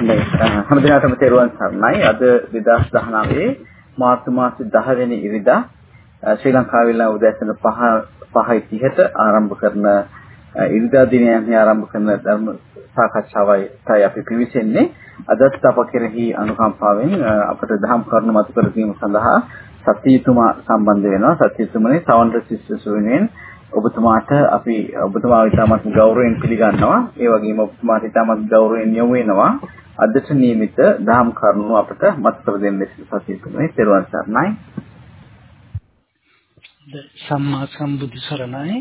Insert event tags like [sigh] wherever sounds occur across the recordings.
හැමදිනටම තෙරුවන් සරණයි. අද 2019 මාර්තු මාසේ 10 වෙනි ඉරිදා ශ්‍රී ලංකාවේ උදෑසන 5 5:30ට ආරම්භ කරන ඉරිදා දිනයන්හි ආරම්භ කරන ධර්ම සාකච්ඡාවයි අපි පිවිසෙන්නේ. අදත් අප කෙරෙහි අනුකම්පාවෙන් අපට දහම් කරුණු මතු කර ගැනීම සඳහා සත්‍යීතුමා සම්බන්ධ වෙනවා. සත්‍යීතුමනේ සවන්ත ශිෂ්‍ය සුවිනෙන් ඔබතුමාට අපි ඔබතුමාව ඉතාමත් ගෞරවයෙන් පිළිගන්නවා. ඒ වගේම ඔබතුමාට ඉතාමත් ගෞරවයෙන් යොමු වෙනවා. අදට නියමිත දහම් කරුණු අපට මත කර දෙන්න සතියතුමනි. තෙරුවන් සරණයි. සම්මා සම්බුදු සරණයි.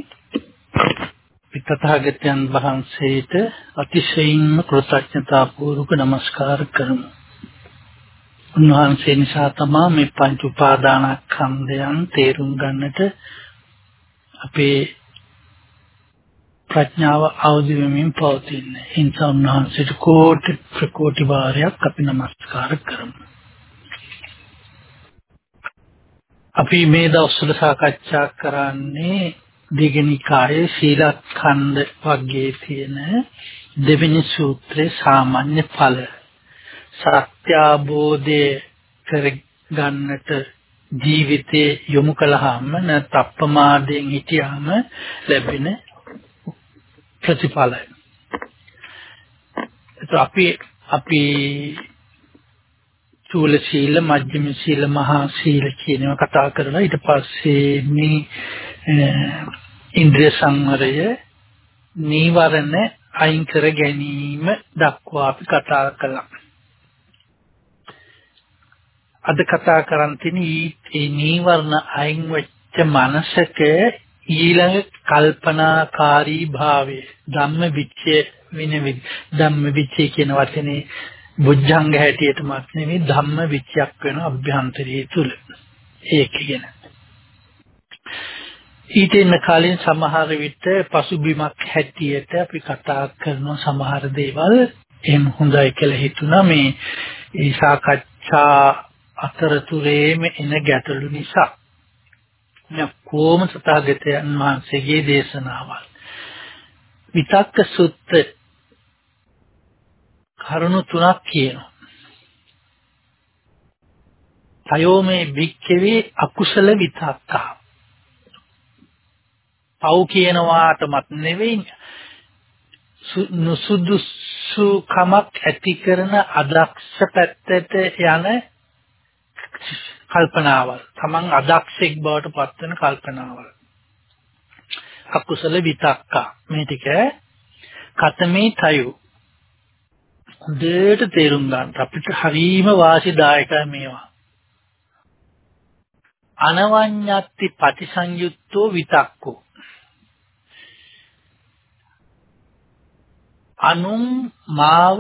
පිටතහාගතයන් වහන්සේට අතිශයින්ම කෘතඥතා පූර්වක নমස්කාර කරමු. උන්වහන්සේ නිසා තමයි මේ පංච උපාදානස්කන්ධයන් තේරුම් ගන්නට අපේ ප්‍රඥාව අවදි වෙමින් පවතින්නේ. හිංසා උන්වහන්සේට කෝටි ප්‍රකෝටි වාරයක් අපි নমස්කාර කරමු. අපි මේ දවස්වල සාකච්ඡා කරන්නේ දීගනිකායේ සීලඛණ්ඩ වර්ගයේ තියෙන දෙවෙනි සූත්‍රයේ සාමාන්‍ය ඵල සත්‍ය අවබෝධය කර ගන්නට ජීවිතේ යොමු කළාම නැත් අප්‍රමාදයෙන් හිටියාම ලැබෙන ප්‍රතිඵලය. ඒක අපි අපි චූල සීල, මජ්ක්‍ධිම සීල, මහා සීල කියනවා කතා කරලා ඊට පස්සේ මේ ඉන්ද්‍රිය සංවරය නීවරණ අයින් කර ගැනීම දක්වා අපි කතා කළා. අද කතා කරන් තියෙන මේ නීවරණ අයින් වෙච්ච මනසක ඊළඟ කල්පනාකාරී භාවය. ධම්ම විචය වෙන ධම්ම විචය කියන වචනේ බුද්ධංග හැටියටමත් නෙවෙයි ධම්ම විචයක් වෙන අභ්‍යන්තරයේ තුල. ඒක කියන ඊට එන්න කලින් සමහර විට පසුබිමක් හැටියට අපි කතා කරන සමහර දේවල්. එහෙම හොඳයි කියලා හිතුණා මේ ඒ සාකච්ඡා අතරතුරේම එන ගැටලු නිසා. මේ කොම සතගතයන් වහන්සේගේ දේශනාවල්. විතක්ක සුත්ත කරුණු තුනක් කියනවා. තයෝමේ වික්කවේ අකුසල විතක්කා. පව් කියනවාටමත් නෙවෙයි. නුසුදුසුකමක් ඇති කරන අදක්ෂ පැත්තට යන කල්පනාවල්. තමන් අදක්ෂෙක් බවට පත් වෙන කල්පනාවල්. අකුසල විතක්කා. මේ ටික කතමේ තයු. හොඳට තේරුම් ගන්න. අපිට හරීම වාසිදායකයි මේවා. අනවඤ්ඤත්ති පටිසංයුත්තෝ විතක්කෝ. අනුන් මාව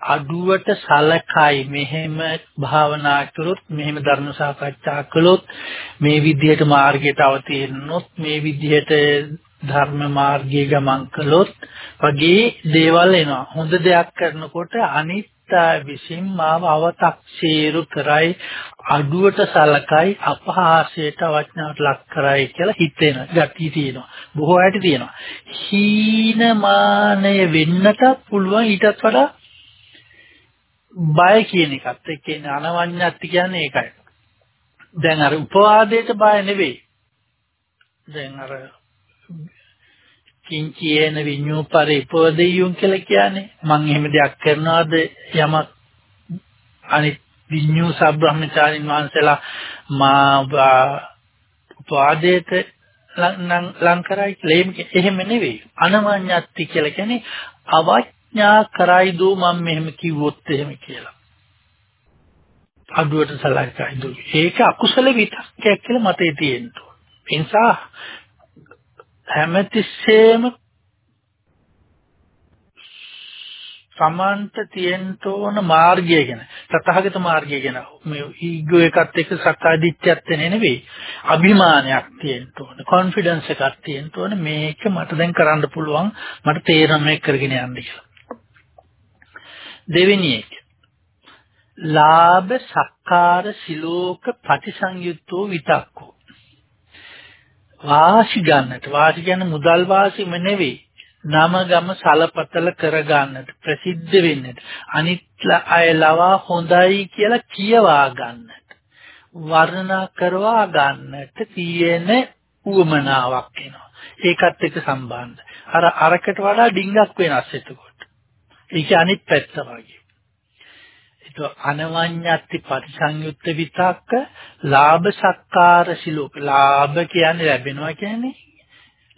අඩුවට සලකයි. මෙහෙම භාවනා කළොත් මෙහෙම ධර්ම සාකච්ඡා කළොත් මේ විදිහට මාර්ගයට අවතීර්ණොත් මේ විදිහට ධර්ම මාර්ගයේ ගමන් කළොත් වගේ දේවල් එනවා. හොඳ දෙයක් කරනකොට අනිත් විසින් මාව අව탁සීරු කරයි අඩුවට සලකයි අපහාසයට අවඥාවට ලක් කරයි කියලා හිතෙන ගතිය තියෙනවා. බොහෝ අයට තියෙනවා. හීනමානය වෙන්නට පුළුවන් ඊටත් වඩා බය කියන එකත් ඒ කියන්නේ අනවඤ්ඤත්ති කියන්නේ ඒකයි. දැන් අර උපවාදයට බය නෙවෙයි. දැන් අර කිංචේන විඤ්ඤෝ පරිපෝදියුන් කියලා කියන්නේ මං එහෙම දෙයක් කරනවාද යමක් අනිත් විඤ්ඤෝ සබ්‍රහ්මචාරින් වහන්සේලා මා උපවාදයට ලං කරයි කියලා එහෙම නෙවෙයි. අනවඤ්ඤත්ති කියලා කියන්නේ අවච් ප්‍රඥා කරයි දෝ මම මෙහෙම කිව්වොත් එහෙම කියලා. අඩුවට සලකයි දෝ. ඒක අකුසල විතක්කයක් කියලා මතේ තියෙන්න ඕන. ඒ නිසා හැමතිස්සෙම සමන්ත තියෙන්න ඕන මාර්ගය ගැන තථාගත මාර්ගය ගැන මේ ඊගෝ එකත් එක්ක සක්කාදිට්ඨියත් නෙවෙයි අභිමානයක් තියෙන්න ඕන කොන්ෆිඩන්ස් එකක් තියෙන්න ඕන මේක මට දැන් කරන්න පුළුවන් මට තේරෙන මේක කරගෙන යන්න කියලා දෙවෙනි එක. ලාභ සක්කාර සිලෝක ප්‍රතිසංයුක්තෝ විතක්කෝ. වාසි ගන්නට වාසි කියන්නේ මුදල් වාසිම නෙවෙයි. නම ගම සලපතල කරගන්නට ප්‍රසිද්ධ වෙන්නට අනිත් අය ලවා හොඳයි කියලා කියවා ගන්නට වර්ණනා කරවා ගන්නට තියෙන උවමනාවක් එනවා ඒකත් එක්ක සම්බන්ධ අර අරකට වඩා ඩිංගක් වෙනස් එතකොට ඒක අනිත් පැත්ත වගේ. ඒක අනවඤ්ඤත්ති පරිසංයුක්ත විතක්ක ලාභ සක්කාර සිලෝක. ලාභ කියන්නේ ලැබෙනවා කියන්නේ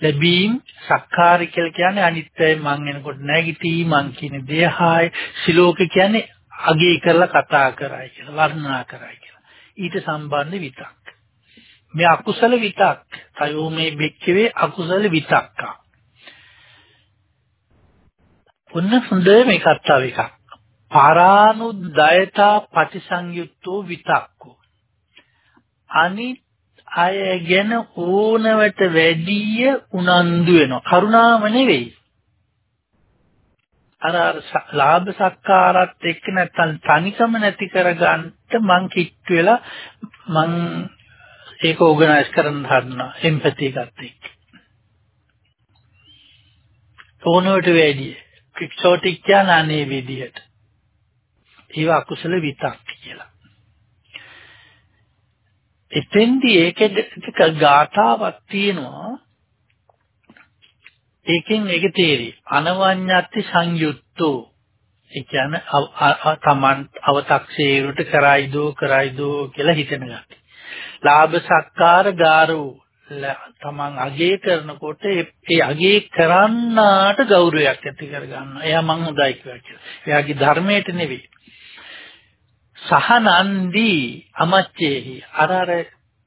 ලැබීම් සක්කාර කියලා කියන්නේ අනිත්‍යයි මං එනකොට නැගිටී මං කියන දේ හායි සිලෝක කියන්නේ අගේ කරලා කතා කරයි කියලා වර්ණනා කරයි කියලා. ඊට සම්බන්ධ විතක් මේ අකුසල විතක් තයෝ මේ බෙක්කවේ අකුසල විතක්කා. ඔන්න හොඳ මේකත් තව එකක් පරානුද්යතා පටිසංයුක්තෝ විතක්කෝ. අනිත් අය ගැන ඕනවට වැඩිය උනන්දු වෙනවා. කරුණාව නෙවෙයි. අර අර ලාභ සත්කාරات එක්ක නැත්තම් තනිකම නැති කරගන්න මං කිට්ටු වෙලා මං ඒක ඕගනයිස් කරන්න හදනවා එම්පති එකත් එක්ක. ඕනවට වැඩිය. ක්‍රික්ෂෝටික් කියන අනේ විදිහට ඒව අකුසල විතක් කියලා. එතෙන්දී ඒකෙක ගාථාවක් තියෙනවා. ඒකෙන් ඒක තේරෙයි. අනවඤ්ඤත්ති සංයුත්තෝ. ඒ කියන්නේ තමන් අව탁සේරුට කරයිදෝ කරයිදෝ කියලා හිතන ගැටි. ලාභ සත්කාර ගාරෝ. තමන් අගේ කරනකොට ඒ අගේ කරන්නාට ගෞරවයක් ඇති කර ගන්නවා. එයා මං හොඳයි කියලා. එයාගේ ධර්මයට නෙවෙයි. සහනන්දී අමච්චේහි අර අර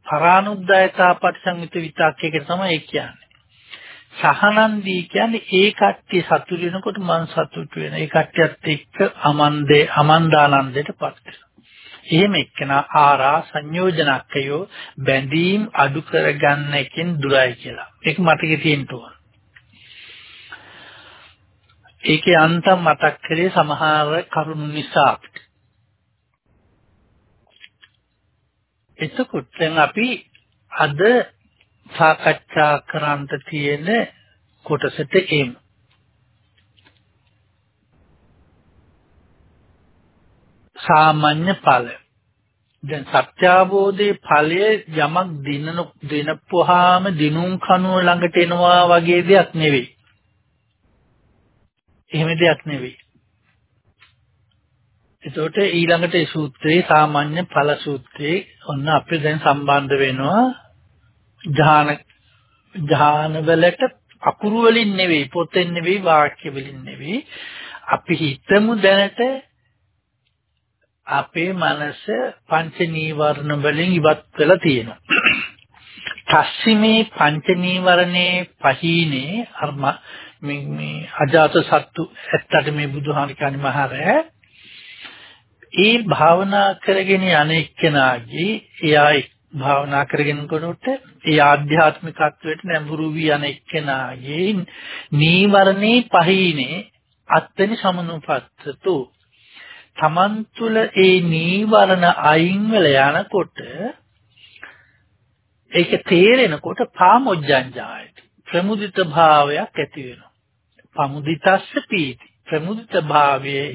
පරානුද්යතා පරිසංවිත විතක්කේක තමයි කියන්නේ. සහනන්දී කියන්නේ ඒ කට්ටිය සතුටු වෙනකොට මං සතුටු වෙන. ඒ කට්ටියත් එක්ක අමන්දේ අමන්දානන්දයටපත් වෙනවා. එහෙම එක්කන ආරා සංයෝජනක්කයෝ බැඳීම් අඩු කරගන්න එකෙන් දුරයි කියලා. ඒක මතකේ තියෙන්න ඕන. ඒකේ අන්තම් මතක් කරේ සමහර කරුණු නිසා. එතකොට දැන් අපි අද සාකච්ඡා කරන්න තියෙන කොටසට එමු. සාමාන්‍ය ඵල. දැන් සත්‍යාවෝධයේ ඵලය යමක් දිනන දිනපුවාම දිනුම් කනුව ළඟට එනවා වගේ දෙයක් නෙවෙයි. එහෙම දෙයක් නෙවෙයි. එතකොට ඊළඟට ඒ සූත්‍රයේ සාමාන්‍ය ඵල සූත්‍රයේ ඔන්න අපි දැන් සම්බන්ධ වෙනවා ඥාන ඥාන වලට අකුරු වලින් නෙවෙයි පොතෙන් නෙවෙයි වාක්‍ය වලින් නෙවෙයි අපි හිතමු දැනට අපේ මනස පංච නීවරණ වලින් ඉවත් වෙලා තියෙනවා. පස්සිමේ පංච නීවරණේ පහීනේ අර මේ අජාත සත්තු ඇත්තට මේ බුදුහාම කියන්නේ මහරෑ ඒ භාවනා කරගෙන අනෙක්කනාගේ එයා භාවනා කරගෙන කොට ඒ ආධ්‍යාත්මිකත්වයට නැඹුරු වී අනෙක්කනාගේ නීවරණේ පහිනේ අත්වෙනි සමනුපත්තතු තමන් තුළ ඒ නීවරණ අයින් වෙලා යනකොට ඒක තේරෙනකොට පාමොජ්ජංජායති ප්‍රමුදිත භාවයක් ඇති වෙනවා පමුදිතස්ස පීති ප්‍රමුදිත භාවයේ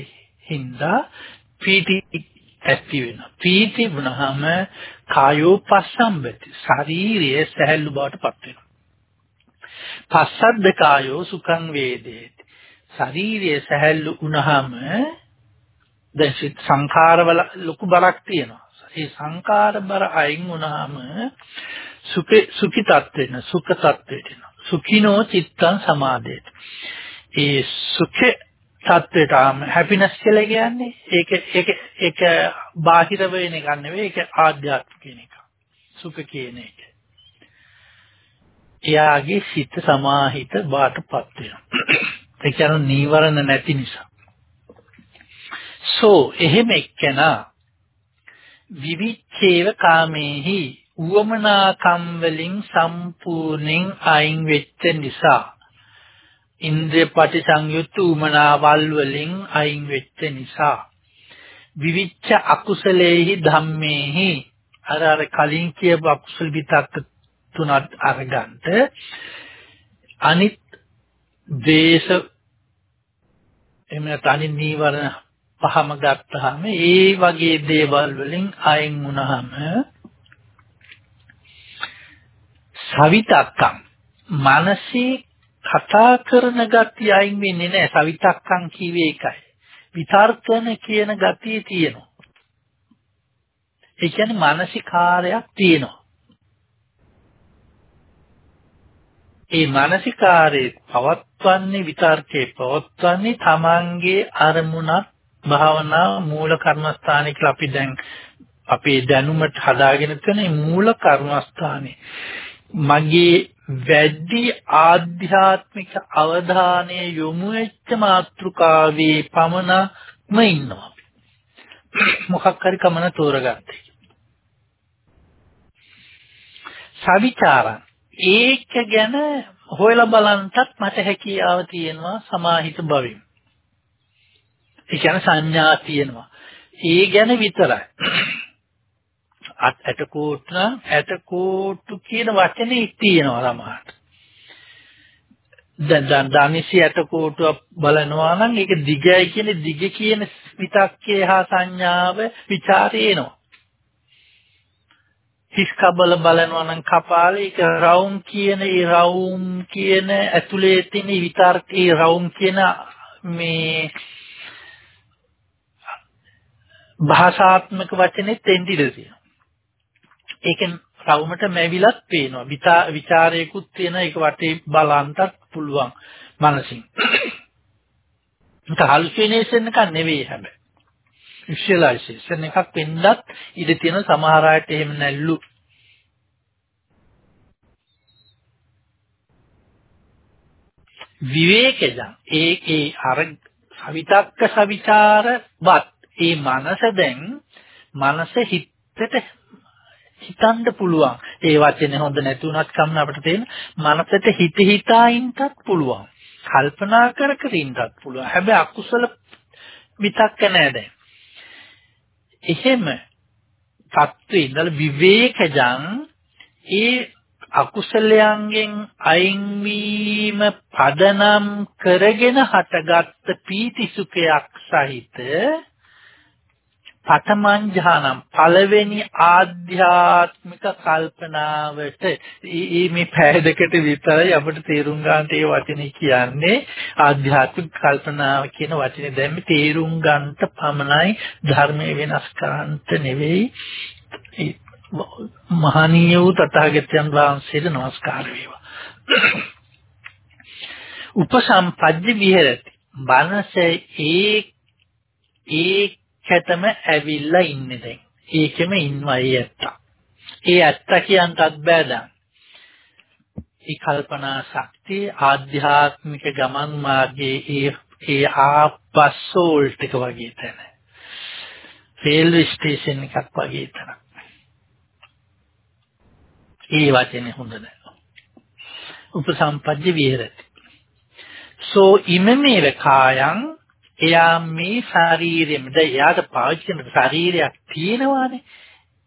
හින්දා පීති ඇති වෙනවා. පීති වුණාම කායෝ පස්සම්බති. ශාරීරිය සැහැල්ලු බවට පත් වෙනවා. පස්සද්ද කායෝ සුඛං වේදේති. ශාරීරිය සැහැල්ලු වුණාම දැන් සිත් සංඛාරවල ලොකු බරක් තියෙනවා. ඒ සංඛාර බර අයින් වුණාම සුඛේ සුඛි තත්ත්වෙන සුඛ තත්ත්වයට එනවා. සුඛිනෝ චිත්තං සමාදේත. ඒ සුඛේ තත්ත්වයට ආම හැපිනස් කියලා කියන්නේ ඒක ඒක ඒක බාහිර වෙන එකක් නෙවෙයි ඒක ආධ්‍යාත්මික කියන එක. සුඛ කියන එක. එයාගේ සිත සමාහිත බාටපත් වෙනවා. ඒ කියන්නේ නීවරණ නැති නිසා. සෝ එහෙම එක්කනා විවිච්ඡේව කාමේහි උවමනා කම් වලින් සම්පූර්ණයෙන් අයින් වෙච්ච නිසා ඉන්ද්‍රිය පටිසංයුත් උමනාවල් වලින් අයින් වෙච්ච නිසා විවිච්ඡ අකුසලේහි ධම්මේහි අර අර කලින් කියපු අකුසල විතක්ක තුනත් අරගන්ට අනිත් දේශ එහෙම නැත්නම් නීවරණ පහම ගත්තාම ඒ වගේ දේවල් වලින් අයින් වුණාම සවිතක්කම්. මානසික කතා කරන ගතිය අයින් වෙන්නේ නැහැ. සවිතක්කම් කිව්වේ ඒකයි. විතර්කන කියන ගතිය තියෙනවා. ඒ කියන්නේ මානසිකාරයක් තියෙනවා. ඒ මානසිකාරයේ පවත්වන්නේ විතර්කේ පවත්වන්නේ තමන්ගේ අරමුණක් භාවනා මූල කර්මස්ථානේ කියලා අපි දැන් අපේ දැනුමට හදාගෙන තියෙන මූල කර්මස්ථානේ. මගේ වැඩි ආධ්‍යාත්මික අවධානය යොමු වෙච්ච මාත්‍රිකාවේ පමණක්ම ඉන්නවා මොකක් හරි කමන තෝරගත්තේ. සවිචාරං. ඒක ගැන හොයලා බලන්නත් මට හැකියාව තියෙනවා සමාහිත භවෙන්. ඒ කියන්නේ සංඥා තියෙනවා. ඒ ගැන විතරයි. අත් ඇටකෝට් නම් ඇටකෝට්ටු කියන වචනේ තියෙනවා ළමහට. දැන් දැන් ධනිසි ඇටකෝට්ටුව බලනවා නම් ඒක දිගයි කියන්නේ දිග කියන විතක්කේ හා සංඥාව ਵਿਚාරේනවා. හිස් කබල බලනවා නම් කපාලේ ඒක රවුම් කියන ඒ රවුම් කියන ඇතුලේ තියෙන විතර්කේ රවුම් කියන මේ භාෂාත්මක වචනේ තෙන්දිද තියෙනවා. ඒකෙන් රවුමට මැවිලත් පේනවා. විචාරයකුත් තියෙන ඒක වටේ බලන්නත් පුළුවන් මනසින්. ඒක හල්සිනේෂන් එකක් නෙවෙයි හැබැයි. විෂුවලයිසේෂන් එකක් වෙන්නත් ඉඩ තියෙන සමහර අයට එහෙම නැල්ලු විවේකජං ඒකේ අර සවිතක්ක සවිචාරවත් ඒ මනස දැන් මනස හිතට හිතන්න පුළුවන්. ඒ වචනේ හොඳ නැතුණත් කම්න අපිට තේන මනසට හිත හිතා ඉන්නත් පුළුවන්. කල්පනා කර කර ඉන්නත් පුළුවන්. හැබැයි අකුසල විතක්ක නෑ දැන්. එහෙම තත්ත්වේ ඉඳලා විවේකජං ඒ අකුසලයන්ගෙන් අයින් වීම පදනම් කරගෙන හටගත් පීති සුඛයක් සහිත පඨමං ඥානම් පළවෙනි ආධ්‍යාත්මික කල්පනාවට මේ පැය දෙකට විතරයි අපිට තේරුම් ගන්නට ඒ වචනේ කියන්නේ. ආධ්‍යාත්මික කල්පනාව කියන වචනේ. දැම්මේ තේරුම් ගන්නට පමණයි ධර්මයේ වෙනස් කරන්නට නෙවෙයි. මහණීය වූ තථාගතයන් වහන්සේට নমස්කාර වේවා. උපසම්පජ්ජ විහෙරති. මනසේ ඒ ඒ කැතම ඇවිල්ලා ඉන්නේ දැන්. ඒකෙම ඉන්නවා ඒ ඇත්ත. ඒ ඇත්ත කියන්ටත් බෑ දැන්. ඒ කල්පනා ශක්තිය ආධ්‍යාත්මික ගමන් මාර්ගයේ ඒ ඒ ආපස්සෝල් ටික වගේ තැන. රේල්වේ ස්ටේෂන් එකක් වගේ තැන. ඒ වචනේ හොඳ නෑ. උපසම්පජ්ජ විහෙරති. සෝ ඉමමේව කායං එයා මේ ශාරීරියම දැන් එයාට පාවිච්චි කරන ශරීරයක් තියෙනවානේ.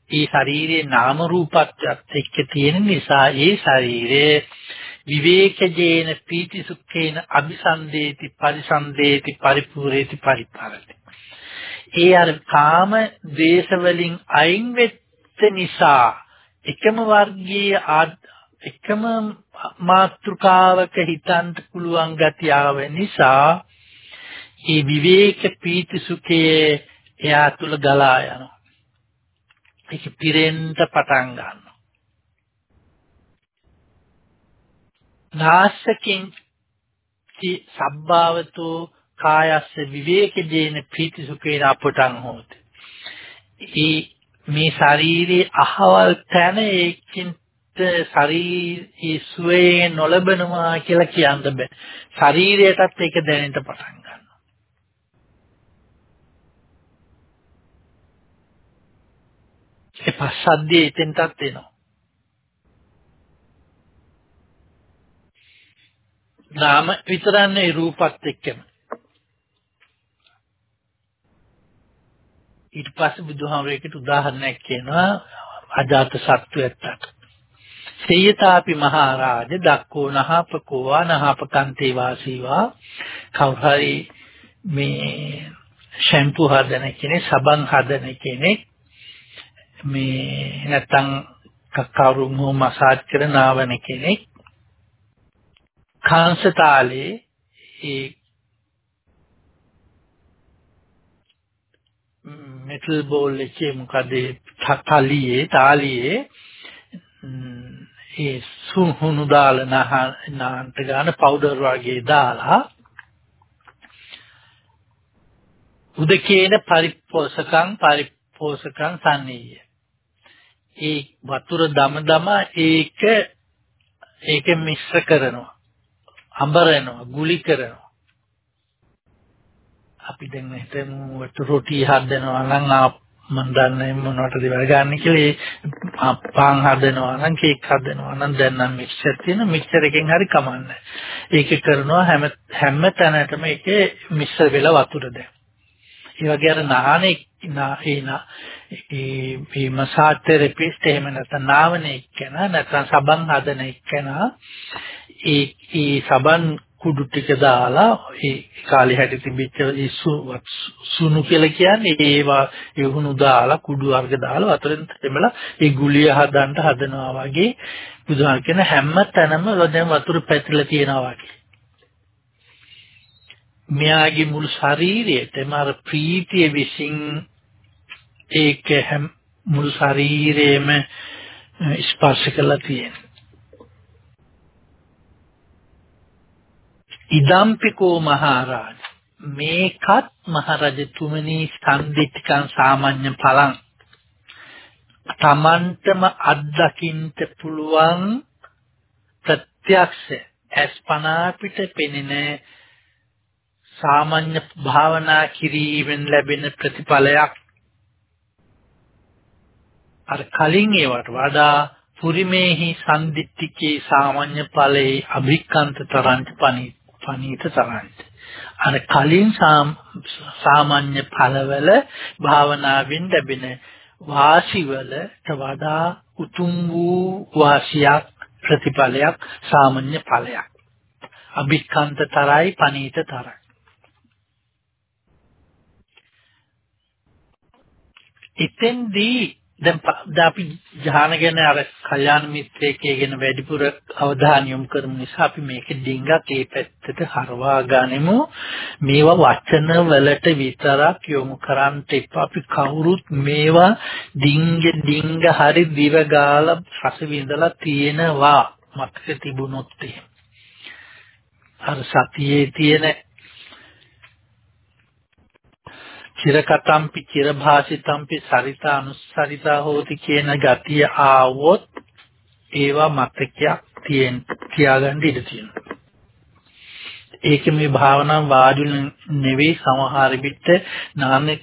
ඒ ශරීරයේ නාම රූපත්වයක් එක්ක තියෙන නිසා ඒ ශරීරයේ විවේකජේන පීති සුඛේන අபிසන්දේති පරිසන්දේති පරිපූර්ණේති පරිපාලති. ඒ අර කාම දේශ වලින් අයින් වෙච්ච නිසා එකම වර්ගයේ එකම මාත්‍රකාවක හිතන්න පුළුවන් ගතියාව නිසා ඒ විවේක පීති සුඛයේ එයා තුල ගලා යනවා. ඒක පිරෙන්න පටන් ගන්නවා. නාසකින් චි සබ්බාවතෝ කායස්ස විවේකජේන පීති සුඛේන අපටං හෝති. ඒ මේ ශාරීරියේ අහවල් තැන ඒකින් ශරීරී සුවේ නොලබනවා කියලා කියන්න බෑ. ශරීරයටත් ඒක දැනෙන්න පටන් ඒ පස්සද්ධිය එතෙන්ටත් එනවා. නාම විතරන්නේ රූපත් එක්කම. ඊට පස්සේ බුදුහාමරේකට උදාහරණයක් කියනවා අජාත සත්වයටට. සේයතාපි මහරජ දක්කෝ නහපකෝවා නහපකන්තේ වාසීවා කවුරුහරි මේ ෂැම්පු හදන කෙනෙක් සබන් හදන කෙනෙක් මේ නැත්තම් කකරු මොහ මසාජ් කරන ආවන කෙනෙක් කාංශතාලේ ඒ මෙටල් බෝල් එකේ මොකද තලියේ තාලියේ ඒ සුහුණු දාලා නාන්ට ගන්න පවුඩර් වගේ දාලා උදකේන පරිපෝෂකම් පරිපෝෂකම් සන්නීය. ඒ වතුර දම දම ඒක ඒක මිශ්‍ර කරනවා අඹරනවා ගුලි කරනවා අපි දැන් හිතමු රොටි හදනවා නම් මම දන්නේ මොනවටද ඉවර ගන්න කියලා පාන් හදනවා නම් කේක් හදනවා නම් දැන් නම් මික්සර් තියෙන මික්සර් එකෙන් හරි කමන්නේ. ඒක කරනවා හැම හැම තැනටම ඒකේ මිශ්‍ර වෙලා වතුර දැන්. ඒ වගේ අර නාහනේ නාහින ඒ මේ මසාජ් තෙරපිස්ට් එහෙම නැත්නම් නාවන එක්කන නැත්නම් සබන් හදන එක්කන ඒ ඒ සබන් කුඩු ටික දාලා ඒ කාලේ හැටි තිබිච්ච සුණු කියලා කියන්නේ ඒවා යහුණු දාලා කුඩු වර්ග දාලා වතුරෙන් තෙමලා ඒ ගුලිය හදන්න හදනවා වගේ බුදුහාම කියන හැම තැනම දැන් වතුර පැතිරලා තියෙනවා වගේ. මෙයාගේ මුළු ශරීරයටම අර ප්‍රීතිය විසින් ඒක හැම මුළු ශරීරයේම ස්පර්ශ කරලා තියෙනවා. ඉදම්පිකෝ මහරජ මේකත් මහරජතුමනි සම්දිත්තිකං සාමාන්‍ය ඵලං තමන්ටම අත්දකින්ට පුළුවන් ප්‍රත්‍යක්ෂ අස්පනා පිට පෙනෙන සාමාන්‍ය භාවනා කිරීමෙන් ලැබෙන ප්‍රතිඵලයක්. අර කලින් ඒවට වඩා පුරිමේහි සම්දිත්තිකේ සාමාන්‍ය ඵලයේ අභික්කන්ත තරන්ට පනී පනීත තරන්ට අර කලින් සාමාන්‍ය ඵලවල භාවනාවෙන් ලැබෙන වාසිවලට වඩා උතුම් වූ වාසියක් ප්‍රතිඵලයක් සාමාන්‍ය ඵලයක්. අභික්ඛන්ත තරයි පනීත තරයි. එතෙන්දී දැන් අපි ධාන ගැන අර කල්යාණ මිත්‍රයෙක්ගේ ගැන වැඩිපුර අවධානය යොමු කරමු නිසා අපි මේක ඩිංගක් ඒ පැත්තට හරවා ගනිමු. මේවා වචන වලට විතරක් යොමු කරන්න එපා. අපි කවුරුත් මේවා ඩිංග ඩිංග හරි දිව ගාලා රස විඳලා තියෙනවා. මතක තිබුණොත් එහෙම. අර සතියේ තියෙන චිරකතම්පි චිරභාසිතම්පි සරිතා අනුස්සරිතා හෝති කියන ගතිය ආවොත් ඒවා මතකයක් තියෙන තියාගන්න ඉඩ තියෙනවා. ඒක මේ භාවනාව වාඩි නෙවෙයි සමහර විට නාන්නේ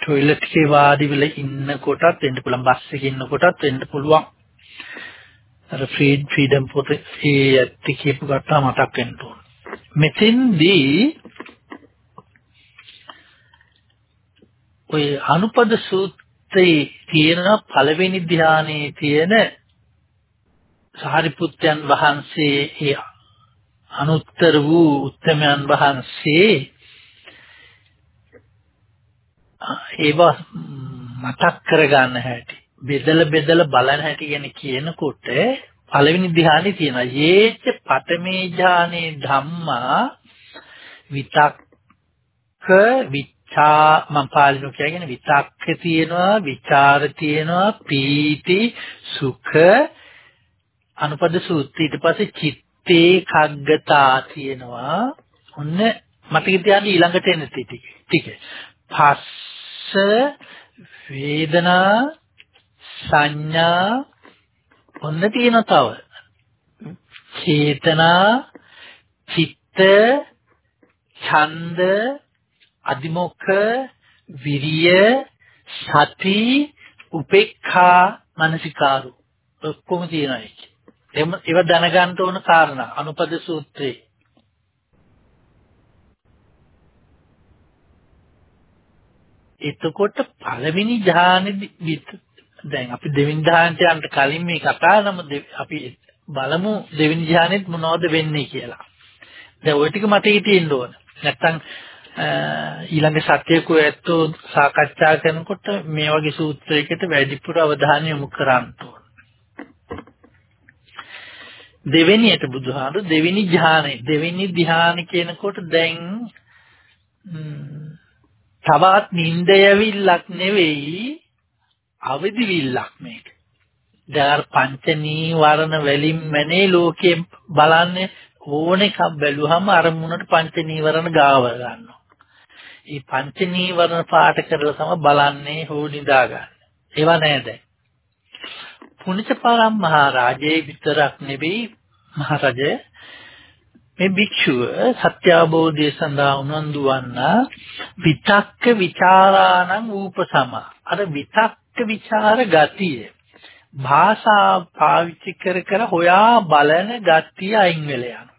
টয়ලට් එකේ වාඩි වෙලා ඉන්න කොටත් එන්න පුළුවන් බස් එකේ ඉන්න කොටත් එන්න පුළුවන්. අර ෆ්‍රීඩ් ෆ්‍රීඩම් පොතේ ඒ ඇත්ත කියපු කතා මතක් වෙන්න ඕන. මෙතෙන්දී ඔය අනුපද සූත්‍රයේ තියෙන පළවෙනි ධානයේ තියෙන සාරිපුත්යන් වහන්සේ ඒ අනුත්තර වූ උත්තමයන් වහන්සේ ඒව මතක් කරගන්න හැටි බෙදලා බෙදලා බලන හැටි ගැන කියනකොට පළවෙනි ධ්‍යානෙ තියෙනවා යේච පතමේ ඥානේ ධම්මා විතක්ක ඡා මම පාලිනු කියගෙන විතක්ක තියෙනවා විචාර තියෙනවා පීති සුඛ. අනුපද සූත්‍රය ඊට පස්සේ චිත්තේ කග්ගතා තියෙනවා. ඔන්න මතක තියාගන්න ඊළඟට එන ටික. ටික. පස්ස වේදනා සංඥා. ඔන්න තියෙනවා තව. චේතනා චිත්ත ඡන්ද අදිමොක්ඛ විරිය සති උපේක්ඛා මනසිකාරු ඔක්කොම තියෙනවා ඒක. ඒව දැනගන්න ඕන කාරණා අනුපද සූත්‍රයේ. එතකොට පළවෙනි ධානෙදි දැන් අපි දෙවෙනි ධ්‍යානට යන්න කලින් මේ කතා නම අපි බලමු දෙවෙනි ධ්‍යානෙත් මොනවද වෙන්නේ කියලා. දැන් ওই ටික මතකේ තියෙන්න ඕන. නැත්තම් ඊළඟ සත්‍යකෝ ඇත්තෝ සාකච්ඡා කරනකොට මේ වගේ සූත්‍රයකට වැඩිපුර අවධානය යොමු කරන්න ඕන. දෙවෙනියට බුදුහාමුදුරු දෙවෙනි ධ්‍යානෙ දෙවෙනි ධ්‍යානෙ කියනකොට දැන් තවත් නින්දයවිල්ලක් නෙවෙයි අවදිවිල්ලක් මේක. දැන් පංච නීවරණ වලින් මනේ ලෝකේ බලන්නේ ඕන එකක් බැලුවහම අරමුණට පංච නීවරණ ගාව ගන්නවා. මේ පංච නීවරණ පාට කරලා තමයි බලන්නේ හෝ නිදා ගන්න. ඒවා නෑ දැන්. පුණ්‍ය පරම්මහරජේ විතරක් නෙවෙයි මහරජය මේ භික්ෂුව සත්‍ය අවබෝධය සඳහා උනන්දු වන්නා විතක්ක ਵਿਚාරාණං ූපසම අර විතක්ක ਵਿਚාර ගතිය භාෂා පාවිච්චි කර කර හොයා බලන ගතිය අයින් වෙලා යනවා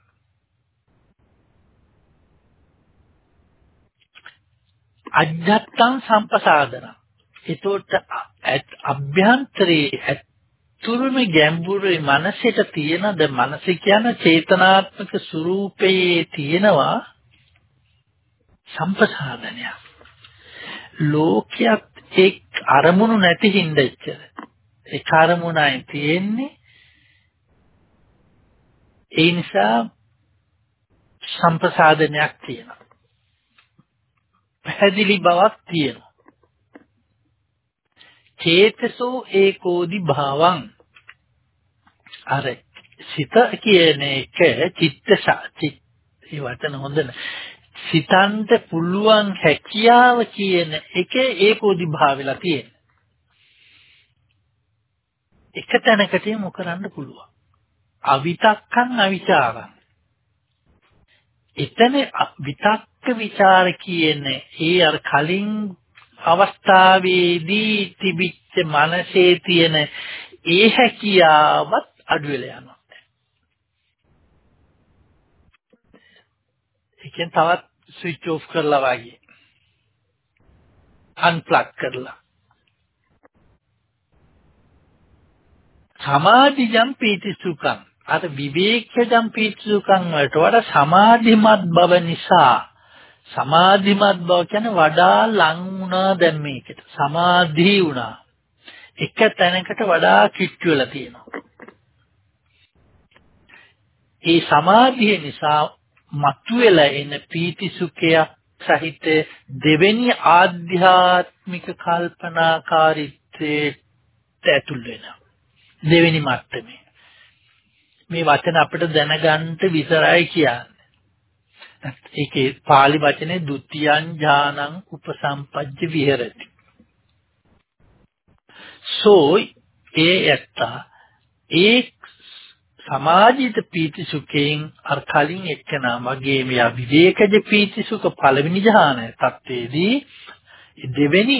අජත්තං සම්පසාදන. එතකොට අභ්‍යන්තරේ තුරුම ගැඹුරේ මනසට තියෙනද මනස කියන චේතනාත්මක ස්වરૂපයේ තියෙනවා සම්පසාදනය. ලෝකයක් එක් අරමුණු නැති හින්දා එච්චර ඒ අරමුණයි තියෙන්නේ. ඒ නිසා සම්පසාදනයක් තියෙනවා. පැහැදිලි බවක් තියෙනවා. චේතසෝ ඒකෝදි භාවං. අර සිත කියන එක චිත්ත චිත් ඒ වචන හොඳ සිතන්ට පුළුවන් හැකියාව කියන එක ඒකෝදි භාවෙලා තියෙන එක තැනකට යොමු කරන්න පුළුවන්? අවිතක්කං අවිචාරං. එතන විතක්ක ਵਿਚාර කියන ඒ අර කලින් අවස්ථාවේදී තිබිච්ච මනසේ තියෙන ඒ හැකියාවත් අඩු වෙලා යනවා. ඒකෙන් තවත් ස්විච් ඔෆ් කරලා වගේ. අන්ප්ලග් කරලා. සමාධිජම් පීති සුඛං අර විවේකජම් පීති සුඛං වලට වඩා සමාධිමත් බව නිසා සමාධිමත් බව කියන්නේ වඩා ලං වුණා දැන් මේකට. සමාධි වුණා. එක තැනකට වඩා කිට්ටු වෙලා තියෙනවා. ඒ සමාධිය නිසා මතුවෙලා එන පීති සුඛයක් සහිත දෙවෙනි ආධ්‍යාත්මික කල්පනාකාරීත්වයට ඇතුල් වෙනවා. දෙවෙනි මට්ටමේ. මේ වචන අපිට දැනගන්න විතරයි කියන්නේ. ඒකේ pāli වචනේ ဒ ුතියං ඥානං උපසම්පජ්ජ විහෙරති. සෝ ඒ ඇත්ත ඒ සමාජිත පීති සුඛයෙන් අර කලින් එක්කනා මගේ මෙයා විවේකජ පීති සුඛ පළවෙනි ඥානය තත්වේදී දෙවෙනි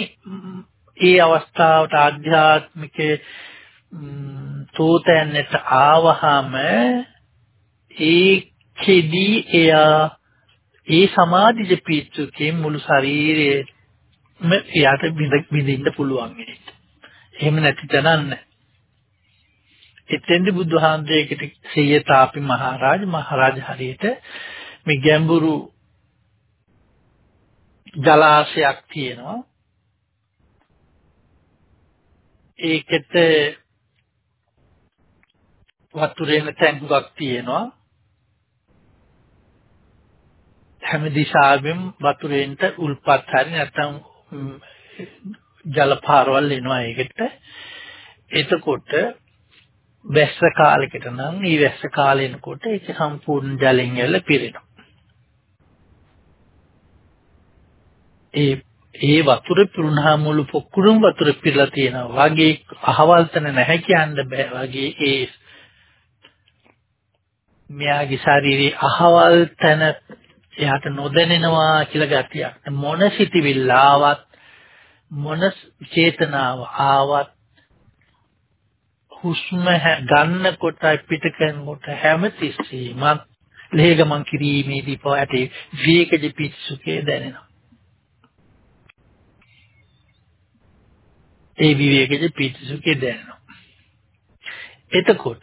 ඒ අවස්ථාවට ආධ්‍යාත්මික තෝතැන්නට ආවහම ඒකෙදී එයා ඒ සමාධිජ පීච්චුකේ මුළු ශරීරයේම එයාට විඳින්න පුළුවන් වෙන්නේ. එහෙම නැති තැනන්න. එතෙන්දි බුදුහාමුදුරේකට සියතාපි මහරජ මහරජ හරියට මේ ගැඹුරු ජලාශයක් තියෙනවා. ඒකෙත් වතුරේන තැඟුවක් තියෙනවා. හැම දිශාවෙම වතුරෙන්ට උල්පත් හරි නැත්නම් ජල පාරවල් එනවා ඒකට. එතකොට වැස්ස කාලෙකට නම් මේ වැස්ස කාලෙනකොට ඒක සම්පූර්ණ ජලෙන් ඇවිල්ලා පිරෙනවා. ඒ ඒ වතුර පිරුණා මුළු පොකුරුම් වතුර පිරලා තියෙනවා. වගේ අහවල් තැන නැහැ කියන්න බෑ. වගේ ඒ මෙයාගේ ශාරීරික අහවල් තැන එයාට නොදැනෙනවා කියලා ගතියක්. මොන සිතිවිල්ල ආවත් මොන චේතනාව ආවත් හුස්ම ගන්නකොට පිට කරනකොට හැම තිස්සෙම ලේගමන් කිරීමේදී පොයට වේගජ පිස්සුකේ දැනෙනවා. ඒ විවේකයේ පීතිසුඛය දැනෙනවා. එතකොට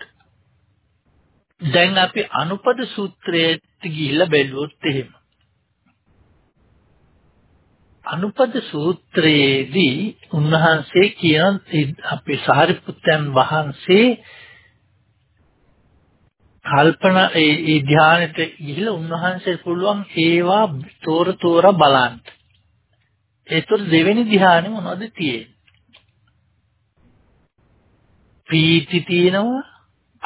දැන් අපි අනුපද සූත්‍රයට ගිහිල්ලා බැලුවොත් එහෙම අනුපද සූත්‍රයේදී උන්වහන්සේ කියන අපේ සාරිපුත්තයන් වහන්සේ කල්පනා ඒ ඒ ධානයට ගිහිලා උන්වහන්සේට පුළුවන් ඒවා තෝර තෝර බලන්න. ඒතර දෙවෙනි ධානය මොනවද තියෙන්නේ? ප්‍රීති තියෙනවා,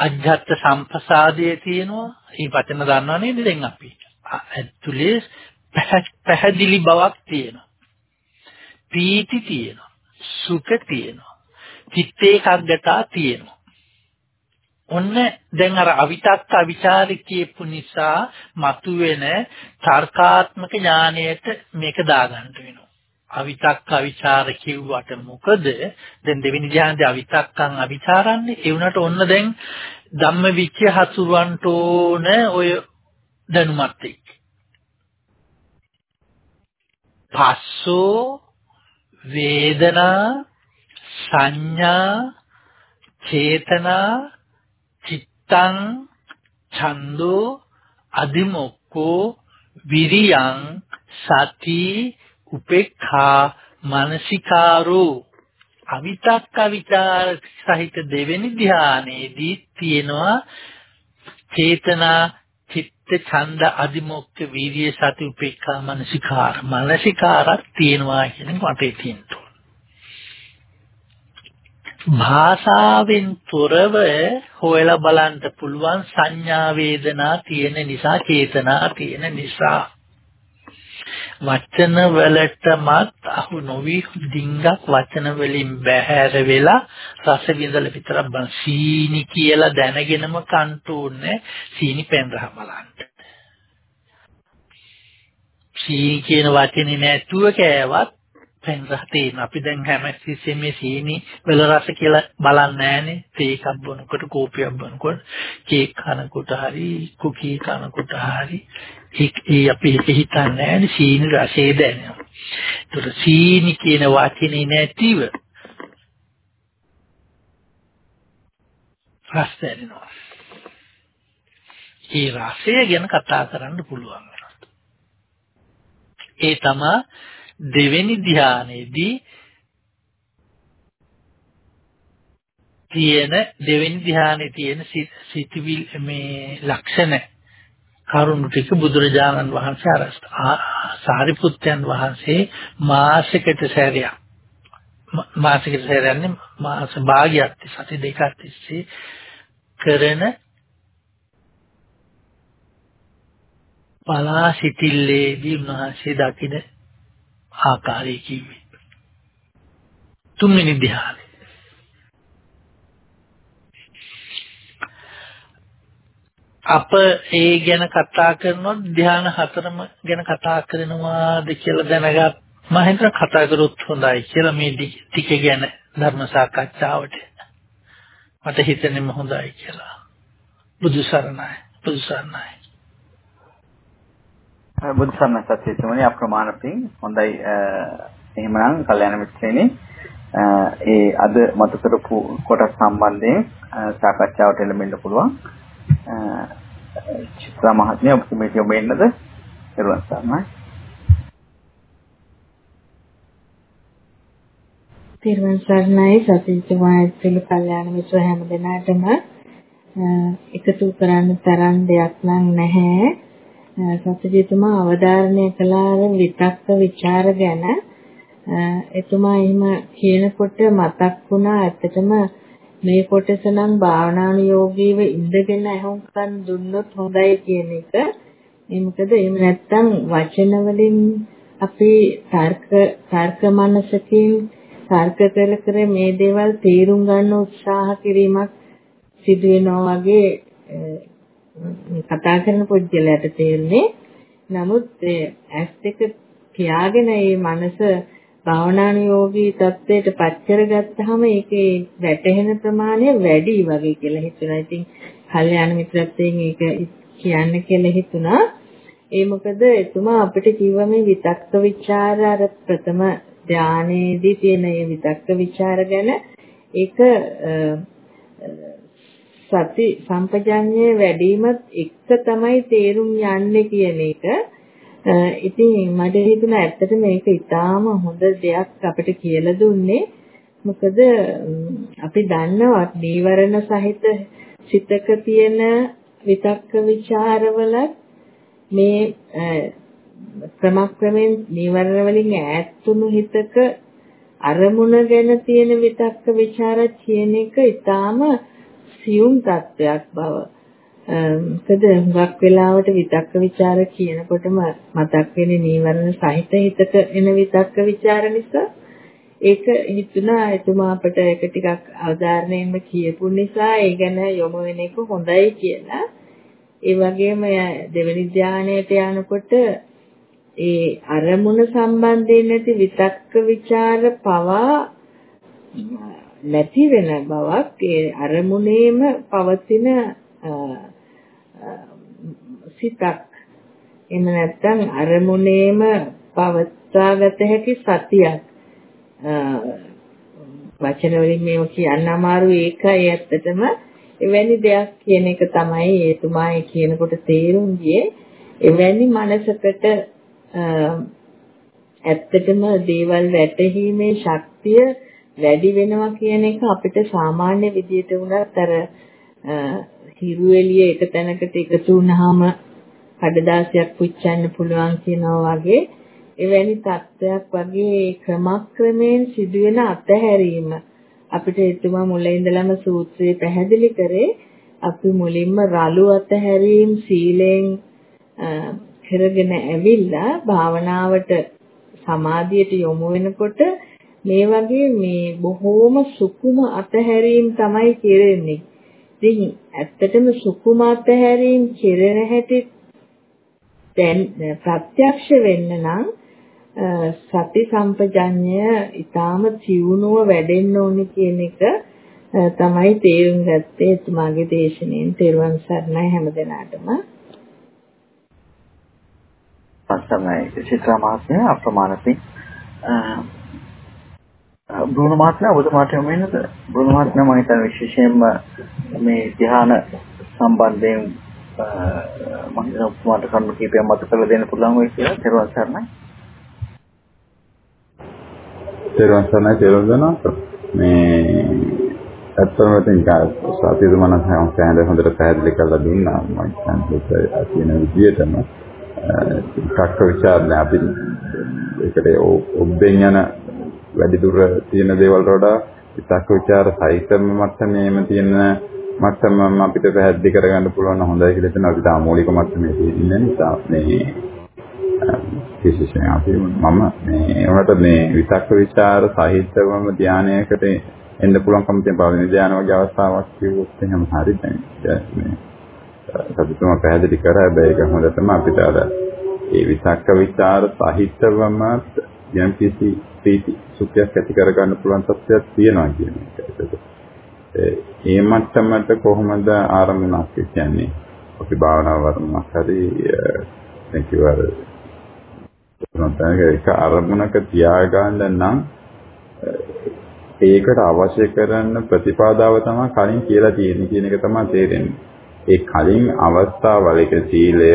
අජ්ජත් සම්පසාදයේ තියෙනවා. මේ වචන දන්නව නේද දැන් අපි? ඇතුලේ පැහැදිලි බවක් තියෙනවා. පීති තියෙනවා. සුඛ තියෙනවා. චිත්ත ඒකාග්‍රතාව තියෙනවා. ඔන්න දැන් අර අවිතක්ක අවිචාරික කියපු නිසා මතුවෙන තර්කාත්මක ඥාණයට මේක දාගන්න වෙනවා. අවිතක්ක අවිචාර කිව්වට මොකද? දැන් දෙවෙනි ධ්‍යානයේ අවිතක්කං අවිචාරන්නේ ඒ වුණාට ඔන්න දැන් ධම්ම විචය හසුරවන්ට ඕන ඔය දැනුමත් එක්ක. පස්සෝ වේදනා සංඥා චේතනා චිත්තං ඡන්தோ අදිමොක්කෝ විරියං සති උපේක්ඛා මානසිකාරෝ අවිතක්ක විචාර සහිත දෙවෙනි ධානයේදී තියෙනවා චේතනා චිත්ත ඡන්ද අදිමොක්ක වීර්ය සති උපේක්ඛා මානසිකාර. මානසිකාරක් තියෙනවා කියන මතේ තියෙනවා භාෂාවෙන් තොරව හොයලා බලන්න පුළුවන් සංඥා වේදනා තියෙන නිසා චේතනා තියෙන නිසා. වචන වලටමත් අහු නොවි ඩිංගක් වචන වලින් බැහැර වෙලා රස විඳලා විතරක් බං සීනි කියලා දැනගෙනම කන්ටෝන්නේ සීනි පෙන් රහ බලන්න. සීනි කියන වචනේ නැතුව කෑවත් පෙන් රහ තියෙන. අපි දැන් හැමතිස්සෙම මේ සීනි වල රස කියලා බලන්නේ නැහනේ. තේ එකක් බොනකොට කෝපියක් බොනකොට කේක් කනකොට හරි කුකී කනකොට හරි ඒ අපි හිතන්නේ නැහැ සීනි රසය දැනෙනවා. ඒතර සීනි කියන වචනේ නැතිව රස දැනෙනවා. ඒ රසය ගැන කතා කරන්න පුළුවන් ඒ තමයි දෙවෙනි ධ්‍යානයේදී තියෙන දෙවෙනි ධ්‍යානයේ තියෙන සිතවිල් මේ ලක්ෂණ කරුණු ටික බුදුරජාණන් වහන්සේ අරස්ත සාරිපුත්යන් වහන්සේ මාසිකට සැරයක්. මාසිකට සැරයන්නේ මාස භාගයක් සති දෙකක් තිස්සේ කරන පලා සිටිල්ලේදී උන්වහන්සේ දකින ආකාරය කිව්වේ. තුන්වෙනි ධ්‍යානය. අප ඒ ගැන කතා කරනොත් ධ්‍යාන හතරම ගැන කතා කරනවාද කියලා දැනගත් මම හිතන කතා කරොත් හොඳයි කියලා මේ ටික ගැන ධර්ම සාකච්ඡාවට. මට හිතෙන්නම හොඳයි කියලා. බුදු සරණයි. බුදු සරණයි. බුදු සරණයි සත්‍යතුමනි අප්‍රමාණ පිං හොඳයි එහෙමනම් කල්යාණ මිත්‍රේනි ඒ අද මතු කරපු කොටස් සම්බන්ධයෙන් සාකච්ඡාවට එළඹෙන්න පුළුවන් චිත්‍රා මහත්මිය ඔබ මේ යොමු වෙන්නද? දරුවන් සර්ණයි. තිරුවන් සරණයි සතිචුමායි පිළි කල්යාණ මිත්‍ර හැම දෙනාටම එකතු කරන්න තරම් දෙයක් නම් නැහැ. සත්‍යජිතුමා අවධාරණය කළාර විතක්ක ਵਿਚාර ගැන එතුමා එහෙම කියනකොට මතක් වුණා ඇත්තටම මේ කොටස නම් භාවනානුයෝගීව ඉඳගෙන අහුම්කන් දුන්නොත් හොඳයි කියන එක. ඒ මොකද එහෙම නැත්තම් වචන වලින් අපි තර්ක තර්ක මනසකින් තර්ක කර කර මේ දේවල් තේරුම් ගන්න උත්සාහ කිරීමක් සිදු වෙනවා වගේ කතා කරන පුද්ගලයාට තේරෙන්නේ නමුත් ඇස් දෙක පියාගෙන මේ මනස භාවනානුයෝගී தත්වයට පච්චර ගත්තාම ඒකේ වැටහෙන ප්‍රමාණය වැඩි වගේ කියලා හිතනවා. ඉතින් කල්යාණ මිත්‍රත්වයෙන් ඒක කියන්න කියලා හිතුණා. ඒ මොකද එතුමා අපිට කිව්ව මේ විතක්ක ਵਿਚාර අර ප්‍රථම ධානයේදී තියෙන මේ විතක්ක ਵਿਚාර ගැන ඒක සති සම්පජඤ්ඤය වැඩිමත් එක්ක තමයි තේරුම් යන්නේ කියන එක. ඉතින් මට හිතුණා ඇත්තට මේක ඉතාම හොඳ දෙයක් අපිට කියලා දුන්නේ. මොකද අපි දන්නවා නීවරණ සහිත සිතක තියෙන විතක්ක ਵਿਚාරවල මේ ක්‍රමක්‍රමෙන් නීවරණ වලින් ඈත්තුණු හිතක අරමුණ ගැන තියෙන විතක්ක ਵਿਚාර කියන එක ඊටාම සියුම් තත්වයක් බව. මොකද හුඟක් වෙලාවට විතක්ක ਵਿਚාර කියනකොටම මතක් වෙන්නේ නීවරණ සහිත හිතට එන විතක්ක ਵਿਚාර නිසා ඒක හිතුණා එතුමා අපට ඒක ටිකක් අවධාරණයෙන්ම කියපු නිසා ඒ ගැන යොමු වෙන එක හොඳයි කියලා. ඒ වගේම දෙවනි ධානයට යනකොට ඒ අරමුණ සම්බන්ධයෙන් නැති විතක්ක ਵਿਚාර පවා නැති වෙන බවක් ඒ අරමුණේම පවතින සිතක්. එහෙම නැත්නම් අරමුණේම පවත්වාගත හැකි සතියක්. වචන වලින් මේව කියන්න අමාරු ඒකයි ඇත්තටම. එවැනි දෙයක් කියන එක තමයි එතුමා ඒ කියනකොට තේරුම් ගියේ එවැනි මනසකට ඇත්තටම දේවල් වැටහීමේ ශක්තිය වැඩි වෙනවා කියන එක අපිට සාමාන්‍ය විදියට වුණත් අර හිරු එළිය එක තැනකට එකතු වුනහම කඩදාසියක් පුච්චන්න පුළුවන් කියනවා වගේ එවැනි තත්ත්වයක් වගේ ක්‍රමක්‍රමයෙන් සිදුවෙන අතහැරීම. අපිට එතුමා මුල ඉඳලම සූත්‍රයේ පැහැදිලි කරේ අපි මුලින්ම රළු අතහැරීම් සීලෙන් කරගෙන ඇවිල්ලා භාවනාවට සමාධියට යොමු වෙනකොට මේ වගේ මේ බොහෝම සුකුම අතහැරීම් තමයි කෙරෙන්නේ. ඉතින් ඇත්තටම සුකුම අතහැරීම් කෙරෙන හැටි දැන් ප්‍රත්‍යක්ෂ වෙන්න නම් සති සම්පජඤ්ඤය ඊටාම තියුණුව වැඩෙන්න ඕනේ කියන එක තමයි තේරුම් ගත්තේ එතුමාගේ දේශනෙන් තෙරුවන් සරණයි හැමදෙනාටම සම්සමයි චිත්‍රා මහත්මිය අප්‍රමාණපින් බ්‍රුණ මහත්මයා ඔබතුමාට යොමු වෙනද බ්‍රුණ මහත්මයා මම හිතන්නේ විශේෂයෙන්ම මේ ධ්‍යාන සම්බන්ධයෙන් මම හිතන ඔබතුමාට කරුණු කීපයක් මත කරලා දෙන්න පුළුවන් වෙයි කියලා. තෙරුවන් සරණයි. තේරුම් ගන්නයි තේරුම් ගන්නවා මේ ඇත්තම ඉතින් සාතිද මනස හැම හොඳට පැහැදිලි කරලා දුන්නා. මම කියන්නේ කියන විදිහටම කක්ක විචාරණ අපි ඒකට ඔබෙන් යන වැඩිදුර තියෙන දේවල් වඩා විතක්ක ਵਿਚාර සහිතම මට්ටමේම තියෙන මට්ටමම අපිට පැහැදිලි කරගන්න පුළුවන් හොඳයි කියලා හිතන අපිට ආමූලික මට්ටමේ තියෙන නිසා මේ විශේෂයෙන් අපි මම මේ උනට මේ විතක්ක ਵਿਚාර සහිතවම ධානයකට එන්න පුළුවන්කම තියෙන බව ධාන වගේ අවස්ථාවක් කිව්වොත් එහෙම හරි දැන්. මේ සතුටුම පැහැදිලි කර. හැබැයි ඒක හොඳටම අපිට අර ඒ විතක්ක ਵਿਚාර සහිතවම යම්කිසි ප්‍රීති සුඛයක් ඇති කරගන්න පුළුවන් තත්ත්වයක් තියෙනවා කියන එක. ඒ මට්ටමට කොහොමද ආරම්භණක් කියන්නේ? අපි භාවනා වර්ණක් හරි දැන් කිව්වා ඒක අරමුණක තියාගන්න නම් ඒකට අවශ්‍ය කරන ප්‍රතිපදාව තමයි කලින් කියලා තියෙන්නේ කියන එක තමයි තේරෙන්නේ. ඒ කලින් අවස්ථාවල ඒක සීලය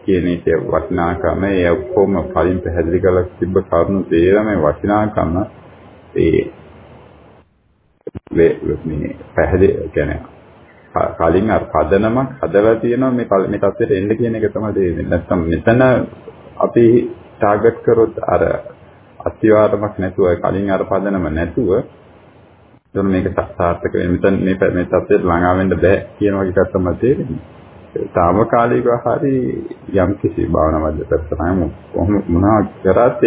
කියන එක වටිනාකම ඒ ඔක්කොම කලින් පැහැදිලි කරලා තිබ්බ කරුණු තේරම වටිනාකම ඒ මේ පැහැදිලි කියන්නේ කලින් අර පදනමක් හදලා තියෙනවා මේ මේ තත්ත්වයට එන්න කියන එක තමයි තේරෙන්නේ. නැත්නම් මෙතන අපි ටාගට් කරොත් අර අත්‍යවාරමක් නැතුව කලින් අර පදනම නැතුව එතන මේක සාර්ථක වෙන මෙතන මේ මේ තත්ත්වයට ළඟා වෙන්න බෑ කියන වගේ එකක් තමයි තේරෙන්නේ. తాවකාලිකව හරි යම් කිසි භාවනා මධ්‍යස්ථානයම කොහොම මොනවා කරත්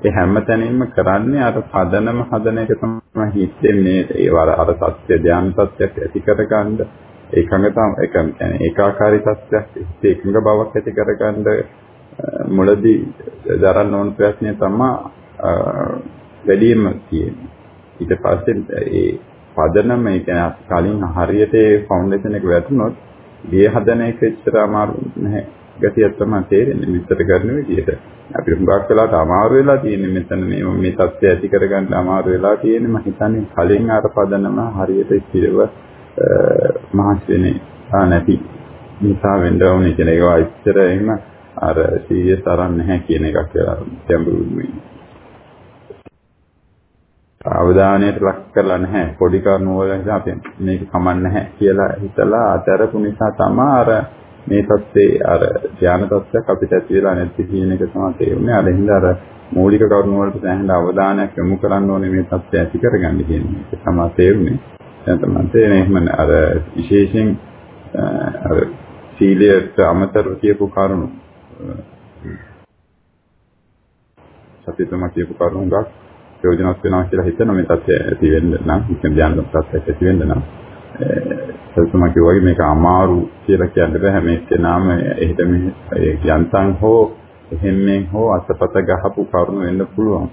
ඒ හැම තැනින්ම කරන්නේ අර පදනම හදන එක තමයි හිතෙන්නේ. ඒ වර අර සත්‍ය ධ්‍යාන සත්‍යයක් ඇති කරගන්න. ඒකඟතාව ඒක කියන්නේ ඒකාකාරී සත්‍යයක්. ඒකඟ බවක් ඇති කරගන්න මුලදී දරන්න ඕන ප්‍රශ්නය තමයි වැඩිම තියෙන්නේ. ඊට පස්සේ ඒ පදනම ඒ කියන්නේ කලින් හරියට ඒ ෆවුන්ඩේෂන් එක වැටුනොත් ගේ හදන එක එච්චර අමාරු නැහැ. ගතියක් තමයි තේරෙන්නේ විස්තර කරන විදිහට. අපිට හුඟක් වෙලාවට අමාරු වෙලා තියෙන්නේ මෙතන මේ මේ தත්ත්වය ඇති කරගන්න අමාරු වෙලා තියෙන්නේ මම හිතන්නේ කලින් අර පදනම හරියට ස්ථිරව මහස් වෙන්නේ නැති නිසා වෙන්න ඕනේ කියන එක ඉච්චර එහෙම අර සීරියස් අරන් නැහැ කියන එකක් ගැඹුරු වෙන්නේ. අවධානයට ලක් කරලා නැහැ. පොඩි කරුණු වල නිසා අපි මේක කමන්නේ නැහැ කියලා හිතලා අතරපු නිසා තමයි අර මේ තත්ත්වේ අර ධානය තත්ත්වයක් අපිට ඇති වෙලා නැති කියන එක තමයි තේරුනේ. අර හින්දා අර මූලික කරුණු වලට සෑහෙන අවධානයක් යොමු කරන්න ඕනේ මේ තත්ත්වය ඇති කරගන්න කියන එක තමයි තේරුනේ. දැන් තමයි තේරෙන්නේ එහෙම අර විශේෂයෙන් අර සීලයට අමතරව කියපු කරුණු සතියටම කියපු කරුණු ගක් ප්‍රයෝජනවත් වෙනවා කියලා හිතන මේ තත්ත්වය ඇති වෙන්න නම් ඉතින් ධ්‍යාන තත්ත්වයක් ඇති වෙන්න නම් සල්තුමා කිව්වා මේක අමාරු කියලා කියන්න බෑ. හැම එක්කෙනාම එහෙට මෙහෙ යන්තම් හෝ එහෙම්මෙන් හෝ අතපත ගහපු කරුණු වෙන්න පුළුවන්.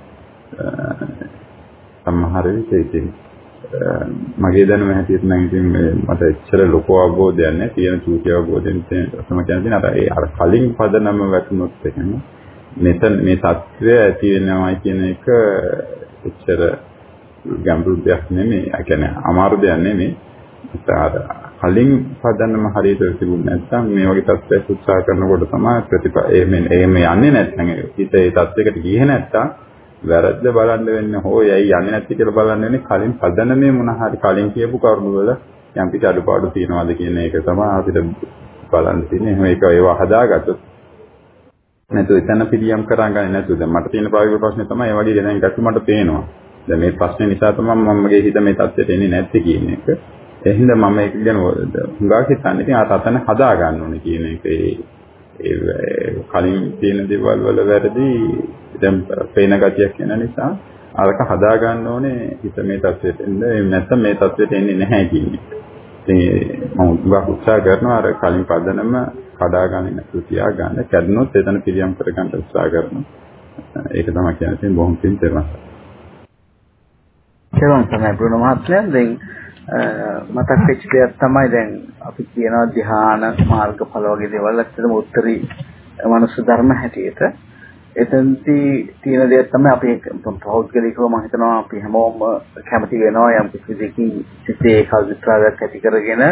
සමහර විට ඉතින් මගේ දැනුම හැටියට නම් ඉතින් මට එච්චර ලොකු අවබෝධයක් නැහැ. තියෙන චූටි අවබෝධයෙන් තමයි කියන්නේ අර ඒ අර කලින් පදනම වැටුනොත් එහෙම මෙතන මේ தත්ත්වය ඇති වෙනවයි කියන එක එච්චර ගැඹුරු දෙයක් නෙමෙයි. ඒ කියන්නේ අමාරු දෙයක් නෙමෙයි. අර කලින් පදන්නම හරියට තිබුණ නැත්නම් මේ වගේ තත්ත්වයක් උත්සාහ කරනකොට තමයි ප්‍රතිප එහෙම එහෙම යන්නේ නැත්නම් හිත ඒ තත්ත්වයකට ගියේ නැත්නම් වැරද්ද බලන්න වෙන්නේ හෝ යයි යන්නේ නැති කියලා බලන්න වෙන්නේ කලින් පදනමේ මොන හරි කලින් කියපු කරුණු වල යම් කිසි අඩුපාඩු තියෙනවද කියන එක තමයි අපිට බලන්න තියෙන්නේ. එහෙනම් ඒක ඒවා හදාගත්තොත් නැතු එතන පිළියම් කරගන්නේ නැතුව දැන් මට තියෙන ප්‍රායෝගික ප්‍රශ්නේ තමයි ඒ වගේ දැන් ගැටු මට පේනවා. දැන් මේ ප්‍රශ්නේ නිසා තමයි මම මගේ හිත මේ තත්ත්වයට එන්නේ නැත්තේ කියන එක. එහෙනම් මම ඒක ගැන හුඟක් හිතන්නේ ඉතින් ආ තතන හදා ගන්න ඕනේ කියන එක ඒ කලින් තියෙන දේවල් වල වැරදි දැන් පේන ගතියක් වෙන නිසා අරක හදා ගන්න ඕනේ හිත මේ තත්ත්වයට එන්නේ නැත්නම් මේ තත්ත්වයට එන්නේ නැහැ කියන එක. ඉතින් මම උත්සාහ කරනවා අර කලින් පදනම කඩාගන්නේ නැතුව තියාගන්න. කැඩුනොත් එතන පිළියම් කරගන්න උත්සාහ කරනවා. ඒක තමයි කියන්නේ තියෙන බොහොම පින් තේරුම් ගන්න. තමයි බ්‍රුණ මහත්මයා දැන් මතක් වෙච්ච දෙයක් තමයි දැන් අපි කියනවා ධ්‍යාන මාර්ගඵල වගේ දේවල් ඇත්තටම උත්තරී මනුස්ස ධර්ම හැටියට එතෙන්දී තියෙන දෙයක් තමයි අපි පෞද්ගලිකව මම හිතනවා අපි හැමෝම කැමති වෙනවා යම් කිසි දෙකින් සිතේ කල්පිතාවක් ඇති කරගෙන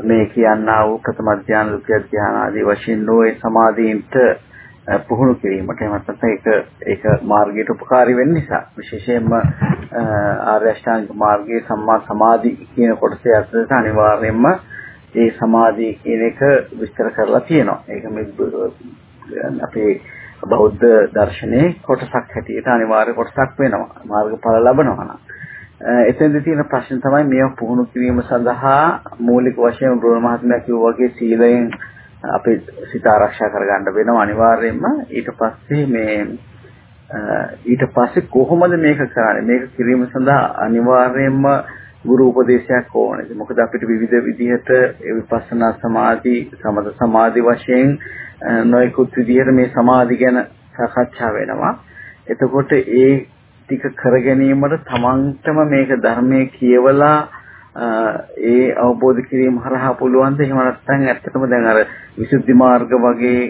මේ කියන්නා වූ ප්‍රථම ධ්‍යාන, ဒုတိ ය ධ්‍යාන ආදී වශයෙන් නොයේ සමාධීන්ට පුහුණු කිරීමට එහෙම නැත්නම් ඒක ඒක මාර්ගයට උපකාරී වෙන්න නිසා විශේෂයෙන්ම ආර්ය අෂ්ටාංග මාර්ගයේ සම්මා සමාධි කියන කොටසේ අර්ථයට අනිවාර්යයෙන්ම ඒ සමාධිය කියන එක විස්තර කරලා තියෙනවා. ඒක මේ අපේ බෞද්ධ දර්ශනයේ කොටසක් හැටියට අනිවාර්ය කොටසක් වෙනවා. මාර්ගඵල ලබනවා නම්. එතෙන්දී තියෙන ප්‍රශ්න තමයි මේව පුහුණු කිරීම සඳහා මූලික වශයෙන් බ්‍රෝණ මහත්මයා කිව්වා වගේ සීලයෙන් අපි සිත ආරක්ෂා කරගන්න වෙනවා අනිවාර්යයෙන්ම ඊට පස්සේ මේ ඊට පස්සේ කොහොමද මේක කරන්නේ? මේක කිරීම සඳහා අනිවාර්යයෙන්ම ගුරු උපදේශයක් ඕනේ. මොකද අපිට විවිධ විදිහට විපස්සනා සමාධි සමත සමාධි වශයෙන් නොයෙකුත් විදිහට මේ සමාධි ගැන සාකච්ඡා වෙනවා. එතකොට ඒ ටික කර ගැනීමට තමන්ටම මේක ධර්මයේ කියවලා ඒ අවබෝධ කිරීම හරහා පුළුවන් ද එහෙම නැත්නම් ඇත්තටම දැන් අර විසුද්ධි මාර්ග වගේ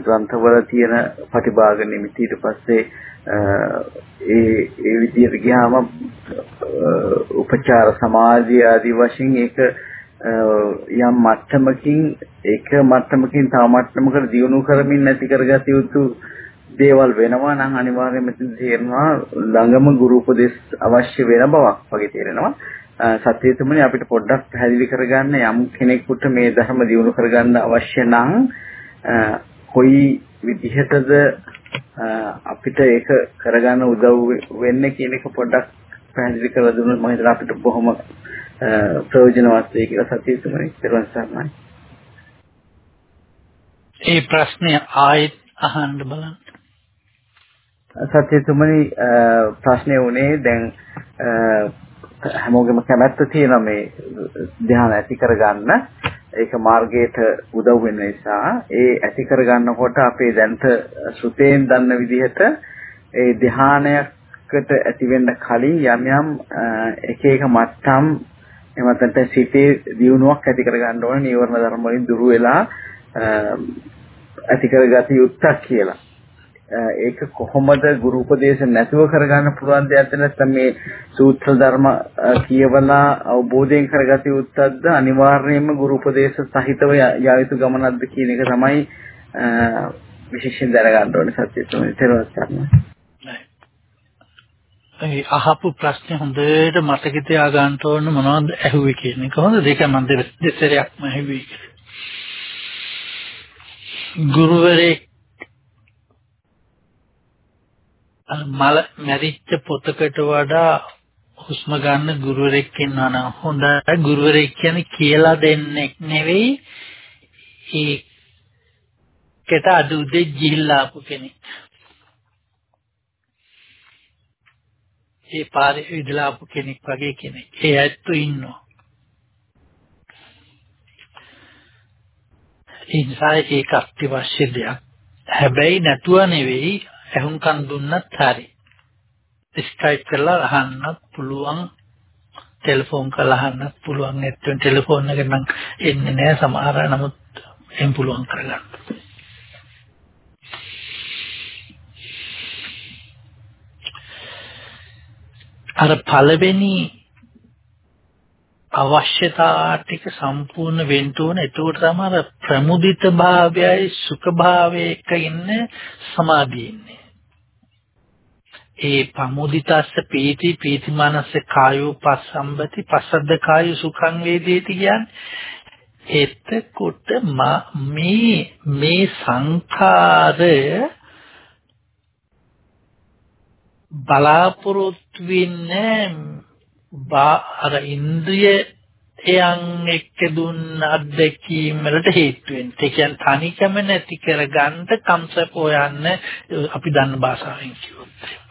ග්‍රන්ථවල තියෙන ප්‍රතිභාග නිමිති ඊට පස්සේ ඒ ඒ විදිහට ගියාම උපචාර සමාධිය ආදී වශයෙන් ඒක යම් මට්ටමකින් ඒක මට්ටමකින් තව මට්ටමකට දියුණු කරමින් නැති කරගත යුතු දේවල් වෙනවා නම් අනිවාර්යයෙන්ම මෙතන තේරෙනවා ළඟම ගුරු උපදෙස් අවශ්‍ය වෙන බවක් වගේ තේරෙනවා. සත්‍යතුමනි අපිට පොඩ්ඩක් පැහැදිලි කරගන්න යම් කෙනෙකුට මේ ධර්ම දියුණු කරගන්න අවශ්‍ය නම් කොයි විදිහටද අපිට ඒක කරගන්න උදව් වෙන්නේ කියන එක පොඩ්ඩක් පැහැදිලි කරලා දුන්නොත් මම හිතනවා අපිට බොහොම ප්‍රයෝජනවත් වෙයි කියලා සත්‍යතුමනි පෙරවන් සර්ණයි. ඒ ප්‍රශ්නේ ආයෙත් අහන්න බලන්න. සත්‍යතුමනි ප්‍රශ්නේ උනේ දැන් හැමෝගෙම කැමැත්ත තියෙන මේ ධ්‍යාන ඇති කරගන්න ඒක මාර්ගයට උදව් වෙන නිසා ඒ ඇති කරගන්නකොට අපේ දැන්ට සුතේන් දන්න විදිහට ඒ ධ්‍යානයකට ඇති වෙන්න කලින් යම් යම් එක එක මට්ටම් එමත්ට සිතේ දියුණුවක් ඇති කරගන්න ඕනේ නීවරණ ධර්ම වලින් දුරු වෙලා ඇති කරගත යුත්තක් කියලා. ඒක කොහොමද ගුරු උපදේශ නැතුව කරගන්න පුළුවන් දෙයක්ද නැත්නම් මේ සූත්‍ර ධර්ම කියවලා අවබෝධයෙන් කරගත යුත්තක්ද අනිවාර්යයෙන්ම ගුරු උපදේශ සහිතව යා යුතු ගමනක්ද කියන එක තමයි විශේෂයෙන් දැනගන්න ඕනේ සත්‍ය තමයි තේරුවත් ගන්න. ඒ අහපු ප්‍රශ්නේ හොඳට මතක තියාගන්න ඕන මොනවද ඇහුවේ කියන එක. හොඳද? ඒක මම දෙසරයක්ම ඇහුවේ. ගුරුවරයෙක් මල මැරිච්ච පොතකට වඩා හුස්ම ගන්න ගුරුවරෙක් ඉන්නවා නම් හොඳයි. ගුරුවරෙක් කියන්නේ කියලා දෙන්නෙක් නෙවෙයි. ඒකට අද උදේ ගිහිල්ලා ආපු කෙනෙක්. ඒ පාරේ ඉඳලා ආපු කෙනෙක් වගේ කෙනෙක්. ඒ ඇත්තු ඉන්නවා. ඒ නිසා ඒක අත්‍යවශ්‍ය දෙයක්. හැබැයි නැතුව නෙවෙයි ඇහුම්කන් දුන්නත් හරි. ස්කයිප් කරලා අහන්නත් පුළුවන්. ටෙලිෆෝන් කරලා අහන්නත් පුළුවන්. නෙට්වෙන් ටෙලිෆෝන් එක නම් එන්නේ නැහැ සමහර නමුත් එම් පුළුවන් කරගන්න. අර පළවෙනි අවශ්‍යතා ටික සම්පූර්ණ වෙන්න ඕන. ඒකට තමයි ප්‍රමුදිත භාවයයි සුඛ භාවයක ඉන්න සමාධිය ඉන්නේ. ඒ ප්‍රමුදිතස්ස පීති පීති මනස කායෝ පස්සම්බති පස්සද්ද කායෝ සුඛං වේදේති කියන්නේ එතකොට මේ මේ සංඛාරය බලාපොරොත්තු වෙන්නේ අර ඉන්ද්‍රිය එයන් එක්ක දුන්න අත්දැකීම් වලට හේතු වෙන්නේ. ඒ කියන්නේ තනිකම නැති කරගන්න කම්සප් හොයන්න අපි දන්න භාෂාවෙන් කිව්වොත්.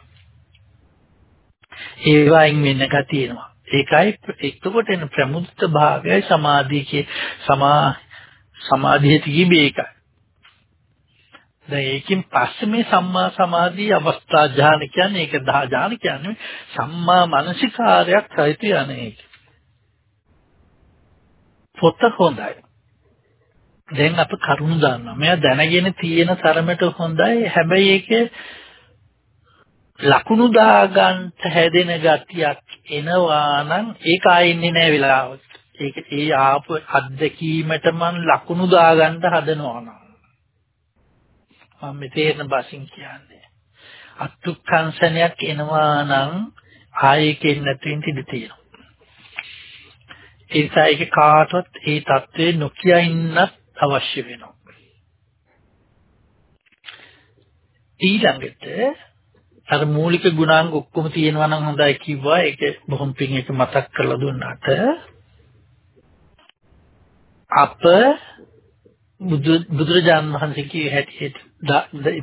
ඒ වයින් වෙන ගතියනවා. ඒකයි එක්කොට එන ප්‍රමුක්ත භාවයයි සමාධියේ සමා සමාධියේ තිබේ ඒකයි. දැන් ඒකෙන් පස්සේ මේ සම්මා සමාධි අවස්ථා ඥාන කියන්නේ ඒක දහ ඥාන කියන්නේ සම්මා මානසිකාරයක් සහිත යන එක. පොත හොඳයි. දැන් අප කරුණු දාන්නවා. මෙයා දැනගෙන තියෙන තරමට හොඳයි. හැබැයි ඒකේ ලකුණු දාගන්න හැදෙන ගතියක් එනවා නම් ඒක ආයෙන්නේ නැහැ වෙලාවට. ඒක ඒ ආපු අත්දැකීමට මම ලකුණු දාගන්න හදනවා නම් මම මෙතේන බසින් කියන්නේ. අත්ුක්ඛංශනයක් එනවා නම් ආයෙකින් නැතිවෙන්න ඉඩ තියෙනවා. ඒ නිසා ඒක කාටවත් ඒ தત્ත්වේ නොකිය ඉන්නත් අවශ්‍ය වෙනවා. ඊළඟට අර මූලික ගුණාංග ඔක්කොම තියෙනවා නම් හොඳයි කිව්වා. ඒක බොහොම පිං එක මතක් කරලා දුන්නාට අප බුදුරජාණන් වහන්සේ කියේ හැටියට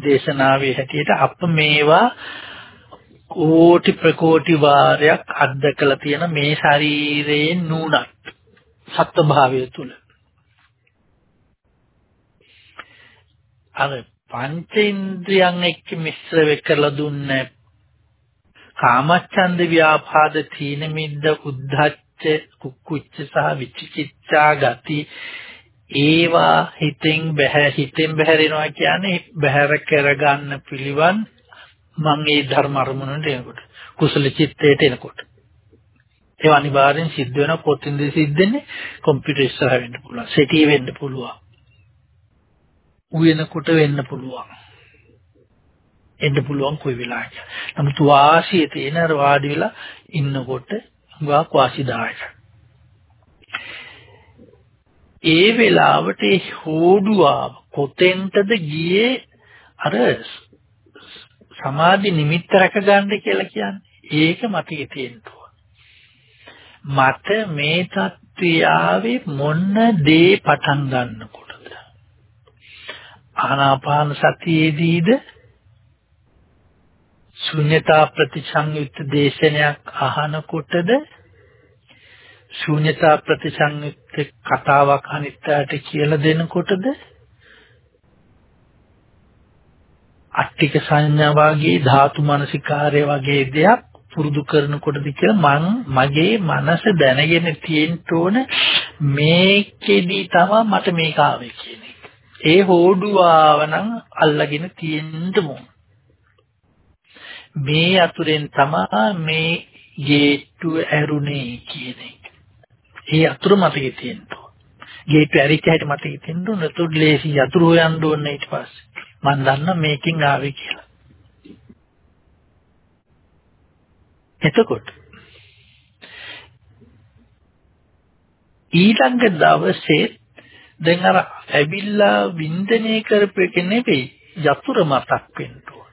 දේශනාවේ හැටියට අප මේවා කෝටි ප්‍රකෝටි වාරයක් අත්දකලා තියෙන මේ ශරීරයේ නුණක් සත්ව භාවය තුල අර පංචේන්ද්‍රයන් එක්ක මිශ්‍ර වෙකලා දුන්න කාමච්ඡන්ද ව්‍යාපාද තීන මිද්ද උද්ධච්ච කුක්කුච්ච සහ විචිකිච්ඡා ගති ඒවා හිතෙන් බැහැ. හිතෙන් බැහැරෙනවා කියන්නේ බැහැර කරගන්න පිළිවන් මම මේ ධර්ම අරමුණට එනකොට කුසල චිත්තයට එනකොට. ඒව අනිවාර්යෙන් සිද්ධ වෙන පොතින්ද සිද්ධ වෙන්නේ කම්පියුටර් ඉස්සරහ වෙන්න පුළුවන් සෙටි වෙන්න පුළුවන්. උයනකොට වෙන්න පුළුවන්. එන්න පුළුවන් කොයි වෙලාවක. නමුත් වාසිය තියෙන අර වාඩි වෙලා ඉන්නකොට වාක් වාසිදායකයි ඒ වෙලාවට ඒ හෝඩුවාව කොතෙන්ටද ගියේ? අර සමාධි නිමිත්ත රැකගන්න කියලා කියන්නේ ඒක මතකේ තියෙන්න මට මේ தත්ත්වයාවේ මොන දේ පටන් ගන්නකොටද ආනාපාන සතියේදීද ශුන්‍යතා ප්‍රතිසංයුක්ත දේශනයක් අහනකොටද ශූන්‍යතා ප්‍රතිසංයුක්ත කතාවක් අනිත්‍යයට කියලා දෙනකොටද අට්ටික සංඥා වගේ ධාතු මනසිකාරය වගේ දෙයක් පුරුදු කරනකොටද කියලා මං මගේ මනස දැනගෙන තියෙන්න ඕන මේකෙදි තමයි මට මේක ආවේ කියන එක. ඒ හෝඩුවාව නම් අල්ලගෙන තියෙන්න ඕන. මේ අතුරෙන් තමයි මේ ගේට්ටුව ඇරුණේ කියන එක. ඒ අතුර මතකේ තියෙන්න ඕන. ගේට්ටුව ඇරිච්ච හැටි මතකේ තියෙන්න ඕන. එතකොට ලේසි අතුරු හොයන්න ඕනේ ඊට පස්සේ. මම දන්නා මේකෙන් ආවේ කියලා. එතකොට ඊළඟ දවසේ දැන් අර ඇවිල්ලා වින්දනය කරපු එක නෙවෙයි යතුර මතක් වෙන්න ඕන.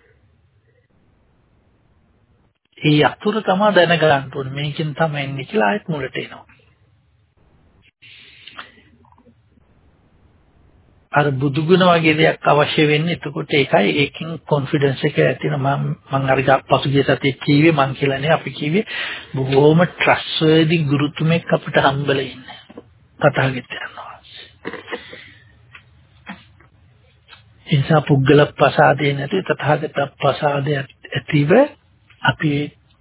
ඒ යතුර තමයි දැනගන්න ඕනේ. මේකෙන් තමයි එන්නේ කියලා ආයෙත් මුලට එනවා. අර බුදුගුණ වගේ දෙයක් අවශ්‍ය වෙන්නේ. එතකොට ඒකයි. ඒකෙන් කොන්ෆිඩන්ස් එක ඇති වෙන මම මම අර පසුගිය සතියේ කීවේ මං කියලා නේ. අපි කීවේ බොහොම ට්‍රස්ට්වර්දි ගුරුතුමෙක් අපිට හම්බෙලා ඉන්නේ තථාගතයන් එනිසා පුද්ගල ප්‍රසාදේ නැති තථාගත ප්‍රසාදයක් ඇතිව අපි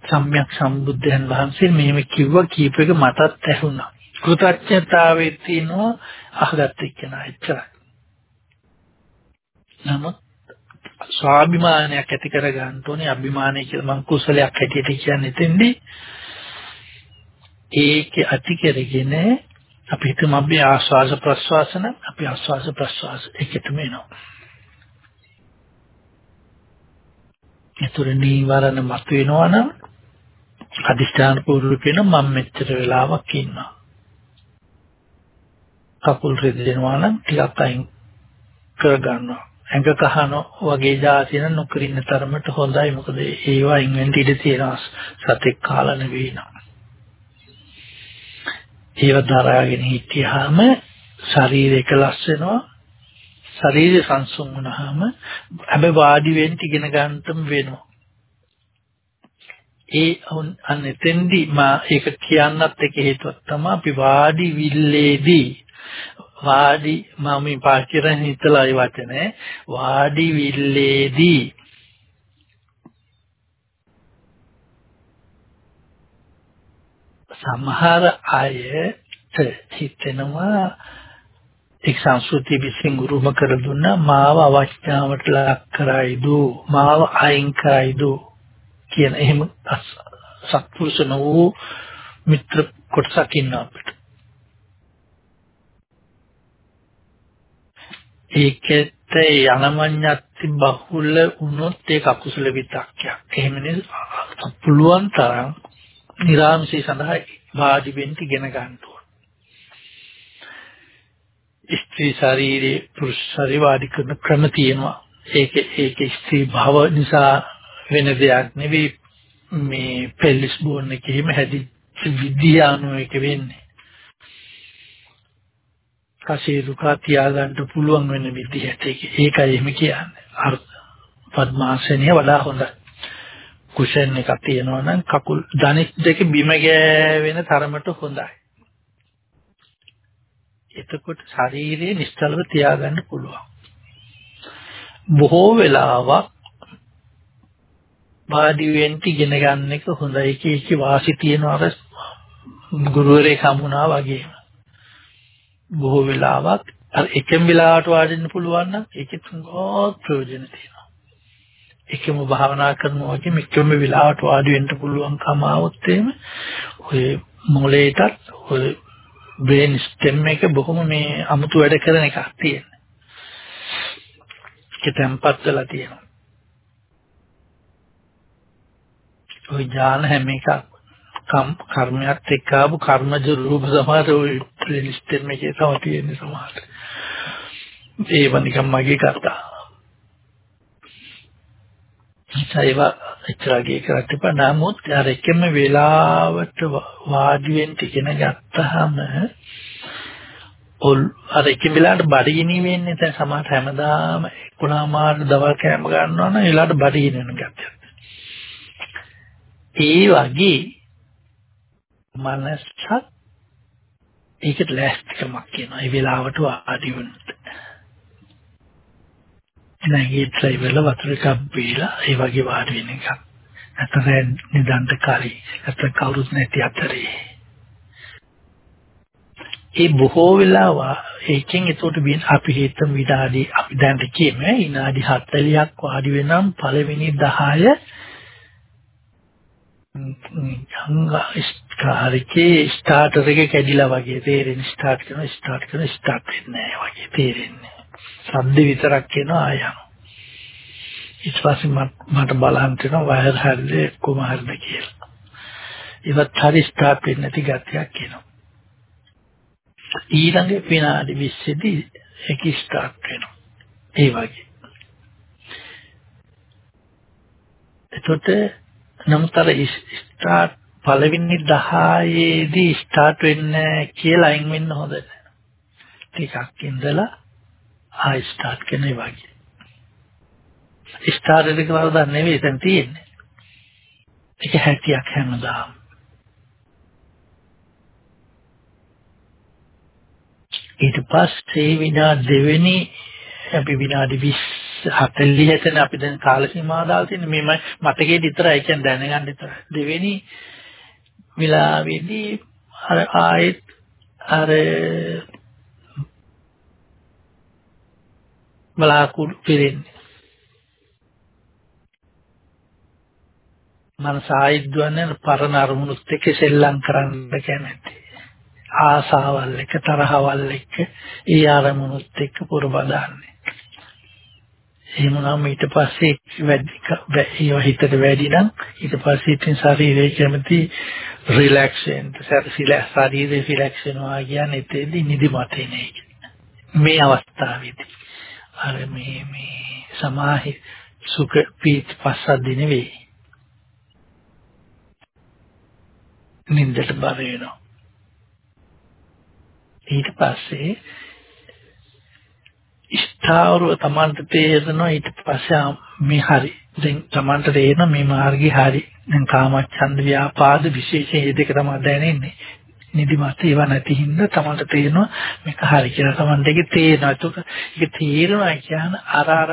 සම්්‍යක් සම්බුද්ධයන් වහන්සේ මෙහෙම කිව්වා කීප එක මටත් ඇහුණා. කෘතඥතාවයේ තියෙනවා අහගත්ත එක්කෙනා එච්චරයි. නමුත් ස්වාභිමානයක් ඇති කර ගන්න ඕනේ අභිමානය කියලා මං කුසලයක් හැටියට කියන්නේ එතෙන්දී ඒක ඇති කරගෙන අපි හිතමු අපි ආස්වාස ප්‍රස්වාසන අපි ආස්වාස ප්‍රස්වාස එකටම එනවා. ඒතර නීවරණ මතුවෙනවා නම් අදිෂ්ඨාන පූර්වක වෙන මම මෙච්චර වෙලාවක් ඉන්නවා. කකුල් රිදෙනවා නම් ටිකක් අයින් කර ගන්නවා. ඇඟ කහන වගේ જાතින නොකරින්න තරමට හොඳයි මොකද ඒවා අයින් වෙන්න ඉඩ තියෙනවා සතෙක් කාලා නෙවෙයි නම. ඒව දරාගෙන හිටියාම ශරීරය එකලස් වෙනවා ශරීරය සංසුන් වුණාම හැබැයි වාඩි වෙන්න ඉගෙන ගන්නටම වෙනවා. ඒ අන්න එතෙන්දී මා ඒක කියන්නත් එක හේතුවක් තමයි අපි වාඩි විල්ලේදී වාඩි මම මේ පාවිච්චි කරන හිතලා ඒ වචනේ වාඩි විල්ලේදී සමහර අයට හිතෙනවා එක් සංස්කෘතිය විසින් උරුම කර දුන්නා මාව අවඥාවට ලක් කරයිද මාව අයින් කරයිද කියන එහෙම සත්පුරුෂ වූ මිත්‍ර කොටසක් ඉන්නවා අපිට. ඒකෙත් යනමඤ්ඤත්ති බහුල වුණොත් ඒක අකුසල විතක්කයක්. එහෙම නේ පුළුවන් තරම් නිරාමසී සඳහා වාඩි වෙන්න ඉගෙන ගන්න ඕන. ස්ත්‍රී ශරීරයේ පුරුෂ ශරීර වාඩි කරන ක්‍රම තියෙනවා. ඒක ඒක ස්ත්‍රී භව නිසා වෙන දෙයක් නෙවෙයි මේ පෙල්ලිස් බෝන් එකේම හැදිච්ච විද්‍යානුව එක වෙන්නේ. කසීරුකා තියාගන්න පුළුවන් වෙන විදිහට ඒක ඒකයි එහෙම කියන්නේ. අර්ථ පద్මාසනය වඩා හොඳයි. කුෂන් එකක් තියෙනවා නම් කකුල් ධනිස් දෙක බිම ගෑවෙන තරමට හොඳයි. එතකොට ශරීරයේ නිශ්චලව තියාගන්න පුළුවන්. බොහෝ වෙලාවක් වාඩි වෙන්න ඉගෙන ගන්න එක හොඳයි කීකි වාසි තියනවා අර ගුරුවරයෙක් හම්බුණා වගේ. බොහෝ වෙලාවක් අර එකම වෙලාවට වාඩින්න පුළුවන් නම් ඒකෙත් ගොඩක් ප්‍රයෝජන තියෙනවා. එකම භාවනා කරනවා කියන්නේ එකම වෙලාවට වාඩි වෙන්න පුළුවන්කම આવොත් එහෙම ඔය මොළේටත් ඔය බ්‍රේන් ස්ටෙම් එක බොහොම මේ අමුතු වැඩ කරන එකක් තියෙනවා. ඒක තැම්පත් වෙලා තියෙනවා. ඔය ඥාන හැම එකක් කම් කර්මයක් එක්ක ආපු කර්මජ රූප සමහර ඔය බ්‍රේන් ස්ටෙම් එකේ තමයි තියෙන්නේ සමහර. ඒව නිකම් මගේ කතා. ඒව එච්චරගේ කරත් එපා නමුත් අර එකම වෙලාවට වාඩි වෙන්න ඉගෙන ගත්තාම ඔල් අර එකම වෙලාවට බඩගිනි වෙන්නේ දැන් සමහර හැමදාම 11 මාට දවල් කෑම ගන්නවා නම් ඒලාට බඩගිනි වෙන ගැටයක්. ඒ වගේ මනසත් ඒකට ලෑස්තිකමක් කියනවා. ඒ වෙලාවට වාඩි වෙන්න. නැගීටලා ඉවරලා වතුර එකක් බීලා ඒ වගේ වාඩි වෙන එකක්. නැත්නම් නිදන්ට කාලේ නැත්නම් කවුරුත් නැති අතරේ. ඒ බොහෝ වෙලාව ඒකෙන් එතකොට අපි හිතමු විනාඩි අපි දැන් කියමු විනාඩි 40ක් වාඩි වෙනම් පළවෙනි 10 කාර්යයේ ස්ටාර්ටර් එක කැඩිලා වගේ තේරෙන ස්ටාර්ට් කරන ස්ටාර්ට් කරන ස්ටාර්ට් වෙන්නේ නැහැ වගේ තේරෙන්නේ. සද්ද විතරක් එනවා ආයම. ඊට පස්සේ මට බලන්න තියෙනවා වයර් හරිද කොහොම හරිද කියලා. ඉවත් හරි ස්ටාර්ට් වෙන්නේ නැති ගතියක් එනවා. ඊළඟ විනාඩි 20 දී ඒක ස්ටාර්ට් වෙනවා. ඒ වගේ. එතකොට නමුත් අර ස්ටාර්ට් පළවෙනි 10 දී ස්ටාර්ට් වෙන්න කියලා අයින් වෙන්න හොඳ නැහැ. ටිකක් ඉඳලා ආයි ස්ටාර්ට් කරන වගේ. ස්ටාර්ට් එක වරදක් නෙවෙයි දැන් තියෙන්නේ. ඒක හැටියක් හැමදාම. ඊට පස්සේ විනා දෙවෙනි අපි විනාඩි 20 40 අපි දැන් කාල සීමාව දාලා තියෙන්නේ මේ මතකයේ විතරයි කියන්නේ දැනගන්න විතරයි දෙවෙනි වෙලාවේදී අර ආයෙත් අර බලාකුළු පිරෙන්නේ. මනස ආයිද්වන්නේ පරණ අරමුණුත් එක්ක සෙල්ලම් කරන්න කැමති. ආසාවල් එක තරහවල් එක්ක ඒ අරමුණුත් එක්ක පුරබදාන්නේ. එහෙම නම් ඊට පස්සේ වැඩි ඒවා හිතට වැඩි නම් ඊට පස්සේ ඉතින් ශරීරය කැමති රිලැක්ස් වෙන්න. ශරීරය රිලැක්ස් වෙනවා කියන්නේ එතෙන්දී නිදිමත එන එක. මේ අවස්ථාවේදී අර මේ මේ සමාහි සුඛ පීත් පස්සද්දි නෙවෙයි. නින්දට බර වෙනවා. ඊට පස්සේ ස්ථාවරව Tamanට තේරෙනවා. ඊට පස්සේ මේ හරි. දැන් Tamanට තේරෙන මේ මාර්ගේ හරි. දැන් කාමච්ඡන්ද ව්‍යාපාද විශේෂයෙන් මේ දෙක තමයි දැනෙන්නේ. නිදිමත ඒව නැති හින්දා Tamanට තේරෙනවා මේක හරි කියලා. Tamanට ඒක තේරෙනවා. ඒක ඒක තේරෙනවා කියන්නේ අර අර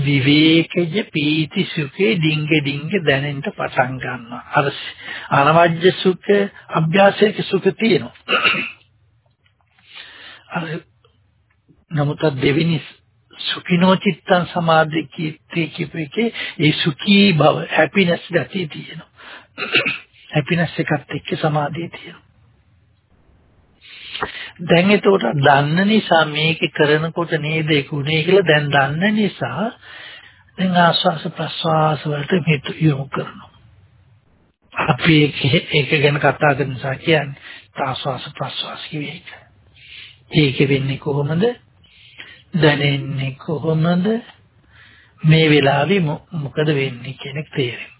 විවේකජ පීති සුඛේ ඩිංග ඩිංග දැනෙන්න පටන් ගන්නවා. අර අනවජ්‍ය සුඛ අභ්‍යාසයක සුඛ තියෙනවා. අර නමුත් දෙවෙනි සුඛිනෝ චිත්තං සමාධි කීර්ති කියපේකේ ඒ සුඛී බව හැපිනස් ගතිය තියෙනවා. හැපිනස් එකත් එක්ක සමාධිය තියෙනවා දැන් එතකොට දන්න නිසා මේක කරනකොට නේද ඒක උනේ කියලා දැන් දන්න නිසා දැන් ආස්වාස ප්‍රස්වාස වලට මෙතු යොමු කරනවා. අපි ඒක ගැන කතා කරන නිසා කියන්නේ ආස්වාස ප්‍රස්වාස කියේ ඒක. ඒක වෙන්නේ කොහොමද? දැනෙන්නේ කොහොමද? මේ වෙලාවේ මොකද වෙන්නේ කියන එක තේරෙනවා.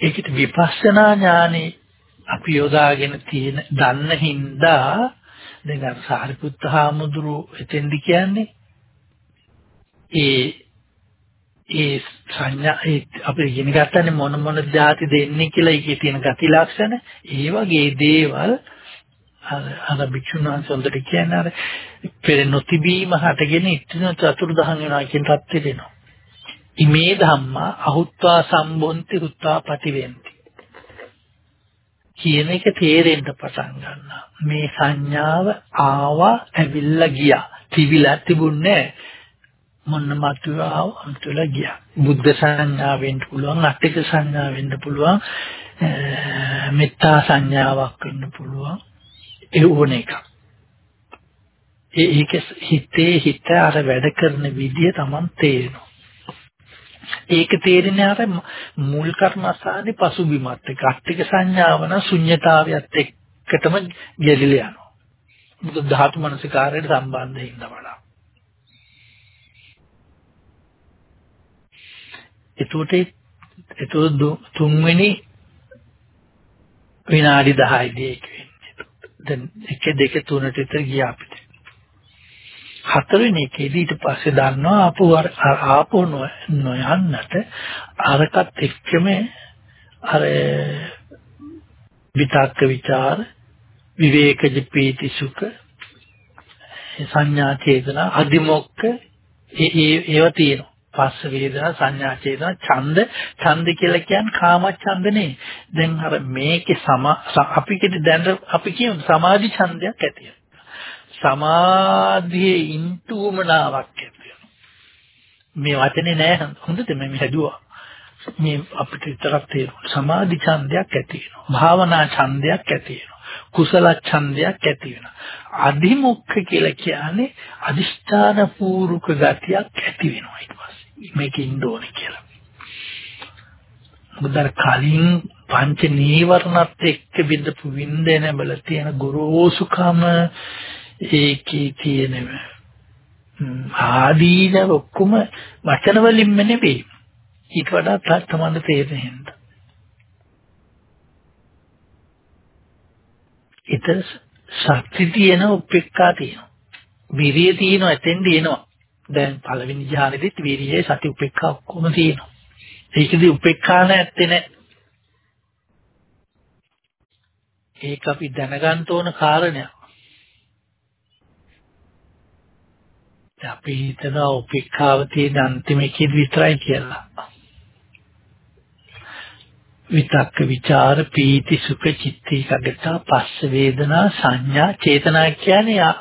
ඒකිට විපස්සනා ඥානෙ අපි යොදාගෙන තියෙන දන්න හින්දා දැන් අර සාරිපුත්ත හාමුදුරු එතෙන්දි කියන්නේ ඒ ඒ සංඥා ඒ අපි ඉගෙන ගන්නනේ මොන මොන જાති දෙන්නේ කියලා ඒකේ තියෙන ගති ලක්ෂණ ඒ වගේ දේවල් අර අර භික්ෂුන් හොඳට කියන්නේ අර පෙර නොතිබීම හටගෙන ඉතින චතුර්දහන් වෙනවා කියන தත්ත්වෙ දෙනවා. ඉමේ ධම්මා අහුත්වා සම්බොන්ති හුත්වා පටිවෙන්ති. කියන එක තේරෙන්න පටන් ගන්නවා. මේ සංඥාව ආවා ඇවිල්ලා ගියා. තිබිලා තිබුණේ මොන්න මතුවා අන්තුලා ගියා. බුද්ධ සංඥා වෙන්න පුළුවන්, අට්ටික සංඥා වෙන්න පුළුවන්, මෙත්තා සංඥාවක් වෙන්න පුළුවන්. ඒ ඕන එකක්. ඒක හිතේ හිත අර වැඩ කරන විදිය Taman තේරෙනවා. ඒක තේරෙන්නේ අර මුල් කර්මස්ථානේ පසුබිමත් එක්ක අට්ටික සංඥාව නම් ශුන්්‍යතාවයත් එක්කටම ගැලිලා යනවා. මොකද ධාතු මනසිකාරයට සම්බන්ධ වෙන්න වඩා. එතකොට එතකොට තුන්වෙනි විනාඩි 10 දී ඒක වෙන්නේ. දැන් 1 2 3ට විතර ගියා අපිට. හතරවෙනි එකේදී ඊට පස්සේ දන්නවා ආපු ආපු නොයන්නට අරකට එක්කම අර විතක්ක ਵਿਚාර විවේකජ පීති සුඛ සංඥා චේතනා අදිමොක්ක ඒ ඒවා තියෙනවා. පස්ස වේදනා සංඥා චේතනා ඡන්ද. ඡන්ද කියලා කියන්නේ කාම ඡන්ද නෙවෙයි. දැන් අර මේකේ සම අපිට දැන් අපි කියමු සමාධි ඡන්දයක් ඇති සමාධියේ ඉන්ටුමනාවක් ඇති මේ වචනේ නෑ හොඳට මම හැදුවා. මේ අපිට විතරක් තේරෙනවා. සමාධි ඡන්දයක් ඇති වෙනවා. භාවනා ඡන්දයක් ඇති වෙනවා. කුසල ඡන්දයක් ඇති වෙනවා. අධිමුඛ කියලා කියන්නේ අදිෂ්ඨාන පූර්වක ගතියක් ඇති වෙනවා ඊට පස්සේ. මේක ඉන්න ඕනේ කියලා. මුදල් කලින් පංච නීවරණත් එක්ක බිඳපු වින්දන බල තියෙන ගොරෝසුකම ඒකේ තියෙනවා. ආදීන ඔක්කොම වචන වලින්ම නෙවෙයි. ඊට වඩා තමන්ට තේරෙන්න. ඊට ශක්ති තියෙන උපේක්ඛා තියෙනවා. විරිය තියෙනවා එතෙන් දිනනවා. දැන් පළවෙනි ධ්‍යානෙදිත් විරිය සති උපේක්ඛා ඔක්කොම තියෙනවා. ඒකදී උපේක්ඛා නැත්තේ නෑ. ඒක අපි දැනගන්න ඕන කාරණයක්. අපි හිතනවා උපේක්ඛාව තියෙන අන්තිම එකේ විතරයි කියලා. විතක්ක ਵਿਚාර පීති සුඛ චිත්ත ඒකගතා පස්ස වේදනා සංඥා චේතනා කියන්නේ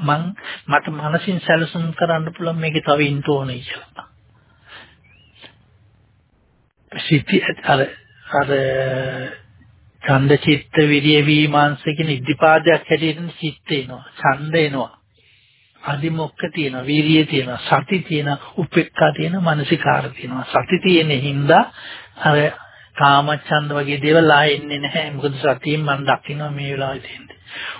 මං මට මනසින් සැලසුම් කරන්න පුළුවන් මේකේ තව ඉන්න ඕනේ කියලා. සිටි අර අර ඡන්ද චිත්ත විරිය වීමාංශ කියන ඉද්ධිපාදයක් හැටියට චිත්ත එනවා ඡන්ද එනවා අදිමොක්ක තියෙනවා වීරිය තියෙනවා සති තියෙනවා උපේක්ඛා තියෙනවා මානසිකාර තියෙනවා සති තියෙන හින්දා අර කාමච්ඡන්ද වගේ දේවල් ආයෙ එන්නේ නැහැ. මොකද සතියෙන් මම දකිනවා මේ වෙලාවේ තියෙන්නේ.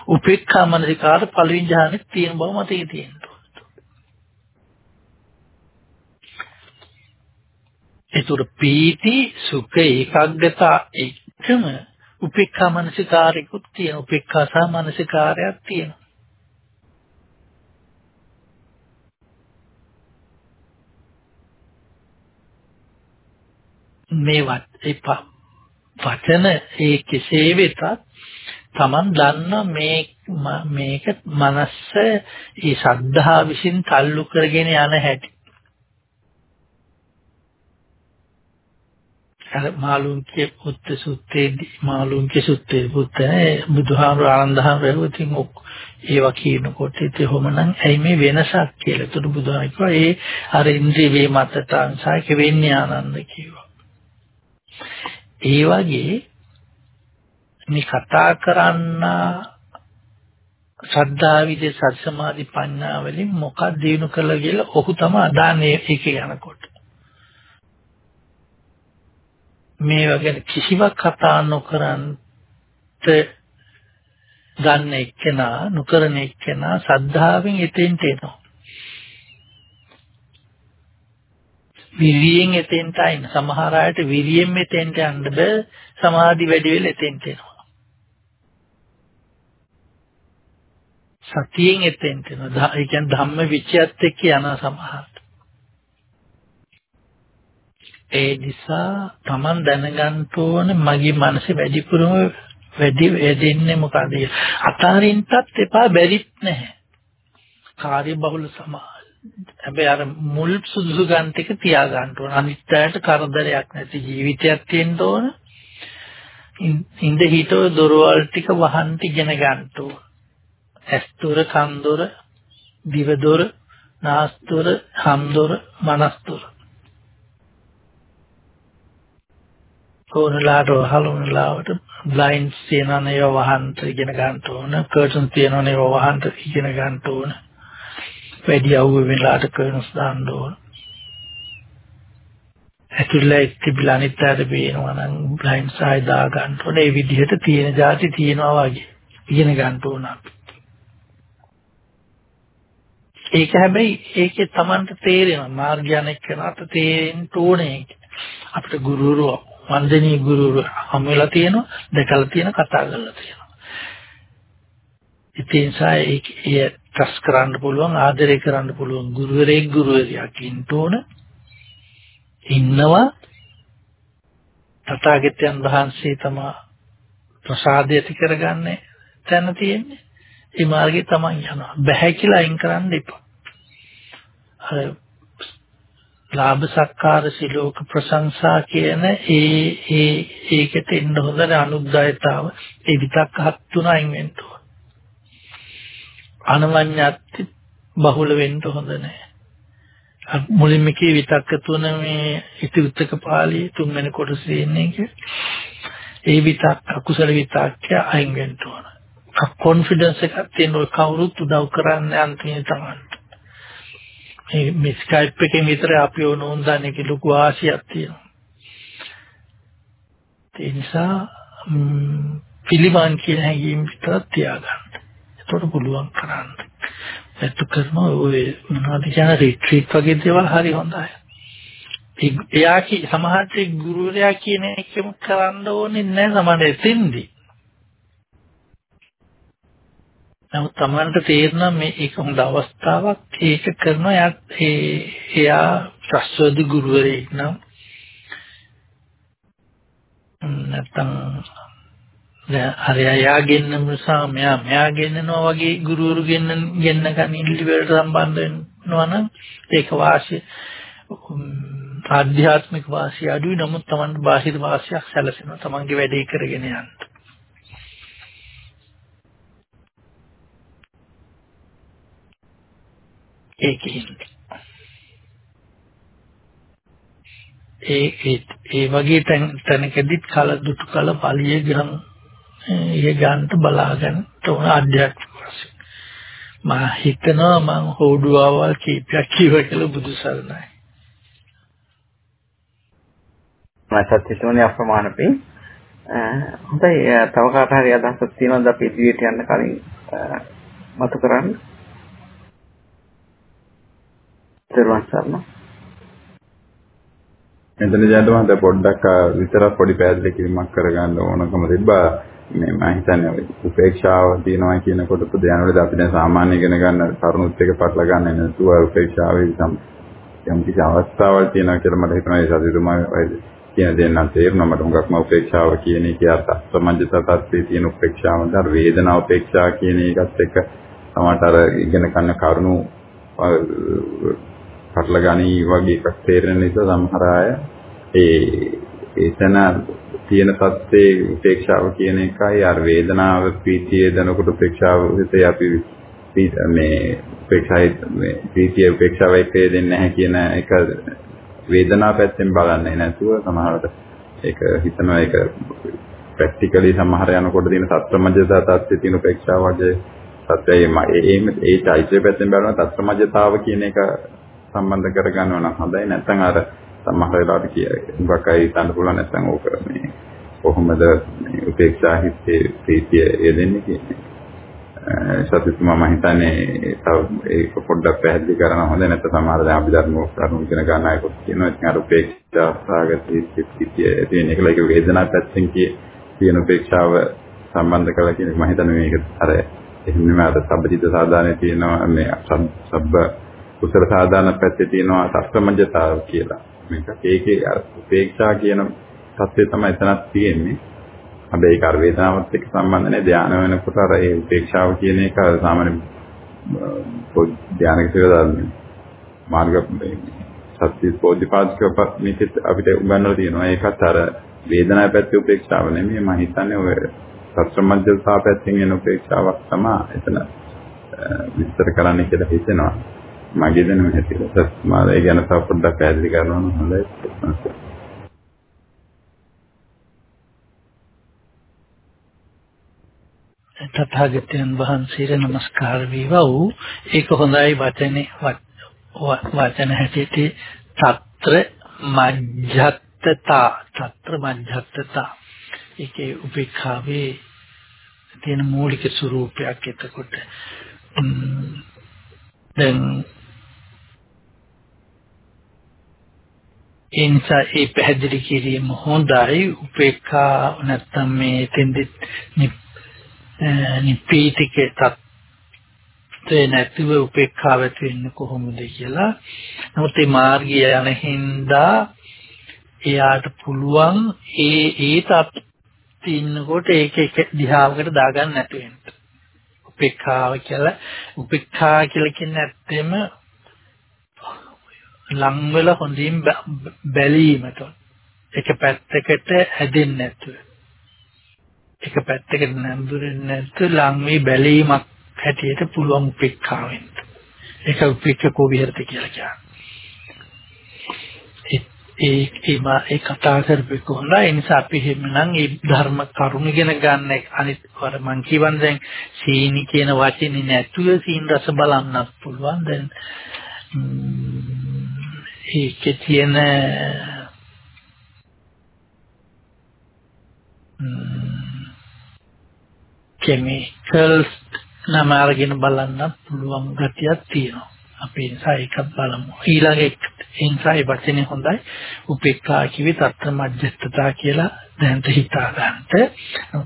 උපේක්ඛා මනසිකාර පළවෙනි ධ්‍යානෙත් තියෙන බව මතකේ තියෙනවා. ඒතර පීති සුඛ ඒකාග්‍රතා එකම උපේක්ඛා මනසිකාරයකුත් තියෙන. උපේක්ඛා සහ මනසිකාරයක් තියෙනවා. මේවත් ඒ වචන ඒ කෙසේ වෙතත් Taman දන්න මේ මේක මනස ඒ ශද්ධා විසින් තල්ලු කරගෙන යන හැටි. අර මාළුන්ගේ පුත්ත සුත්තේදී මාළුන්ගේ සුත්තේ පුත්ත බුදුහාමුදුර ආනන්දහාමුදුරුවෝ ඉතින් ඒවා කියනකොට ඉතින් කොහොමනම් ඇයි මේ වෙනසක් කියලා. ඒතර බුදුහාමුදුරුවෝ කිව්වා ඒ අර ඉන්ද්‍රිය වේමත්තතාංශාක වෙන්නේ ආනන්ද කිව්වා. ඒ වගේ මේ කතා කරන්න ශ්‍රද්ධා විදේ සති සමාධි ප්‍රඥා වලින් මොකක්ද දිනු කළා කියලා ඔහු තමයි අදාන්නේ ඒක යනකොට. මේ වගේ කිසිවක් කතා නොකරන්ත ගන්න එක්කෙනා නොකරන එක්කෙනා සද්ධාවෙන් එතෙන්ට එනවා. විරියෙන් එතෙන්ට අයින් සමහර අයට විරියෙන් මෙතෙන්ට යන්න බෑ සමාධි වැඩි වෙලා එතෙන්ට එනවා සතියෙන් එතෙන්ට එනවා ඒ කියන්නේ ධම්ම විචයත් එක්ක යන සමහරට. ඒ නිසා Taman දැනගන්න ඕන මගේ මනසේ වැඩිපුරම වැඩි වෙදෙන්නේ මොකද? අතාරින්නත් එපා බැරිත් නැහැ. කාර්ය බහුල සමා හැබැයි අර මුල් සුදුසු ගන්න ටික තියා ගන්න ඕන. අනිත්‍යයට කරදරයක් නැති ජීවිතයක් තියෙන්න ඕන. ඉඳ හිතව දොරවල් ටික වහන් ඉගෙන ගන්න ඕන. ඇස්තොර, කන්දොර, දිවදොර, නාස්තොර, හම්දොර, මනස්තොර. ඕනලාට වහලුනලාවට බ්ලයින්ඩ්ස් තියෙනවනේ ඒවා වහන්න ඉගෙන ගන්න ඕන. කර්ටන් තියෙනවනේ ඒවා වහන්න ඉගෙන ගන්න ඕන. වැඩි අවුව වෙලාට කර්නස් දාන්න ඕන. ඇතුළේ තිබිලා අනිත්‍යද පේනවා නම් බ්ලයින්ඩ් සායි දා ගන්න ඕනේ. ඒ විදිහට තියෙන જાති තියෙනවා වගේ. ඉගෙන ගන්න ඕන අපි. ඒක හැබැයි ඒකේ Tamanට තේරෙනවා මාර්ගයන එක්කනට තේරෙන්න ඕනේ. අපිට ගුරුවරු වන්දනීය ගුරුවරු හම් වෙලා තියෙනවා, දැකලා තියෙන කතා කරලා තියෙනවා. ඉතින් ඒ ඒ ට්‍රස් කරන්න පුළුවන් ආදරය කරන්න පුළුවන් ගුරුවරයෙක් ගුරුවරියක් ඉන්න ඕන. ඉන්නවා. තථාගතයන් වහන්සේ තමයි ප්‍රසාදය ඇති කරගන්නේ තැන තියෙන්නේ. ඒ මාර්ගේ තමයි යනවා. බෑ කියලා අයින් කරන්න එපා. අර ලාභ සක්කාර සිලෝක ප්‍රශංසා කියන ඒ ඒ ඒකට එන්න හොඳ අනුද්යතාව ඒ විතක් හත් තුන අයින් වෙන්න ඕන. අනවඤ්ඤත් බහුල වෙන්න හොඳ නැහැ. මුලින්ම කී විතක්ක තුන මේ ඉතිඋත්තක පාළියේ තුන්වෙනි කොටසේ ඉන්නේ ඒ විතක් අකුසල විතක්ය අයින් වෙන්න ඕන. කොන්ෆිඩන්ස් එකක් තියෙන ඔය කවුරුත් උදව් කරන්නේ අන්තිමේ තමයි. මේ මේ ස්කයිප් එකෙන් විතර අපි ඕනෝන්දන්නේ කි ලොකු ආශියක් තියෙනවා. ඒ නිසා පිළිවන් කියන හැඟීම් විතර තියාගන්න. එතකොට පුළුවන් කරන්න. ඒත් කරනවා ඔය මොනවද කියන රිට්‍රීට් වගේ දේවල් හරි හොඳයි. එයා කි සමහරට ගුරුවරයා කියන එකම කරන්න ඕනේ නැහැ සමහර එතෙන්දී. නමුත් Tamanට තේරෙනවා මේ ඒක හොඳ අවස්ථාවක් ඒක කරනවා එයා එයා ශාස්ත්‍රදි ගුරුවරයෙක් නම් නැත්තම් හරි එයා ගෙන්න නිසා මෙයා මෙයා ගෙන්නනවා වගේ ගුරුවරු ගෙන්න ගෙන්න කනිල්ලි වලට සම්බන්ධ වෙනවා නම් ඒක වාසිය ආධ්‍යාත්මික වාසිය අඩුයි. නමුත් Tamanට බාහිර වාසියක් සැලසෙනවා Tamanගේ වැඩේ කරගෙන යන්න. ඒකෙන් ඒ ඒ වගේ තැනකදීත් කල දුටු කල පළිය ග්‍රහණ ඒ ගන්නට බලාගෙන තෝන අධ්‍යාත්මික වශයෙන්. මා හිතනවා මං හොඩුවාවල් කීපයක් කිව කියලා බුදු සරණයි. මාසත් හිතුනේ අප්‍රමාණ පේ හොඳයි. තව කාට හරි අදහසක් තියෙනවද අපි ඉදිරියට යන්න කලින්? මතු කරන්න. තෙරුවන් සරණයි. මෙතන ජයන්ත පොඩ්ඩක් විතරක් පොඩි පැහැදිලි කිරීමක් කරගන්න ඕනකම තිබ්බා. මේ මම හිතන්නේ උපේක්ෂාව තියෙනවා කියනකොට ධානවලදී අපි දැන් සාමාන්‍ය ඉගෙන ගන්න කරුණුත් එක පටල ගන්න නැතුව උපේක්ෂාවේ සම් යම් කිසි අවස්ථාවල් තියෙනවා කියලා මට හිතෙනවා ඒ සතුටුමයි කියන දේ නම් තේරුණා මට හුඟක්ම උපේක්ෂාව කියන එකේ අර්ථ සමංජස තත්ත්වයේ තියෙන උපේක්ෂාව දර වේදනා උපේක්ෂා කියන එකත් එක්ක තමයි අර ඉගෙන ගන්න කරුණු පටල ගනී වගේ එකක් තේරෙන නිසා සමහර අය ඒ ඒතන තියෙන තත්ත්වේ උපේක්ෂාව කියන එකයි. අර වේදනාව ප්‍රීතිය දනකොට උපේක්ෂාව හිතේ අපි මේ උපේක්ෂායි මේ ප්‍රීතිය උපේක්ෂාව එක දෙන්නේ නැහැ කියන එක වේදනාව පැත්තෙන් බලන්නේ නැතුව සමහරවිට ඒක හිතනවා ඒක ප්‍රැක්ටිකලි සමහර යනකොට තියෙන සත්‍යමජ්ජතා තත්ත්වයේ තියෙන උපේක්ෂාව වගේ සත්‍යයේ මේ ඒ චෛත්‍ය පැත්තෙන් බලනවා සත්‍යමජ්ජතාව කියන එක සම්බන්ධ කරගන්නවා නම් හොඳයි. නැත්නම් අර සමහර වෙලාවට කිය උගක් අය හිතන්න පුළුවන් නැත්නම් ඕක මේ කොහොමද මේ උපේක්ෂා හිතේ ප්‍රීතිය යෙදෙන්නේ කියන්නේ. සතිතුමා මම හිතන්නේ තව ඒක පොඩ්ඩක් පැහැදිලි කරන හොඳ නැත්නම් සමහර දැන් අපි ධර්ම කරුණු ඉගෙන ගන්න අය කොට කියනවා. ඉතින් අර උපේක්ෂා සාගත ප්‍රීතිය තියෙන එක. ලයික වේදනා පැත්තෙන් කියන උපේක්ෂාව සම්බන්ධ කරලා කියන එක මම හිතන්නේ මේක අර එහෙම නෙමෙයි. අර සබ්බචිත්ත සාධාරණේ තියෙනවා. මේ සබ්බ කුසල සාධාරණ පැත්තේ තියෙනවා. සත්‍යමජ්ජතාව කියලා. මේක ඒකේ උපේක්ෂා කියන தත්ත්වය තමයි එතනක් තියෙන්නේ. හැබැයි ඒක අර වේදනාවත් එක්ක සම්බන්ධ නැහැ. ධානය වෙනකොට අර ඒ උපේක්ෂාව කියන එක සාමාන්‍ය ධානයක කියලා මාර්ග සත්‍ය පොඩිපාස්ක මේකත් අපිට උගන්වලා තියෙනවා. ඒකත් අර වේදනාව පැත්තේ උපේක්ෂාව නෙමෙයි මම හිතන්නේ ඔය සත්‍යමජ්ජතාව පැත්තෙන් එන උපේක්ෂාවක් තමයි එතන විස්තර කරන්න කියලා හිතෙනවා. මගේ දැනුම හැටියට මම ඒ ගැන තව පොඩ්ඩක් පැහැදිලි කරනවා නම් හොඳයි. තථාගතයන් වහන්සේට নমස්කාර වේවා වූ. ඒක හොඳයි වචනේ වචන හැටියට తත්‍ර මජ්ජත්තතා. తත්‍ර මජ්ජත්තතා. ඒකේ උපේක්ෂාවේ තියෙන මූලික ස්වરૂපයක් එතකොට. දැන් ඒ නිසා ඒ පැහැදිලි කිරීම හොඳයි උපේක්ඛා නැත්තම් මේ තෙන්දි නිපීතික තත්ත්වේ නැතිව උපේක්ඛාව ඇති වෙන්නේ කොහොමද කියලා. නමුත් මේ මාර්ගය යන හින්දා එයාට පුළුවන් ඒ ඒ තත් ඉන්නකොට ඒක එක දිහාවකට දාගන්න නැති වෙන්න. උපේක්ඛාව කියලා උපේක්ඛා කියලා කියන්නේ ඇත්තෙම ලං වෙලා හොඳින් බැලීමට. එක පැත්තකට හැදෙන්නේ නැතුව. එක පැත්තකට නැඹුරෙන්නේ නැතුව ලං වී බැලීමක් හැටියට පුළුවන් උපේක්ඛාවෙන්. ඒක උපේක්ඛකෝ විහෙරති කියලා කියන්නේ. ඒ ඒ මා ඒ කතා කරපු කොහොමද ඒ නිසා අපි එහෙමනම් ඒ ධර්ම කරුණ ඉගෙන ගන්න අනිත් වර මං කියවන් දැන් සීනි කියන වචනේ නැතුව සීන් රස බලන්නත් පුළුවන්. දැන් ඒකේ තියෙන කෙමිකල්ස් නම අරගෙන බලන්න පුළුවන් ගතියක් තියෙනවා. අපි නිසා ඒකත් බලමු. ඊළඟ එක එන්සයි වචනේ හොඳයි. උපේක්ඛා කිවි තත්ත්ව මධ්‍යස්ථතා කියලා දැනට හිතා ගන්නට.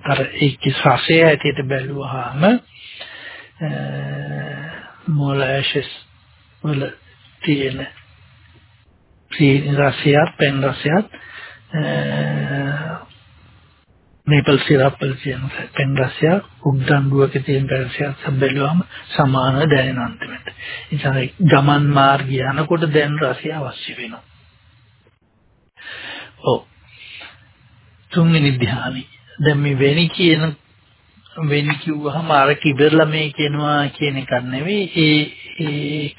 අර ඒකේ රසය ඇටියට බැලුවාම මොලැෂස් වල තියෙන රසයත් පෙන් රසයත් මේපල් සිරප් වල තියෙන පෙන් රසයක් උද්දණ්ඩුවක තියෙන රසයක් බැලුවම සමාන දැනෙන අන්තිමට. ඉතින් ගමන් මාර්ගය යනකොට දැන් රසය අවශ්‍ය වෙනවා. ඔව්. තුන්වෙනි ධ්‍යානෙ. දැන් මේ වෙනි කියන වෙනි කිව්වහම අර කිබර්ලා මේ කියනවා කියන එක නෙවෙයි ඒ ඒ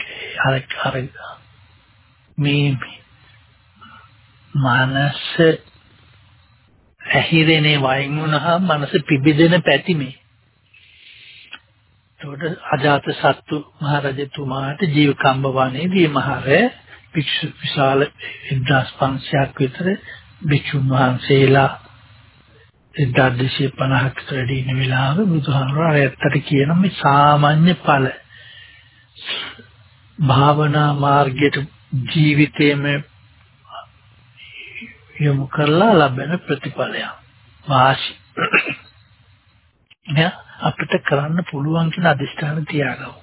අර අර මේ මානස ඇහිරෙනේ වයින් වුණාම මනස පිබිදෙන පැති මේ. ඒකට අජාත සත්තු මහරජතුමාට ජීවකම්බ වනේදී මහර භික්ෂු විශාල 1500ක් විතර භික්ෂුන් වහන්සේලා 1250ක් වැඩි ඉන්න වෙලාව බුදුහාමුදුරුවෝ ඇත්තට කියන මේ සාමාන්‍ය ඵල භාවනා මාර්ගයට ජීවිතයේම යොමු කරලා ලැබෙන ප්‍රතිඵලයක්. වාසි. නෑ අපිට කරන්න පුළුවන් කියන අදිෂ්ඨාන තියාගමු.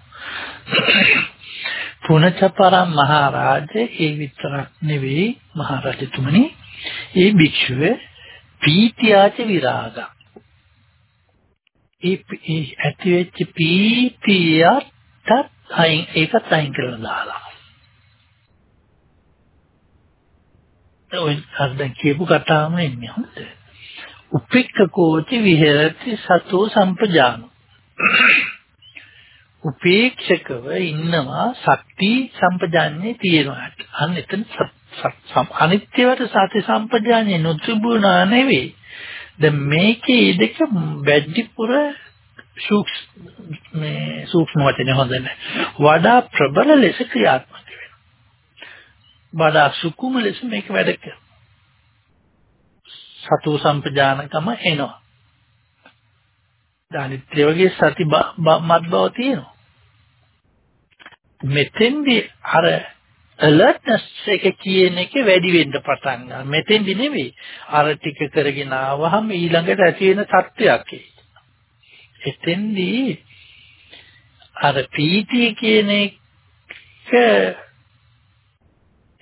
පුනචපරම් මහරජේ ඒ විතරක් නෙවෙයි මහරජතුමනි ඒ භික්ෂුවේ පීතියාච විරාග. ඒ ඇති වෙච්ච පීතියත් අයින් ඒකත් අයින් කරලා දාලා. ඔය අර කියපු කතාවම එන්නේ හොඳ. උපේක්ඛකෝච විහෙරති සතෝ සම්පජාන. උපේක්ෂකව ඉන්නවා ශක්ති සම්පජාන්නේ තියෙනවා. අන්න එතන අනිත්‍යවට සති සම්පජාන්නේ නොතිබුණා නෙවෙයි. දැන් මේකේ දෙක වැඩිපුර සූක්ෂම මේ සූක්ෂම වචනේ හොඳ නැහැ. වඩා ප්‍රබල ලෙස ක්‍රියාත්මක වඩා සුකුම ලෙස මේක වැඩ කරනවා. සතු සම්පජානකම එනවා. අනිත්‍ය වගේ සති මත් බව තියෙනවා. මෙතෙන්දී අර alertness එක කියන එක වැඩි වෙන්න පටන් ගන්නවා. මෙතෙන්දි නෙවෙයි. අර ටික කරගෙන ආවහම ඊළඟට ඇති වෙන තත්ත්වයක් එතෙන්දී අර පීතිය කියන එක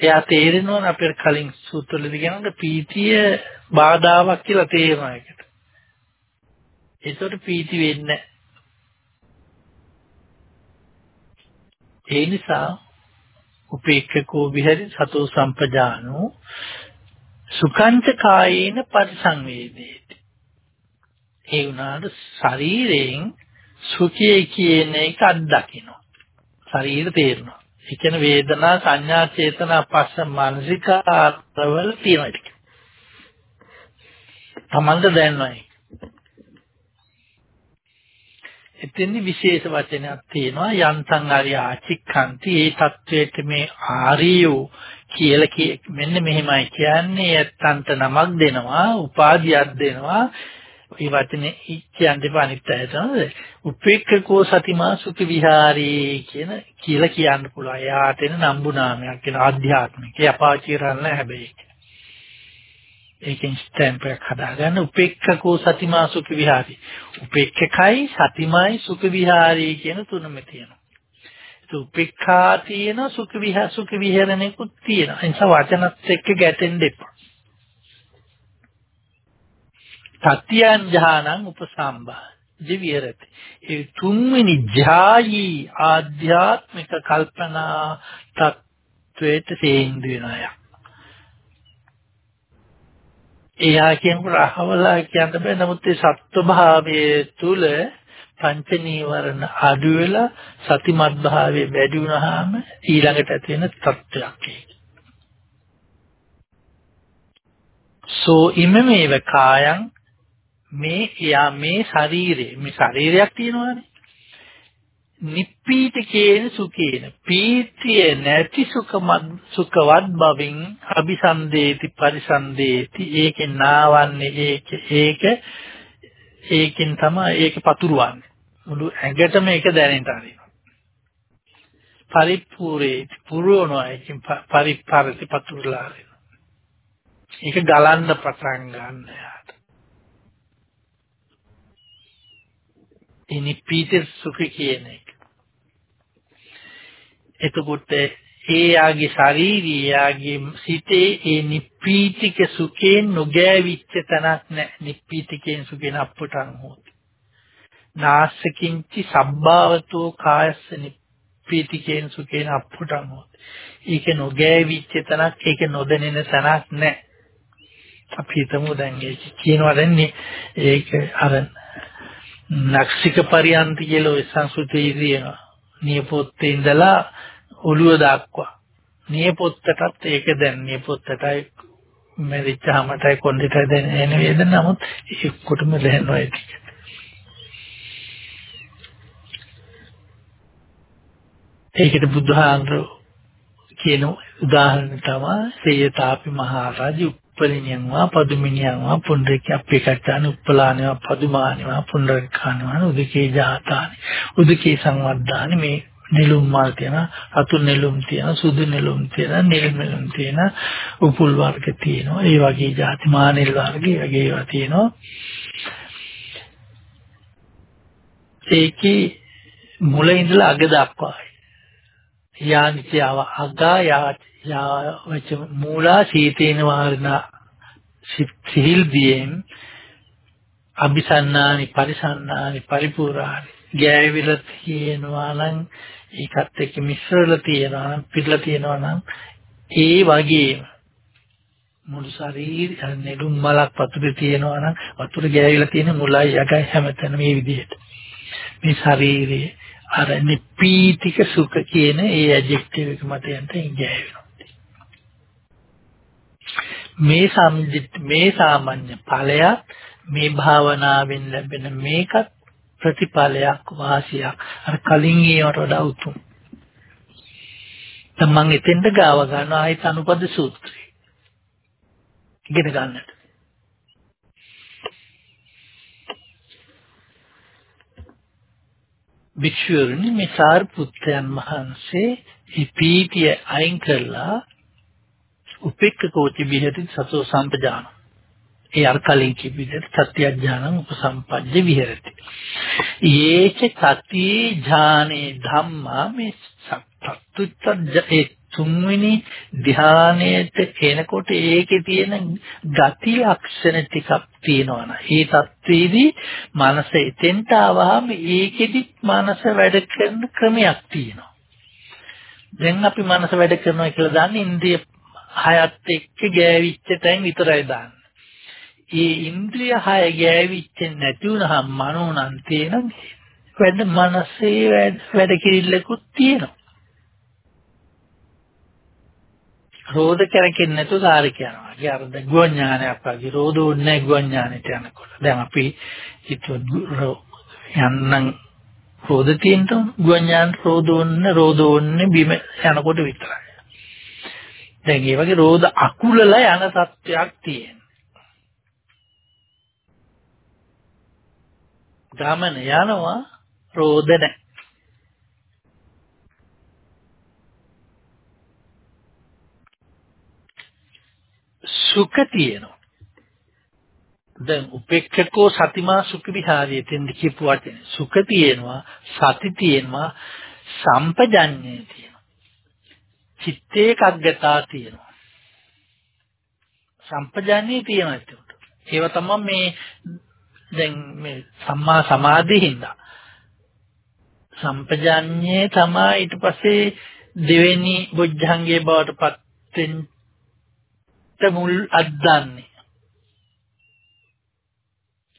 එයා තේරෙනවා අපේ කලින් සූත්‍රවලදී කියනවා පීතිය බාධාවක් කියලා තේරෙනවා ඒකට. ඒකට පීති වෙන්නේ ඒ නිසා උපේක්ඛකෝ විහෙරි සතෝ සම්පජානෝ සුඛංච කායේන පරිසංවේදේති. ඒ උනාට ශරීරයෙන් සුඛය කියන එක අත්දකින්න. ශරීර තේරෙනවා. ඒ කියන්නේ වේදනා සංඥා චේතනා පස්ස මානසිකාරවල තියෙන එක. තමන්ට දැනනවායි. එතෙන්දි විශේෂ වචනයක් තියෙනවා යන්තං ආර්ය ආචික්ඛන්ති ඒ தത്വෙට මේ ආර්යෝ කියලා මෙන්න මෙහෙමයි කියන්නේ යත්තන්ට නමක් දෙනවා උපාධියක් දෙනවා මේ වචනේ කියන්න දෙපා අනිත් අයට නේද? උපේක්ඛකෝ සතිමා සුඛ විහාරී කියන කියලා කියන්න පුළුවන්. එයාට එන නම්බු නාමයක් කියන ආධ්‍යාත්මික. ඒ අපාචි කරන්න හැබැයි. ඒකෙන් ස්ටැම්ප් එකක් හදාගන්න උපේක්ඛකෝ සතිමා සුඛ විහාරී. උපේක්ඛකයි සතිමයි සුඛ විහාරී කියන තුනම තියෙනවා. ඒක උපේක්ඛා තියෙන සුඛ විහා සුඛ විහරණයකුත් තියෙනවා. ඒ නිසා වචනත් එක්ක ගැටෙන්න එපා. තත්‍යං ඥානං උපසම්බා ජීවිරති ඒ තුන්වෙනි ධායී ආධ්‍යාත්මික කල්පනා තත්වයට තේින්දු වෙනවා. එයා කියනකොට අහවලා කියන්න බෑ නමුත් ඒ සත්ව භාවයේ තුල පංච නීවරණ අඩු වෙලා සතිමත් භාවයේ වැඩි වුණාම ඊළඟට ඇති වෙන තත්ත්වයක් ඒක. සෝ ඉමමේව කායං මේ යා මේ ශරීරේ මේ ශරීරයක් තියෙනවානේ. නිප්පීතිකේන සුකේන පීතිය නැති සුඛමත් සුඛවත් බවින් අபிසන්දේති පරිසන්දේති. ඒකේ නාවන්නේ ඒක ඒක ඒකෙන් තමයි ඒක පතුරවන්නේ. මුළු ඇඟටම ඒක දැනෙන්න ආරිනවා පරිපූර්ණේ පුරවනවා ඒකෙන් පරිපරති පතුරලා ආරිනවා ඒක ගලන්න පටන් ගන්න යාට ඉනිපීති සුඛ කියන එක. එතකොට ඒ යාගේ ශාරීරිය යාගේ සිතේ ඒ නිප්පීතික සුඛයෙන් නොගෑවිච්ච තැනක් නැහැ නිප්පීතිකෙන් සුඛෙන් අප්පටන් හොති. නාසකින්චි සබ්බාවතෝ කායස්ස නිප්පීතිකෙන් සුඛෙන් අප්පටන් හොති. ඒක නොගෑවිච්ච තැනක් ඒක නොදැනෙන තැනක් නැහැ අපි හිතමු දැන් ඒක කියනවා දැන්නේ ඒක අර නක්ෂික පරියන්ති කියලා ඔය සංස්කෘතයේ තියෙනවා. නියපොත්තේ ඉඳලා ඔළුව දක්වා. නියපොත්තටත් ඒක දැන් නියපොත්තටයි මෙරිච්චාමටයි කොණ්ඩෙටයි දැන් එන වේදන නමුත් ඒකටම දැනෙනවා ඒක. ඒකට බුදුහාඳු කියන උදාහරණ තමයි සේයතාපි මහරජු. උප්පලිනියන් වා පදුමිනියන් වා පුණ්ඩරික අපේකටාන උප්පලානවා පදුමානවා පුණ්ඩරිකානවා උදකේ ජාතානි උදකේ සංවද්දානි මේ නෙළුම් මල් තියෙනවා රතු නෙළුම් තියෙනවා සුදු නෙළුම් තියෙනවා නිල් නෙළුම් තියෙනවා උපුල් වර්ග තියෙනවා ඒ වගේ ಜಾති මානෙල් වර්ග ඒ වගේ ඒවා තියෙනවා. ඒකේ මුල ඉඳලා අග දක්වා. යානිත්‍යව අගා යා යා වච මූලා සීතේන වාරණ සිහිල් දියෙන් අபிසන්නානි පරිසන්නානි පරිපූර්ණානි. ගෑවිලා තියෙනවා නම් ඒකත් එක්ක මිශ්‍රලා තියෙනවා නම් පිරලා තියෙනවා නම් ඒ වගේම මුළු ශරීරය නෙළුම් මලක් වතුරේ තියෙනවා නම් වතුර ගෑවිලා තියෙන මුලයි යකයි හැමතැනම මේ විදිහට. මේ ශරීරයේ අර නිපීතික සුඛ කියන ඒ ඇඩ්ජෙක්ටිව් එක මත යන්තම් ගෑවෙනවා. මේ සම්දිත් මේ සාමාන්‍ය ඵලයක් මේ භාවනාවෙන් ලැබෙන මේකත් ප්‍රතිඵලයක් වාසියක් අර කලින් ඒවට වඩා උතුම්. දැන් මම එතෙන්ට ගාව ගන්න ආයත අනුපද සූත්‍රය. ඉගෙන ගන්නට. වික්ෂුරුනි මේ සාරිපුත්‍රයන් වහන්සේ මේ පීතිය අයින් කරලා උපේක්ඛකෝති විහෙති සතෝ සම්පජාන. ඒ අර කලින් කිව් විදිහට සත්‍යඥානං උපසම්පජ්ජ විහෙරති. යේච සති ඥානේ ධම්මා මේ සත්තුත්ත්‍ය තුන්වෙනි ධානයට එනකොට ඒකේ තියෙන ගති ලක්ෂණ ටිකක් තියෙනවනේ. මේ தത്വෙදී මනස එතෙන්ට ආවහම ඒකෙදි මනස වැඩ කරන ක්‍රමයක් තියෙනවා. දැන් අපි මනස වැඩ කරනවා කියලා දන්නේ ඉන්ද්‍රිය හයත් එක්ක ගෑවිච්ච තැන් විතරයි දාන්නේ. ඒ ඉන්ද්‍රිය හය ගෑවිච්ච නැති වුනහම මනෝ නම් තියෙන වැඩ මනසේ වැඩ කිරිල්ලකුත් තියෙනවා. රෝධ කරකින් නැතු කාර්ය කරනවා. ඒ අර ගුවන් ඥානයක් වගේ රෝධ ඕනේ ගුවන් ඥානෙට යනකොට. දැන් අපි හිතුව යන්නම් රෝධ තියෙන ගුවන් ඥාන රෝධ ඕනේ රෝධ ඕනේ බිම යනකොට විතරයි. දැන් මේ වගේ රෝධ අකුලලා යන තත්වයක් තියෙනවා. ගමන යනවා රෝධ නැහැ. සුඛ තියෙනවා. දැන් උපේක්ඛකෝ සතිමා සුඛ විහාරයේ තෙන්ද කියපු වචනේ සුඛ තියෙනවා සති තියෙනවා සම්පජඤ්ඤය තියෙනවා. චිත්තේ කග්ගතා තියෙනවා. සම්පජඤ්ඤය තියෙනවා ඒකට. ඒව තමයි මේ දැන් මේ සම්මා සමාධිය හින්දා සම්පජාඤ්ඤේ තමයි ඊට පස්සේ දෙවෙනි බොජ්ජංගේ බවට පත් වෙන්න මුල් අද්දන්නේ.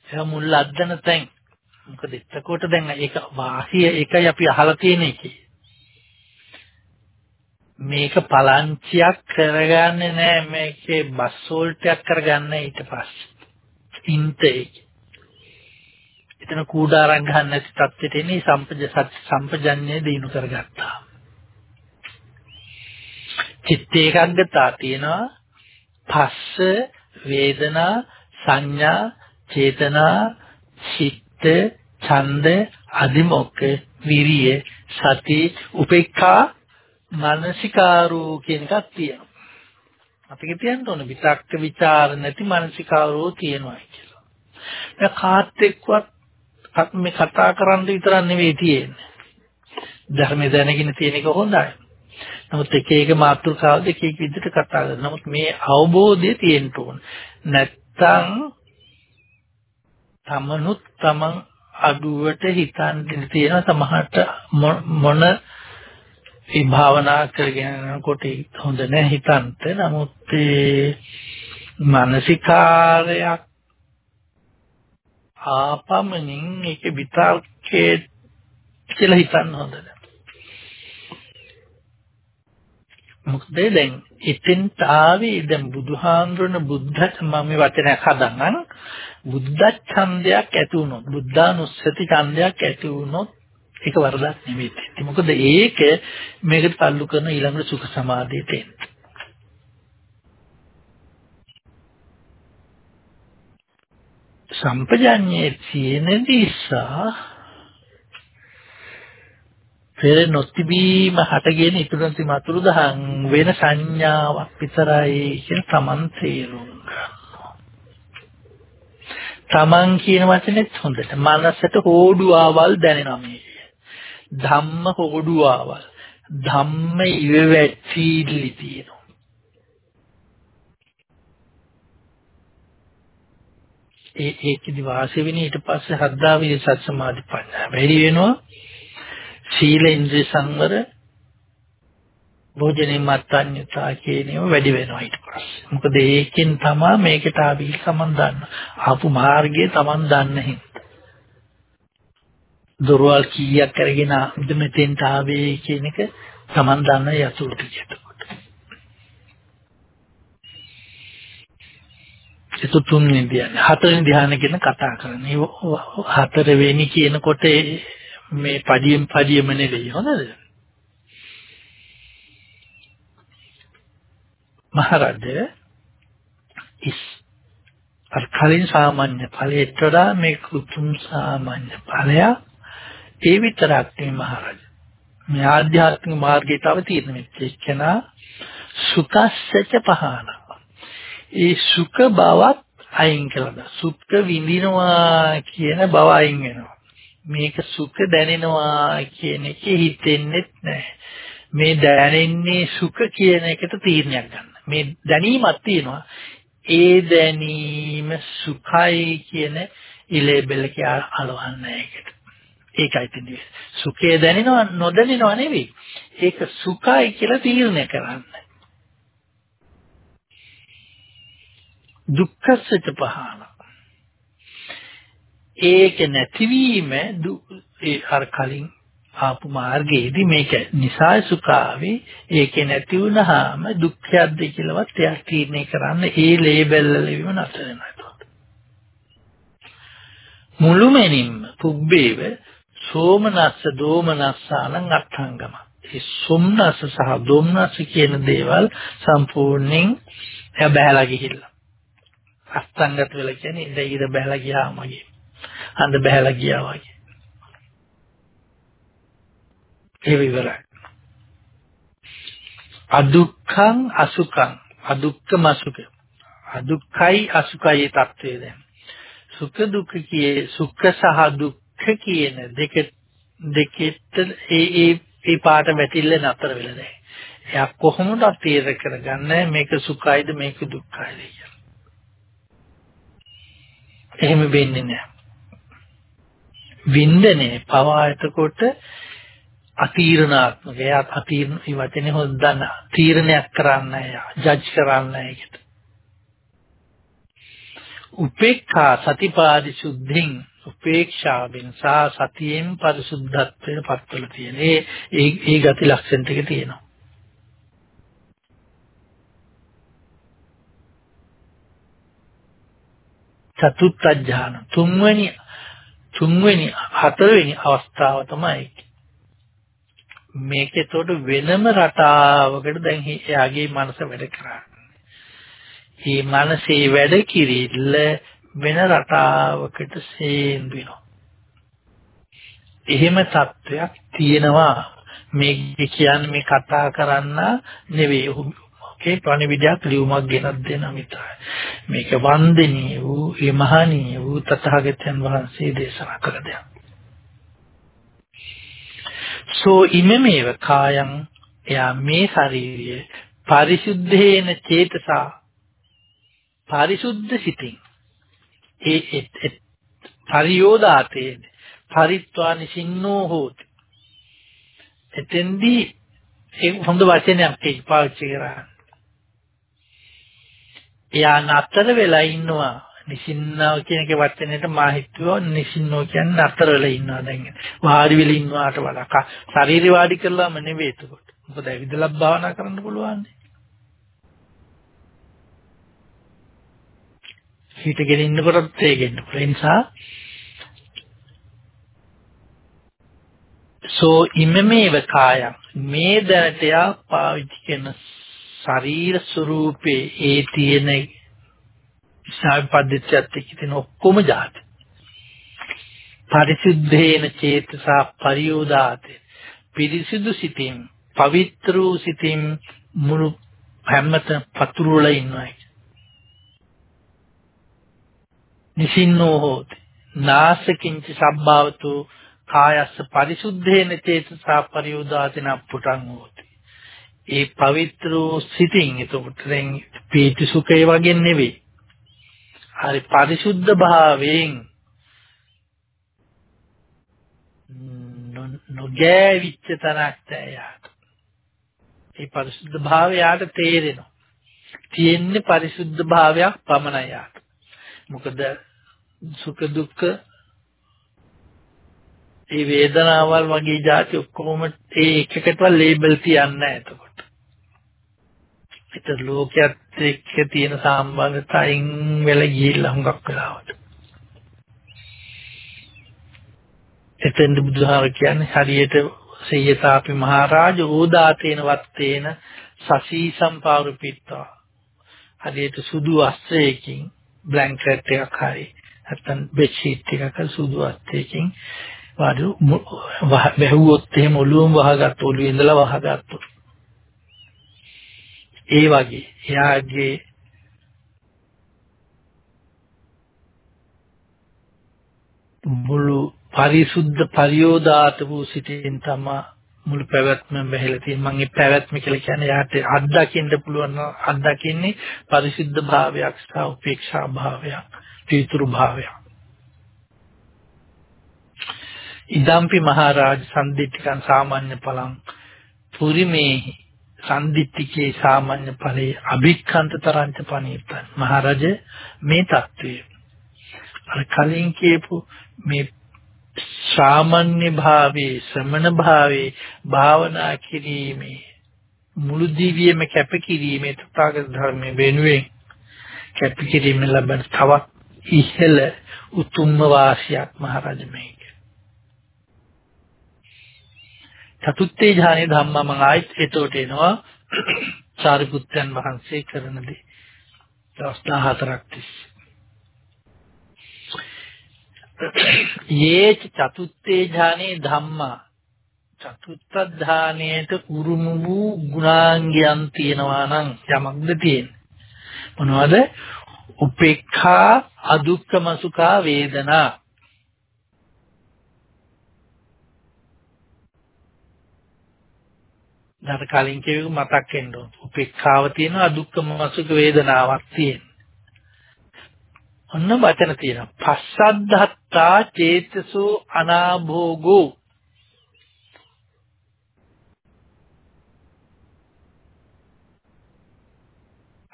ඒ මුල් අද්දන තැන් මොකද එතකොට දැන් ඒක වාසිය ඒකයි අපි අහලා තියෙන එකේ. මේක පලංචියක් කරගන්නේ නැහැ මේකේ බස් වෝල්ටයක් කරගන්න ඊට පස්සේ. ඉන්ටේ එතන කූඩාරම් ගන්න නැති තත්ත්වෙට එන්නේ සම්පජ සම්පජන්‍ය දිනු කරගත්තා. චිත්ත ඒකාග්‍රතාව තියෙනවා පස්ස වේදනා සංඥා චේතනා චිත්ත ඡන්ද අදිමොක්ක විරිය සති උපේක්ඛා මානසිකාරෝ කියන එකක් තියෙනවා. අපි කියන්න ඕන විතක්ක ਵਿਚාර නැති මානසිකාරෝ තියෙනවා කියලා. දැන් කාත් එක්කවත් මේ කතා කරන්න විතරක් නෙවෙයි තියෙන්නේ. ධර්මය දැනගෙන තියෙන එක හොඳයි. නමුත් එක එක මාතෘකාවද එක එක විදිහට කතා කරනවා. නමුත් මේ අවබෝධය තියෙන්න ඕන. නැත්තම් තමනුත් තමන් අඩුවට හිතන්න තියෙන සමහරට මොන මේ භාවනා කරගෙන කොට හොඳ නැහැ හිතන්ත. නමුත් ඒ මානසිකාරයක් ආපමණින් ඒක විතර්කයේ කියලා හිතන්න හොඳ නැහැ. මොකද දැන් එතෙන්ට ආවේ දැන් බුදුහාඳුන බුද්ධ මම මේ වචනයක් හදන්නම් බුද්ධ ඡන්දයක් ඇති වුණොත් බුද්ධානුස්සති ඡන්දයක් ඇති වුණොත් ඒක වරදක් නෙවෙයි. මොකද ඒක මේකට تعلق කරන ඊළඟට සුඛ සමාධියට එන්න. සම්පජඤ්ඤයේ තියෙන නිසා පෙර නොතිබීම හටගෙන ඉතුරු නැති මතුරු දහන් වෙන සංඥාවක් විතරයි කියන තමන් තේරුම් ගන්නවා. තමන් කියන වචනේත් හොඳට මනසට හෝඩුවාවල් දැනෙනවා මේ. ධම්ම හෝඩුවාවල්. ධම්ම ඉවෙවැටීලි තියෙනවා. ඒ ඒකෙදි වාසය වෙන ඊට පස්සේ හද්දා විද සත් සමාධි පඤ්ඤා වැඩි වෙනවා සීල ඉන්ද්‍රිය සංවර භෝජනේ මත්ඤ්‍යතා කියන ඒවා වැඩි වෙනවා ඊට පස්සේ. මොකද ඒකෙන් තමයි මේකට ආවි සමන් දන්න. ආපු මාර්ගය Taman දන්න හින්දා. දොරවල් කීයක් කරගෙන මෙතෙන්ට ආවේ කියන එක Taman දන්න යතුරු ටිකට. ඒක තුන්වෙනි ධ්‍යාන. හතරවෙනි ධ්‍යාන ගැන කතා කරන්නේ. හතරවෙනි කියනකොට මේ පදියෙන් පදියම නෙවෙයි හොඳද? මහරජ ඉස් අර කලින් සාමාන්‍ය ඵලයට වඩා මේ කුතුම් සාමාන්‍ය ඵලය ඒ විතරක් නෙවෙයි මහරජ. මේ ආධ්‍යාත්මික මාර්ගයේ තව තියෙන මෙච්චන සුඛස්සච පහන. ඒ සුඛ බවත් අයින් කළා. සුඛ විඳිනවා කියන බව අයින් වෙනවා. මේක සුඛ දැනෙනවා කියන එක හිතෙන්නේ නැහැ. මේ දැනෙන්නේ සුඛ කියන එකට තීරණයක් ගන්න. මේ දැනීමක් තියෙනවා. ඒ දැනීම සුඛයි කියන ඉලේබල් කියා අලවන්නේ ඒකට. ඒකයි තින්නේ. සුඛය දැනෙනව නොදැනෙනව නෙවෙයි. ඒක සුඛයි කියලා තීරණය කරන්න. දුක්ඛසච පහන ඒක නැතිවීම ඒ අර කලින් ආපු මාර්ගයේදී මේක නිසා සුඛාවේ ඒක නැති වුනහම දුක්ඛයක්ද කියලාවත් එයා තීරණය කරන්න ඒ ලේබල් වලින්ම නැතර වෙනවා මුළුමනින්ම පුබ්බේව සෝමනස්ස දෝමනස්සානං අට්ඨංගම. ඒ සොම්නස සහ දොම්නස කියන දේවල් සම්පූර්ණයෙන් එයා බහැලා ගිහිල්ලා. අස්තංගත වෙලා කියන්නේ ඉඳ ඉඳ බහැලා ගියා මගේ අඳ බහැලා ගියා වගේ. ඒ විවරයි. අදුක්ඛං අසුඛං. අදුක්ඛම අසුඛ අදුක්ඛයි අසුඛයි තත්ත්වය දැන්. සුඛ දුක්ඛ කියේ සුඛ සහ දුක්ඛ කියන දෙක දෙකෙත් ඒ ඒ ඒ පාට වැටිල්ල නතර වෙලා නැහැ. එයා කොහොමද තීර කරගන්නේ මේක සුඛයිද මේක දුක්ඛයිද කියලා. එහෙම වෙන්නේ නැහැ. වින්දනේ පවා එතකොට අතීරණාත්මක. එයා අතීරණ මේ වචනේ හොද්දන්න තීරණයක් කරන්න එයා ජජ් කරන්න ඒකට. උපේක්ඛා සතිපාරිශුද්ධින් උපේක්ෂාවෙන් සහ සතියෙන් පරිසුද්ධත්වයට පත්වල තියෙන. ඒ ඒ ගති ලක්ෂණ ටික තියෙනවා. චතුත්ථ ඥාන තුන්වෙනි තුන්වෙනි හතරවෙනි අවස්ථාව තමයි මේක එතකොට වෙනම රටාවකට දැන් එයාගේ මනස වැඩ කරන්නේ. මේ මනසේ වැඩ කිරිල්ල වෙන රටාවකට සේන් වෙනවා. එහෙම තත්වයක් තියෙනවා. මේ කියන්නේ මේ කතා කරන්න නෙවෙයි. ඔකේ ප්‍රණිවිඩයක් ලියුමක් ගෙනත් දෙන විතරයි. මේක වන්දනීය වූ මහණීය වූ තථාගතයන් වහන්සේ දේශනා කළ දෙයක්. සෝ ඉමමේව කායං? එයා මේ ශරීරය පරිසුද්ධේන චේතසා. පරිසුද්ධ සිතින්. ඒ පරියෝදාතේ පරිත්වානි සින්නෝ හෝති. එතෙන්දී ඒ හොඳ වචනයක් ඒක පාවිච්චි කරා එයා නතර වෙලා ඉන්නවා. නිසින්නාව කියන එක වචනේට මා හිතුවා නිසින්නෝ කියන්නේ නතර වෙලා ඉන්නවා දැන්. වාඩි වෙලා ඉන්නවාට වඩා. ශරීරය වාඩි කරලාම නෙවෙයි එතකොට. මොකද ඇවිදලා භාවනා කරන්න පුළුවන්. හිතගෙන ඉන්නකොටත් ඒකෙන්න පුළුවන් ඒ නිසා සෝ ඉමමේව කායම් මේ දැනට යා පාවිච්චි කරන ශරීර ස්වરૂපේ ඒ තියෙන සාපද්දිත්‍යත් එක්ක තියෙන ඔක්කොම જાති. පරිසුද්ධේන චේතසා පරියෝදාතේ පිරිසිදු සිතින් පවිත්‍ර වූ සිතින් මුළු හැමත පතුරු වල ඉන්නවා. නිසින්නෝ හෝති නාසකින්ච සබ්භාවතු කායස්ස පරිසුද්ධේන චේතසා පරියෝදාතේන පුටං හෝති ඒ පවිත්‍ර වූ සිතින් එතකොට දැන් පීති සුඛය වගේ නෙවෙයි. හරි පරිසුද්ධ භාවයෙන් නොගෑවිච්ච තනක් තැයාට. ඒ පරිසුද්ධ භාවය යාට තේරෙනවා. තියෙන්නේ පරිසුද්ධ භාවයක් පමණයි යාට. මොකද සුඛ දුක්ඛ ඒ වේදනාවල් වගේ જાති ඔක්කොම ඒ එකකටවත් ලේබල් තියන්නේ නැහැ එතකොට. හිත ලෝකයක් එක්ක තියෙන සම්බන්ධතයින් වෙලා ගිහිල්ලා හුඟක් වෙලාවට. එතෙන්ද බුදුහාම කියන්නේ හරියට සේයතාපි මහරජ ඕදාතේන වත්තේන සසී සම්පාරුපිත්තා. හරියට සුදු වස්ත්‍රයකින් බ්ලැන්කට් එකක් හරි නැත්නම් බෙඩ්ෂීට් එකක සුදු වස්ත්‍රයකින් වාඩි වැහුවොත් එහෙම ඔළුවම වහගත්ත ඔළුවේ ඉඳලා වහගත්තොත් ඒ වගේ. එයාගේ මුළු පරිසුද්ධ පරියෝදාත වූ සිටින් තමයි මුළු පැවැත්මම බැහැලා තියෙන. මම ඒ පැවැත්ම කියලා කියන්නේ යාට අත්දකින්න පුළුවන් අත්දකින්නේ පරිසුද්ධ භාවයක් සහ උපේක්ෂා භාවයක්. තීතුරු භාවයක්. ඉදම්පි මහරජ සම්දිත්තිකන් සාමාන්‍ය පලං පුරිමේහි සම්දිත්තිකේ සාමාන්‍ය ඵලයේ අභික්ඛන්ත තරංච පණීතන් මහරජ මේ தત્ත්වය අර කලින් කියපු මේ සාමාන්‍ය භාවයේ ශ්‍රමණ භාවයේ භාවනා කිරීමේ මුළු දිවියම කැපකිරීමේ තථාගත ධර්මයේ වෙනුවෙන් කැපකිරීම ලබන තවත් ඉහළ උතුම්ම වාසියක් මහරජ මේක චතුත්ථේ ඥානෙ ධම්මා මම ආයිත් එතකොට එනවා [clears throat] සාරිපුත්තයන් වහන්සේ කරන දේ. දවස් 14ක් තිස්සේ. [clears throat] යේ චතුත්ථේ ඥානෙ ධම්මා චතුත්ථ ඥානයේට උරුම වූ ගුණාංගයන් තියෙනවා නම් යමක්ද තියෙන්නේ. මොනවද? උපේක්ඛා අදුක්ඛම සුඛා වේදනා අර කලින් කියපු මතක් වෙන්න ඕන. උපේක්ඛාව තියෙනවා දුක්ඛම සුඛ වේදනාවක් තියෙනවා. ඔන්න වචන තියෙනවා. පස්සද්ධත්තා චේතසෝ අනාභෝගෝ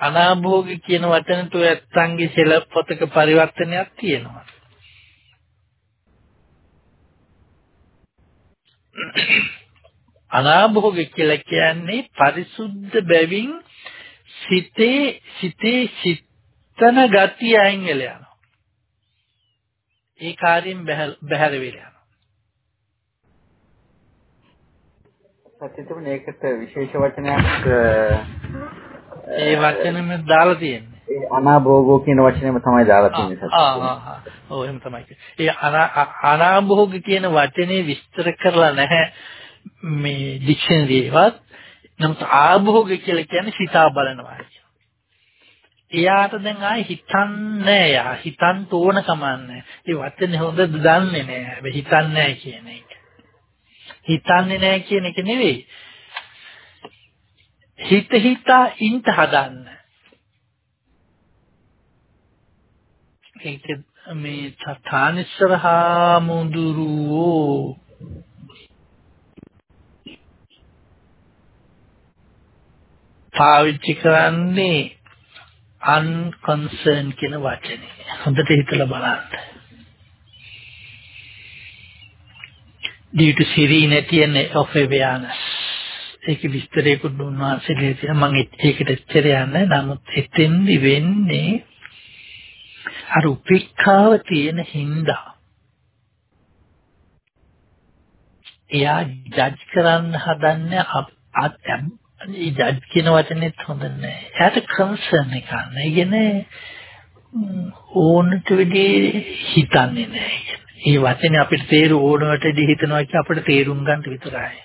අනාභෝග කියන වචනට ඔය ඇත්තන්ගේ සෙලපොතක පරිවර්තනයක් තියෙනවා. අනාභෝග කියලා කියන්නේ පරිසුද්ධ බැවින් සිතේ සිතේ සිතන ගතිය අයින් වෙලා යනවා. ඒ කාර්යයෙන් බැහැර වෙලා යනවා. සත්‍යතුම ඒකට විශේෂ වචනයක් ඒ වචනෙම දාලා තියෙන්නේ. ඒ අනාභෝගෝ කියන වචනේම තමයි දාලා තියෙන්නේ සත්‍ය. ආ. ඔව් එහෙම තමයි. ඒ අනාභෝග කියන වචනේ විස්තර කරලා නැහැ මේ ඩික්ෂනරි එකවත්. නමුත් ආභෝග කියලා කියන්නේ සිතා බලනවා. එයාට දැන් ආයේ හිතන්නේ යා හිතන් තෝන කමන්නේ. ඒ වචනේ හොඳ දන්නේ නැහැ. හිතන්නේ නැහැ කියන එක. හිතන්නේ නැහැ කියන එක නෙවෙයි. හිත හිතා ඉන්ට හදන්න. ඒක මේ තථානිස්සරහා මුඳුරුවෝ පාවිච්චි කරන්නේ unconcern කියන වචනේ. හොඳට හිතලා බලන්න. due to serenity and of awareness. ඒක විස්තරයකට උන්වහන්සේ දෙන මම ඒකට එච්චර යන්නේ නමුත් එතෙන්දි වෙන්නේ අර උපේක්ඛාව තියෙන හින්දා එයා ජජ් කරන්න හදන්නේ ඒ ජජ් කියන වචනේත් හොඳ නැහැ. එයාට කන්සර්න් එකක් නැහැ. කියන්නේ ඕනට වෙදී හිතන්නේ නැහැ. ඒ වචනේ අපිට තේරු ඕනවට වෙදී හිතනවා කිය අපිට තේරුම් ගන්න විතරයි.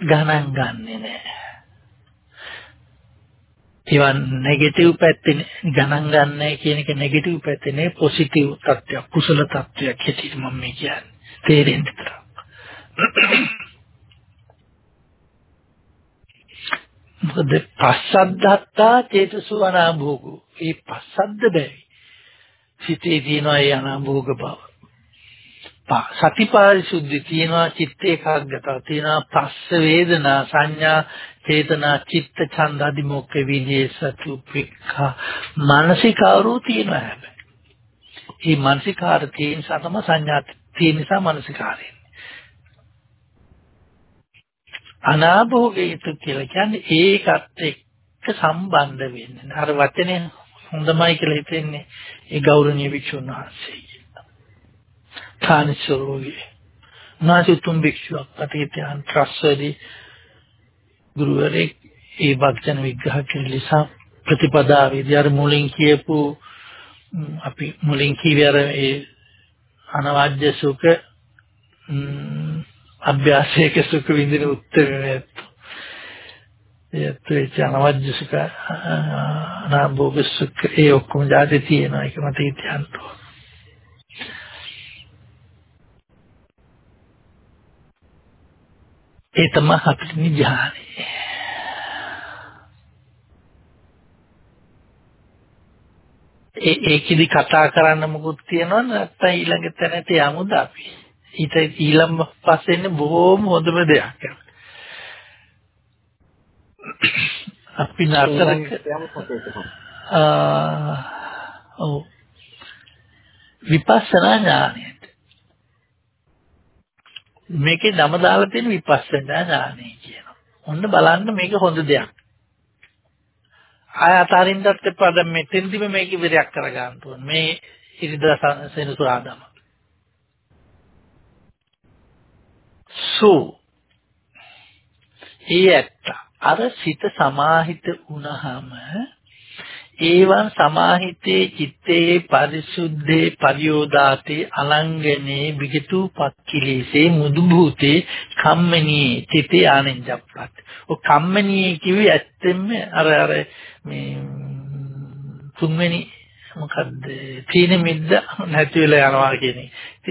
ගණන් ගන්නෙ නැහැ. ඒවා නෙගටිව් පැත්තේ ගණන් ගන්නෑ කියන එක නෙගටිව් පැත්තේ නේ පොසිටිව් තත්ත්වයක් කුසල තත්ත්වයක් හැටියට මම මේ කියන්නේ තේරෙන්න විතර. මොකද පස්සද්ධත්තා චේතසු අනාභෝගෝ. ඒ පස්සද්ධ බැරි. සිතේ තියෙන ඒ අනාභෝග බව. සතිපාරිශුද්ධි තියෙනවා චිත්ත ඒකාග්‍රතාව තියෙනවා පස්ස වේදනා සංඥා චේතනා චිත්ත ඡන්ද අධිමොක්ඛ විදේ සතු පික්ඛා මානසිකාරෝ තියෙනවා හැබැයි. මේ මානසිකාර තියෙන නිසා තමයි සංඥා තියෙන නිසා මානසිකාරය. අනාභෝගීතු කියලා කියන්නේ ඒකත් එක්ක සම්බන්ධ වෙන්නේ. අර වචනේ හොඳමයි කියලා හිතෙන්නේ ඒ ගෞරවනීය වික්ෂුන් වහන්සේ. කානිසෝගේ නාසිතුම් භික්ෂුවක් අතීතයන් ත්‍රස්වදී ගුරුවරයෙක්. ඒ වචන විග්‍රහ කරන නිසා ප්‍රතිපදාවේදී අර මුලින් කියපු අපි මුලින් කිව්වේ අර ඒ අනවජ්‍ය සුඛ අභ්‍යාසයක සුඛ විඳින උත්තරය ඒත් ඒ අනවජ්‍ය සුඛ නාභෝග සුඛ ඒ ඔක්කොම જાති තියෙනවා. ඒක මත හිතන්න ඒ තමයි හතරවෙනි ධ්‍යානෙ. ඒ ඒකෙදි කතා කරන්න මොකුත් තියෙනවද නැත්නම් ඊළඟ තැනට යමුද අපි? ඊට ඊළඟ පස්සෙන්නේ බොහොම හොඳම දෙයක්. අපි නතරක ආ ඔව් විපස්සනා ඥානයට මේකේ නම දාලා තියෙන විපස්සනා ඥානය කියනවා. ඔන්න බලන්න මේක හොඳ දෙයක්. ආය අතරින්දත් එපා දැන් මෙතෙන්දිම මේක ඉවරයක් කරගන්න ඕන. මේ ඉරිදා සෙනසුරාදාම. සෝ ඒ ඇත්ත අර සිත සමාහිත වුණාම ඒවන් සමාහිතේ චිත්තේ පරිසුද්ධේ පරියෝදාතේ අලංගනේ විගතු පක්ඛිලීසේ මුදු භූතේ කම්මනී චිතේ ආනෙන්ජප්පත් ඔ කම්මනී කිවි ඇත්තෙන්ම අර අර මේ තුන්වෙනි මොකද්ද තීන මිද්ද නැති වෙලා යනවා කියන එක.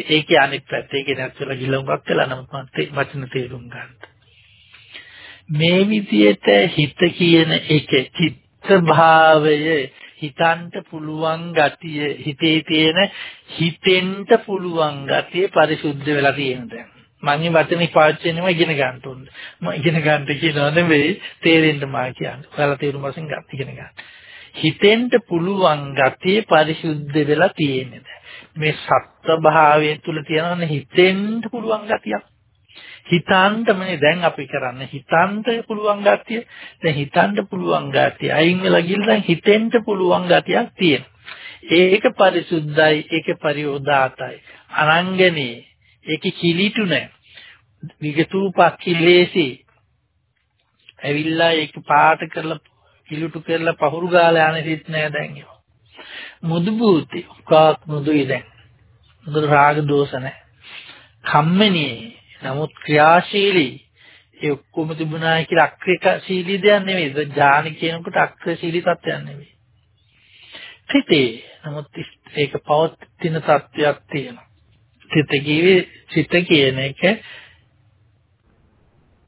ඒකේ අනිත් පැත්ත ඒකේ නැති වෙලා ගිලුම්ගක් වෙලා නම් වචන තේරුම් ගන්න. මේ විදියට හිත කියන එක චිත්ත භාවය හිතන්ට පුළුවන් ගතිය හිතේ තියෙන හිතෙන්ට පුළුවන් ගතිය පරිසුද්ධ වෙලා තියෙන දැන් මම මේ වචනේ පාවිච්චි වෙනවා ඉගෙන ගන්න ඕනේ. මම ඉගෙන ගන්නට කියනවා නෙවෙයි තේරෙන්න මා කියන්නේ. ඔයාලා තේරුම් වශයෙන් ගන්න ඉගෙන ගන්න. හිතෙන්ට පුළුවන් ගතිය පරිශුද්ධ වෙලා තියෙන්නේ. මේ සත්ත්ව භාවය තුල තියෙනවනේ හිතෙන්ට පුළුවන් ගතියක්. හිතන්නමනේ දැන් අපි කරන්නේ හිතන්න පුළුවන් ගතිය. දැන් හිතන්න පුළුවන් ගතිය අයින් වෙලා ගිහින් දැන් හිතෙන්ට පුළුවන් ගතියක් තියෙනවා. ඒක පරිසුද්ධයි, ඒක පරිෝදාතයි. අනංගනේ ඒක කිලිටු නෑ. විගතූපක්ඛිලේසි. ඇවිල්ලා ඒක පාට කරලා කිලුටු කරලා පහුරු ගාලා යන සිත් නෑ දැන් ඒක. මුදු බූති උකාක් මුදුයි දැන්. මොකද රාග දෝෂ නෑ. කම්මනේ නමුත් ක්‍රියාශීලී ඒ ඔක්කොම තිබුණා කියලා අක්‍රියශීලී දෙයක් නෙවෙයි. ඥාන කියනකොට අක්‍රියශීලී තත්ත්වයක් නෙවෙයි. සිතේ නමුත් ඒක පවතින තත්ත්වයක් තියෙනවා. සිත කිවි සිත කියන එක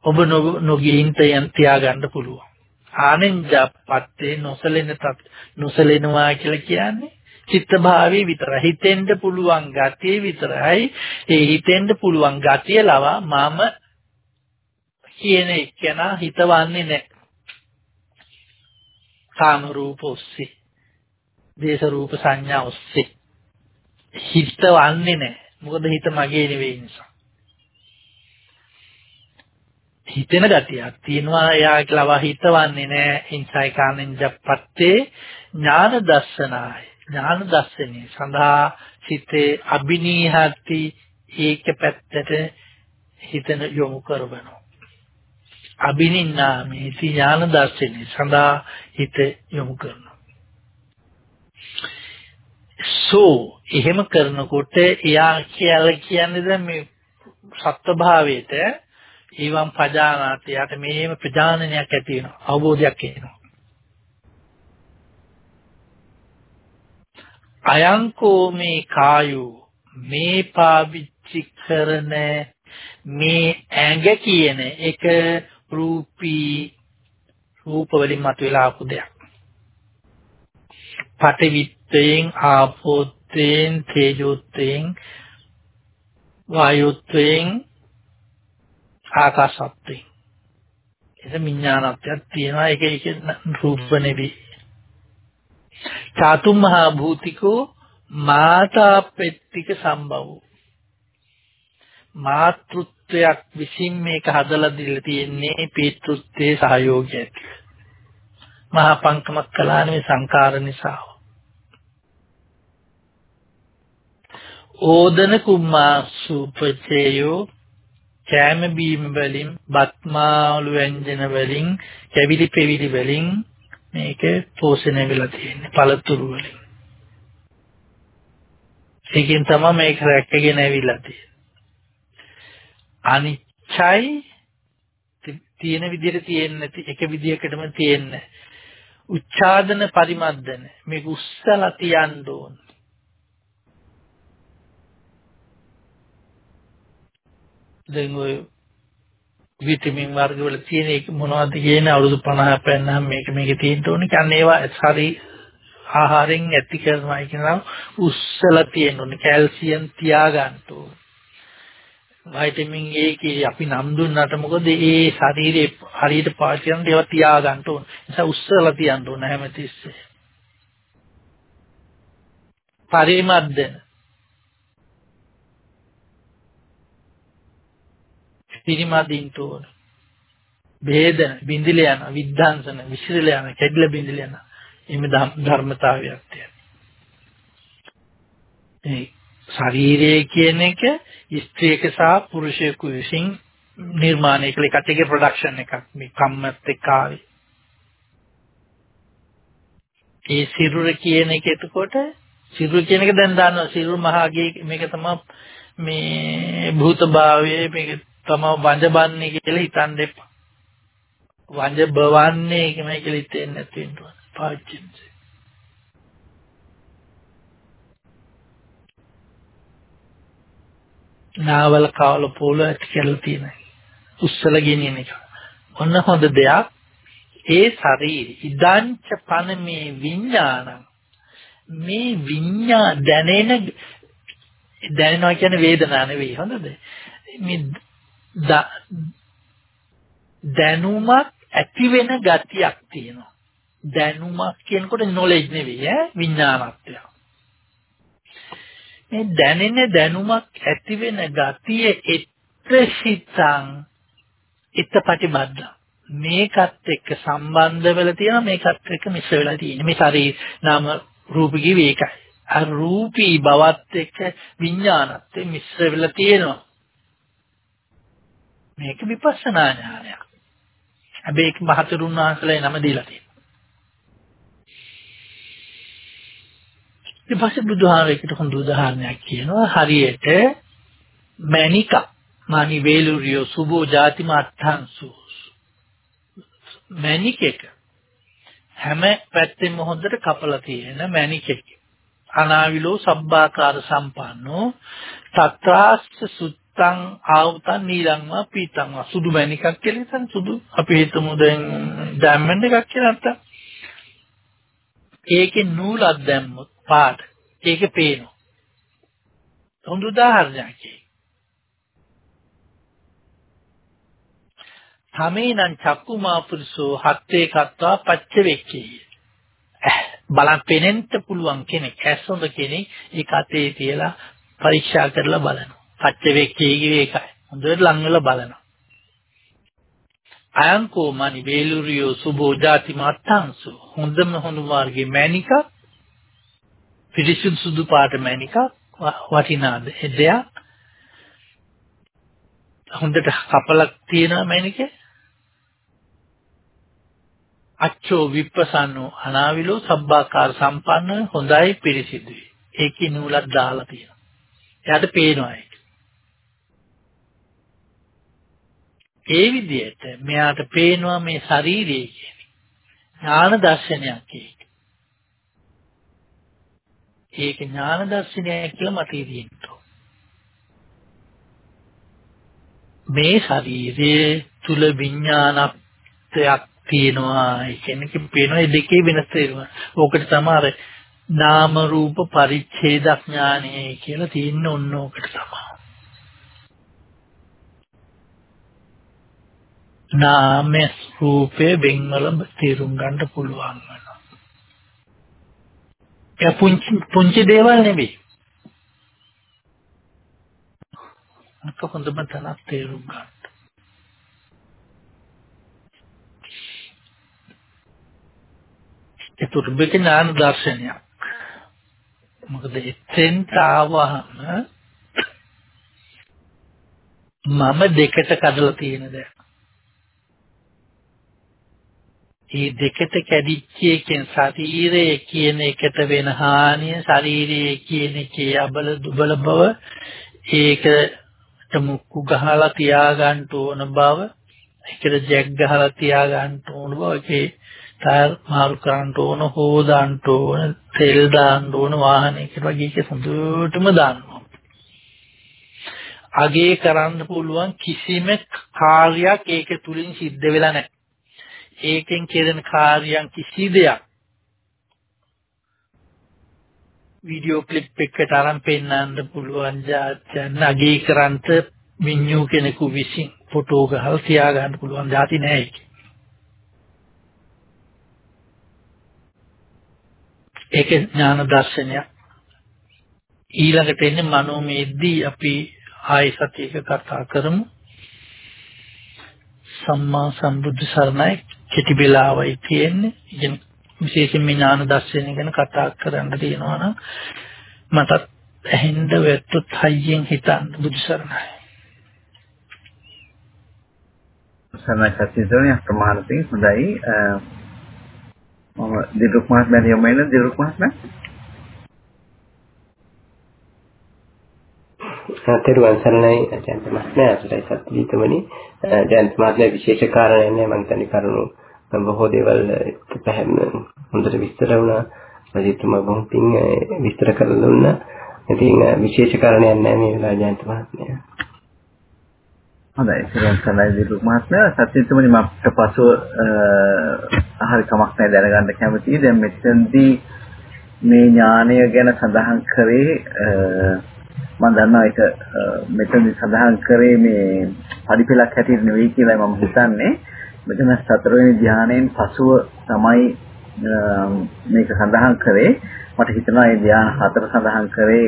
ඔබ නොගින්ත යන් තියාගන්න පුළුවන්. ආනෙන්ජපත්තේ නොසලෙන තත් නොසලෙනවා කියලා කියන්නේ චිත්ත භාවයේ විතර හිතෙන්න පුළුවන් ගතිය විතරයි. ඒ හිතෙන්න පුළුවන් ගතිය ලවා මම කියන එක හිතවන්නේ නැහැ කාම රූප ඔස්සේ දේශ රූප සංඥා ඔස්සේ හිතවන්නේ නැහැ මොකද හිත මගේ නෙවෙයි නිසා. හිතෙන ගතියක් තියෙනවා එයා කියලා හිතවන්නේ නැහැ ඉන්සයි කානෙන් ජප්පත්තේ ඥාන දර්ශනාය. ඥාන දර්ශනේ සඳහා හිතේ අබිනීහති ඒක පැත්තට හිතන යොමු කරවනවා. අබිනින්නාමේ ඥාන දර්ශනේ සඳහා හිත යොමු කරනවා. සෝ එහෙම කරනකොට එයා කියලා කියන්නේ දැන් මේ සත්ව භාවයට ඊවම් පජානාති යට මෙහෙම ප්‍රජානනයක් ඇති වෙනවා අවබෝධයක් එනවා. අයංකෝ මේ කායෝ මේ පාවිච්චි කරන මේ ඇඟ කියන එක රූපී රූප වලින් මතුවලා ආපු දෙයක්. පටිවිත්තයෙන් ආපෝත්තයෙන් තේජෝත්තයෙන් වායුත්තයෙන් ආකාශත්තයෙන් ඒක විඥානත්වයක් තියෙනවා. ඒක ඒක රූප නෙවි. චාතුම් මහා භූතිකෝ මාතා පෙත්තික සම්භව මාතෘත්වයක් විසින් මේක හදලා දීලා තියෙන්නේ පීතෘත්වයේ සහයෝගය මහා පංකමක් කළා නෙවෙයි සංකාර නිසා ඕදන කුම්මා සූපචේයෝ කෑම බීම වලින් බත්මාළු ව්‍යංජන වලින් කැවිලි පෙවිලි වලින් මේක පෝෂණය වෙලා තියෙන්නේ පළතුරු වලින්. ඒකෙන් තමයි මේක රැකගෙන ඇවිල්ලා තියෙන්නේ. අනිච්චයි තියෙන විදිහට තියෙන්නේ නැති එක විදිහකටම තියෙන්නේ උච්ඡාදන පරිමද්දන මේක උස්සලා තියන්න ඕන. දැන් ඔය විටමින් වර්ග වල තියෙන එක මොනවද කියන්නේ අවුරුදු 50 පෙන්නහම මේක මේකේ තියෙන්න ඕනේ. කියන්නේ ඒවා හරි ආහාරයෙන් ඇති කරනවා කියනවා උස්සලා තියෙන්න ඕනේ. කැල්සියම් තියාගන්න ඕනේ. වයිටමින් A කී අපි නම් දුන්නාට මොකද ඒ ශරීරේ හරියට පාවිච්චි කරන ඒවා තියාගන්න ඕනේ. ඒ නිසා උස්සලා තියන්න ඕනේ හැමතිස්සෙම. පරිමද්දන පිරිමදින්න ඕන. ભેදන බින්දිල යන විද්ධාංශන විසිරල යන කැඩිලා බින්දිල යන එimhe ධර්මතාවයක් තියෙනවා. ඒ ශරීරය කියන එක ස්ත්‍රියක සහ පුරුෂයෙකු විසින් නිර්මාණය කළ එකට එකේ ප්‍රොඩක්ෂන් එකක් මේ කම්මත් එක්ක ආවේ. ඒ සිරුර කියන එක එතකොට සිරුර කියන එක දැන් දන්නවා සිරුර මහාගේ මේක තමයි මේ භූතභාවයේ මේක තමව වඳබන්නේ කියලා හිතන්න එපා. වඳ බවන්නේ කියමයි කියලා හිතෙන්නේ නැති වෙන්න ඕන. පාච්චින්සේ. නාවල කවල පොළ කියලා තියෙන. උස්සල ගෙනියන එක. ඔන්න හොඳ දෙයක්. ඒ ශරීරය ඉදංච පන මේ විඥාන මේ විඤ්ඤා දැනෙන දැනෙනවා කියන්නේ වේදනාව නෙවෙයි හොඳද මේ දැනුමක් ඇති වෙන ගතියක් තියෙනවා. දැනුමක් කියනකොට knowledge නෙවෙයි ඈ විඥානත්වය. මේ දැනෙන දැනුමක් ඇති වෙන ගතිය එත්‍රසිතං ඉත්තපටිබද්ධ මේකත් එක්ක සම්බන්ධ වෙලා තියෙනවා මේකත් එක්ක මිශ්‍ර වෙලා තියෙනවා මේ ශරීර නාම රූප කිවි ඒකයි අර රූපී බවත් එක්ක විඥානත් මිශ්‍ර වෙලා තියෙනවා මේක විපස්සනා ඥානයක්. හැබැයි ඒක මහතෙරුන් වහන්සේලා නම දීලා තියෙනවා. ඊට පස්සේ බුදුහාරයකට හොඳ උදාහරණයක් කියනවා. හරියට මණික. මානි වේලුරියෝ සුබෝ ಜಾති මාත්තංසු මණිකෙක. හැම පැත්තෙම හොඳට කපලා තියෙන මණිකෙක. අනාවිලෝ සබ්බාකාර සම්පන්නෝ. තත්‍රාස්ස සුත්තං ආවතන් නීලංවා පීතංවා සුදු මණිකක් කියලා හිතන්න. සුදු. අපි හිතමු දැන් ඩයමන්ඩ් එකක් කියලා නැත්තම්. ඒකේ නූලක් දැම්මොත් පාට. ඒක පේනවා. හොඳ උදාහරණයක් තමේනං චක්කුමා පුරුෂෝ හත්තේ කත්වා පච්ච වෙක්කේ බලන් පෙනෙන්න පුළුවන් කෙනෙක් ඇස් හොඳ කෙනෙක් ඒක අතේ තියලා පරීක්ෂා කරලා බලනවා. පච්ච වෙක්කේ කියේ ඒකයි හොඳට ලං වෙලා බලනවා. අයංකෝ මනි වේලුරියෝ සුබෝ ජාති මත්තංසු. හොඳම හොඳ මාර්ගේ මැනික පිරිසිදු සුදු පාට මැනික වටිනාද එදයක් හොඳට කපලක් තියෙනවා මැනිකේ අච්චෝ විප්පසන්නෝ අනාවිලෝ සබ්බාකාර සම්පන්න හොඳයි පිරිසිදුයි. ඒකේ නූලක් දාලා තියෙනවා. එයාට පේනවා ඒක. ඒ විදිහට මෙයාට පේනවා මේ ශරීරය කියන්නේ ඥාන දර්ශනයක් ඒක. ඒක ඥාන දර්ශනයක් කියලා මට ඉදින්නවා. මේ ශරීරයේ තුල විඥානත්වයක් තියෙනවා ඒ කියන්නේ පේනවා ඒ දෙකේ වෙනස තේරුම. ඕකට තමයි අර නාම රූප පරිච්ඡේද ඥානය කියලා තියෙන ඔන්න ඕකට තමයි. නාම රූපේ වෙන්වල තේරුම් ගන්න පුළුවන් වෙනවා. ඒ පුංචි පුංචි දේවල් නෙවෙයි. අක හොඳම තනක් තේරුම් ගන්න. ඒතර මේක ඥාන දර්ශනයක්. මොකද එතෙන්ට ආවහම මම දෙකට කඩලා තියෙන දැන්. මේ දෙකට කැඩිච්ච එකෙන් ශරීරය කියන එකට වෙන හානිය ශරීරය කියන එකේ අබල දුබල බව ඒකට මුක්කු ගහලා තියාගන්න ඕන බව ඒකට ජැක් ගහලා තියාගන්න ඕන බව ඒකේ ටයර් මාරු කරන්න ඕන හොදාන්න ඕන තෙල් දාන්න ඕන වාහනයකට වගේ එක හොඳටම දානවා. අගේ කරන්න පුළුවන් කිසිම කාර්යයක් ඒක තුලින් සිද්ධ වෙලා නැහැ. ඒකෙන් කෙරෙන කාර්යයන් කිසි දෙයක් වීඩියෝ ක්ලිප් එකකට අරන් පෙන්නන්න පුළුවන් જાත්‍යන් අගේ කරන්ට මිනිස්සු කෙනෙකු විසින් ෆොටෝ ගහලා තියාගන්න පුළුවන් જાති නෑ ඒක. ඒක ඥාන දර්ශනයක්. ඊළඟට එන්නේ මනෝමයේදී අපි ආයි සතියක කතා කරමු. සම්මා සම්බුද්ධ සරණයි කෙටි වෙලාවයි තියෙන්නේ. ඉතින් විශේෂයෙන් මේ ඥාන දර්ශනය ගැන කතා කරන්න තියෙනවා නම් මටත් ඇහෙන්න වැට්ටොත් හයියෙන් හිතන්න බුදු සරණයි. සරණයි සත්‍යදෝනිය ප්‍රමාණ පිං හොඳයි මම දිරුක් මහත්මයා යොමු වෙන දිරුක් මහත්මයා. තෙරුවන් සරණයි ජයන්ත මහත්මයා. අසරයි සත්‍යීතමනි ජයන්ත මහත්මයා විශේෂ කාරණයක් නෑ මම හිතන්නේ කරුණු බොහෝ දේවල් පැහැදිලි හොඳට විස්තර වුණා. රජිතුමා බොහොම පිං විස්තර කරලා දුන්නා. ඉතින් විශේෂ කාරණයක් නෑ මේ වෙලාව ජයන්ත මහත්මයා. හොඳයි. සිරන් සලයි දිරුක් මහත්මයා. සත්‍යීතමනි මට පසුව හරි කමක් නැහැ දැනගන්න කැමතියි. දැන් මෙතනදී මේ ඥානය ගැන සඳහන් කරේ මම දන්නවා ඒක මෙතනදි සඳහන් කරේ මේ පරිපලක් හැටියට නෙවෙයි කියලා මම හිතන්නේ. මෙතන සතරවෙනි ධානයෙන් පසුව තමයි මේක සඳහන් කරේ. මට හිතෙනවා මේ ධාන හතර සඳහන් කරේ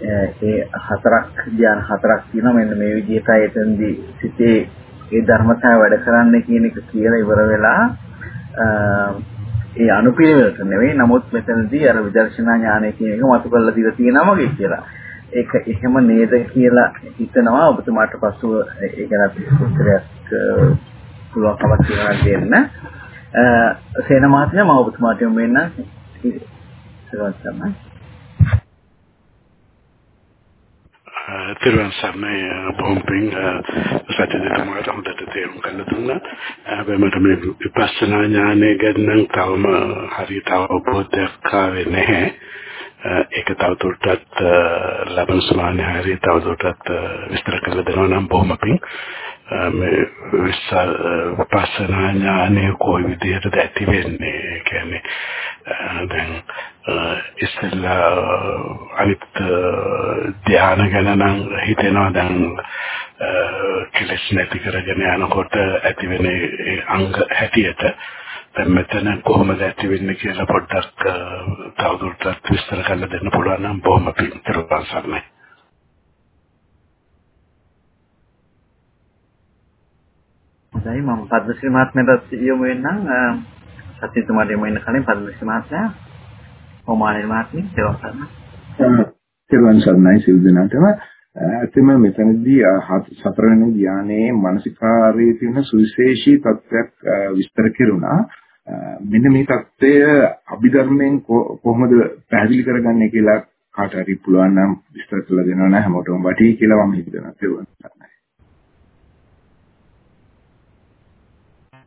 ඒ හතරක් ධාන හතරක් තියෙනවා මෙන්න මේ විදිහටයි එතනදී සිතේ ඒ ධර්මතාවය වැඩ කරන්න කියන එක කියලා ඉවර වෙලා ඒ අනුපිළිවෙලට නෙවෙයි නමුත් මෙතනදී අර විදර්ශනා ඥානය කියන එක මතු කරලා දීලා තියෙනවා වගේ කියලා. ඒක එහෙම නේද කියලා හිතනවා ඔබතුමාට පසුව ඒක ගැන උත්තරයක් පුළුවන්කමක් තියෙනවා දෙන්න. සේන මහත්මයා මම ඔබතුමාට යොමු වෙන්න සරවත් තමයි. තිරුවන් සරණයි බොහොම පිං සත්‍යදේශමාට හොඳට තේරුම් ගන්න දුන්නා. හැබැයි මට මේ විපස්සනා ඥානය ගැන නම් තවම හරියට අවබෝධයක් ආවේ නැහැ. ඒක තවදුරටත් ලබන සමාන හරියට තවදුරටත් විස්තර කරලා දෙනවා නම් බොහොම පිං. මේ විපස්සනා ඥානය කොයි විදිහටද ඇති වෙන්නේ කියන්නේ දැන් ඉස්සෙල්ලා අනිත් ධ්‍යාන ගැන නම් හිතෙනවා දැන් කෙලස් නැති කරගෙන යනකොට ඇති වෙන අංග හැටියට දැන් මෙතන කොහොමද ඇති වෙන්නේ කියලා පොඩ්ඩක් තවදුරටත් විස්තර කරලා දෙන්න පුළුවන් නම් බොහොම පිං තිරුවන් සරණයි හොඳයි මම පද්මශ්‍රී මහත්මයාට යොමු වෙන්නම්. සත්‍යතුමාට යොමු වෙන්න කලින් පද්මශ්‍රී මහත්මයා ඔමානේ මහත්මිය සේවා කරන්න. සර්වන් සර්ණයි සිල් දනාතම ඇත්තම මෙතනදී සතරවෙනි ධානයේ මානසිකාරයේ තියෙන සුවිශේෂී තත්ත්වයක් විස්තර කෙරුණා. මෙන්න මේ தත්ත්වය අභිධර්මයෙන් කොහොමද පැහැදිලි කරගන්නේ කියලා කාට හරි පුළුවන් නම් විස්තර කරලා දෙනවා නම් හැමෝටම වටී කියලා මම හිතනවා.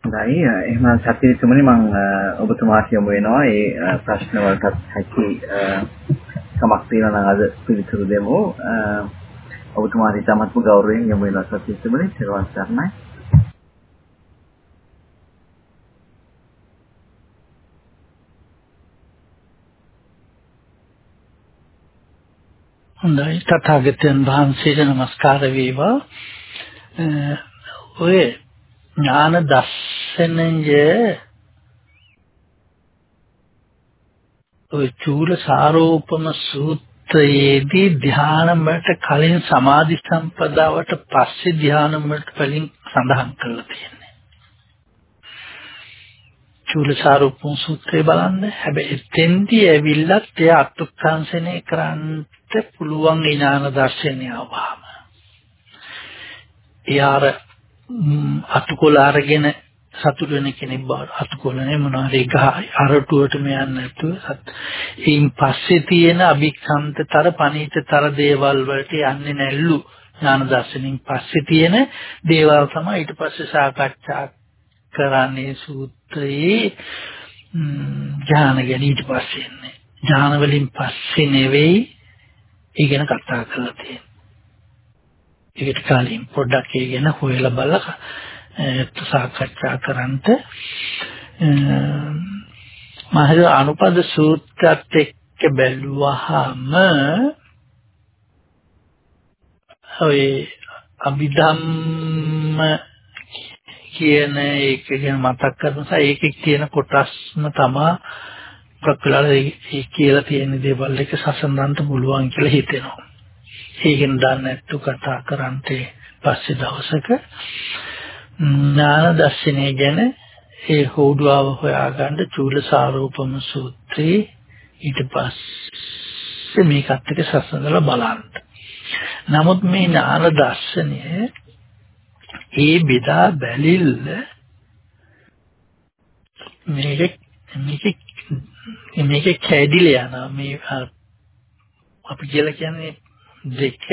හොඳයි එහෙනම් සත්‍යතුමනි මම ඔබතුමාට යොමු වෙනවා ඒ ප්‍රශ්න වලටත් හැකි කමක් තියෙනවා නම් අද පිළිතුරු දෙමු ඔබතුමාට ඉතාමත්ම ගෞරවයෙන් යොමු වෙනවා සත්‍යතුමනි ත්‍රිවන් සරණයි. හොඳයි. තථාගතයන් වහන්සේට নমස්කාර වේවා. ඔය ඥාන දර්ශනය ඔය චූල සාරෝපම සූත්‍රයේදී ධානමට කලින් සමාධි සම්පදාවට පස්සේ ධානමට කලින් සඳහන් කරලා තියෙන්නේ. චූල සාරෝපම සූත්‍රය බලන්න. හැබැයි එතෙන්දී ඇවිල්ලත් එය අත්ුක්ඛංශනය කරන්නට පුළුවන් ඥාන දර්ශනය ආවම. එයාර අතුකොල අරගෙන සතුට වෙන කෙනෙක් බව අතුකොලනේ මොනවාරි ගහ අරටුවටම යන්නේ නැතුව ඊයින් පස්සේ තියෙන අභික්ෂන්තතර පනීතතර දේවල් වලට යන්නේ නැල්ලු ඥාන දර්ශනින් පස්සේ තියෙන දේවල් තමයි ඊට පස්සේ සාකච්ඡා කරන්නේ සූත්‍රයේ ඥාන ගැන ඊට පස්සේ එන්නේ. ඥාන වලින් පස්සේ නෙවෙයි ඉගෙන කතා කරලා තියෙන්නේ. ඒකට කලින් පොඩ්ඩක් ඒ ගැන හොයලා බලලා සාකච්ඡා කරන්ට මහද අනුපද සූත්‍රات එක්ක බැලුවහම ඔය අභිධම්ම කියන එක ගැන මතක් කරනසා ඒකේ තියෙන කොටස්ම තමා ප්‍රකලාල කියලා තියෙන දේවල් එක සසඳන්න පුළුවන් කියලා හිතෙනවා. ඒකෙන් දන්නේ නැත්තු කතා කරන්ටේ පස්සේ දවසක ඥාන දර්ශනය ගැන ඒ හෝඩුවාව හොයාගන්න චූල සාරෝපම සූත්‍රේ ඊට පස්සේ මේකත් එක්ක සසඳලා බලන්න. නමුත් මේ ඥාන දර්ශනය ඒ බෙදා බැලිල්ල මේක මේක මේක කැඩිලා යනවා මේ අපි කියලා කියන්නේ දෙක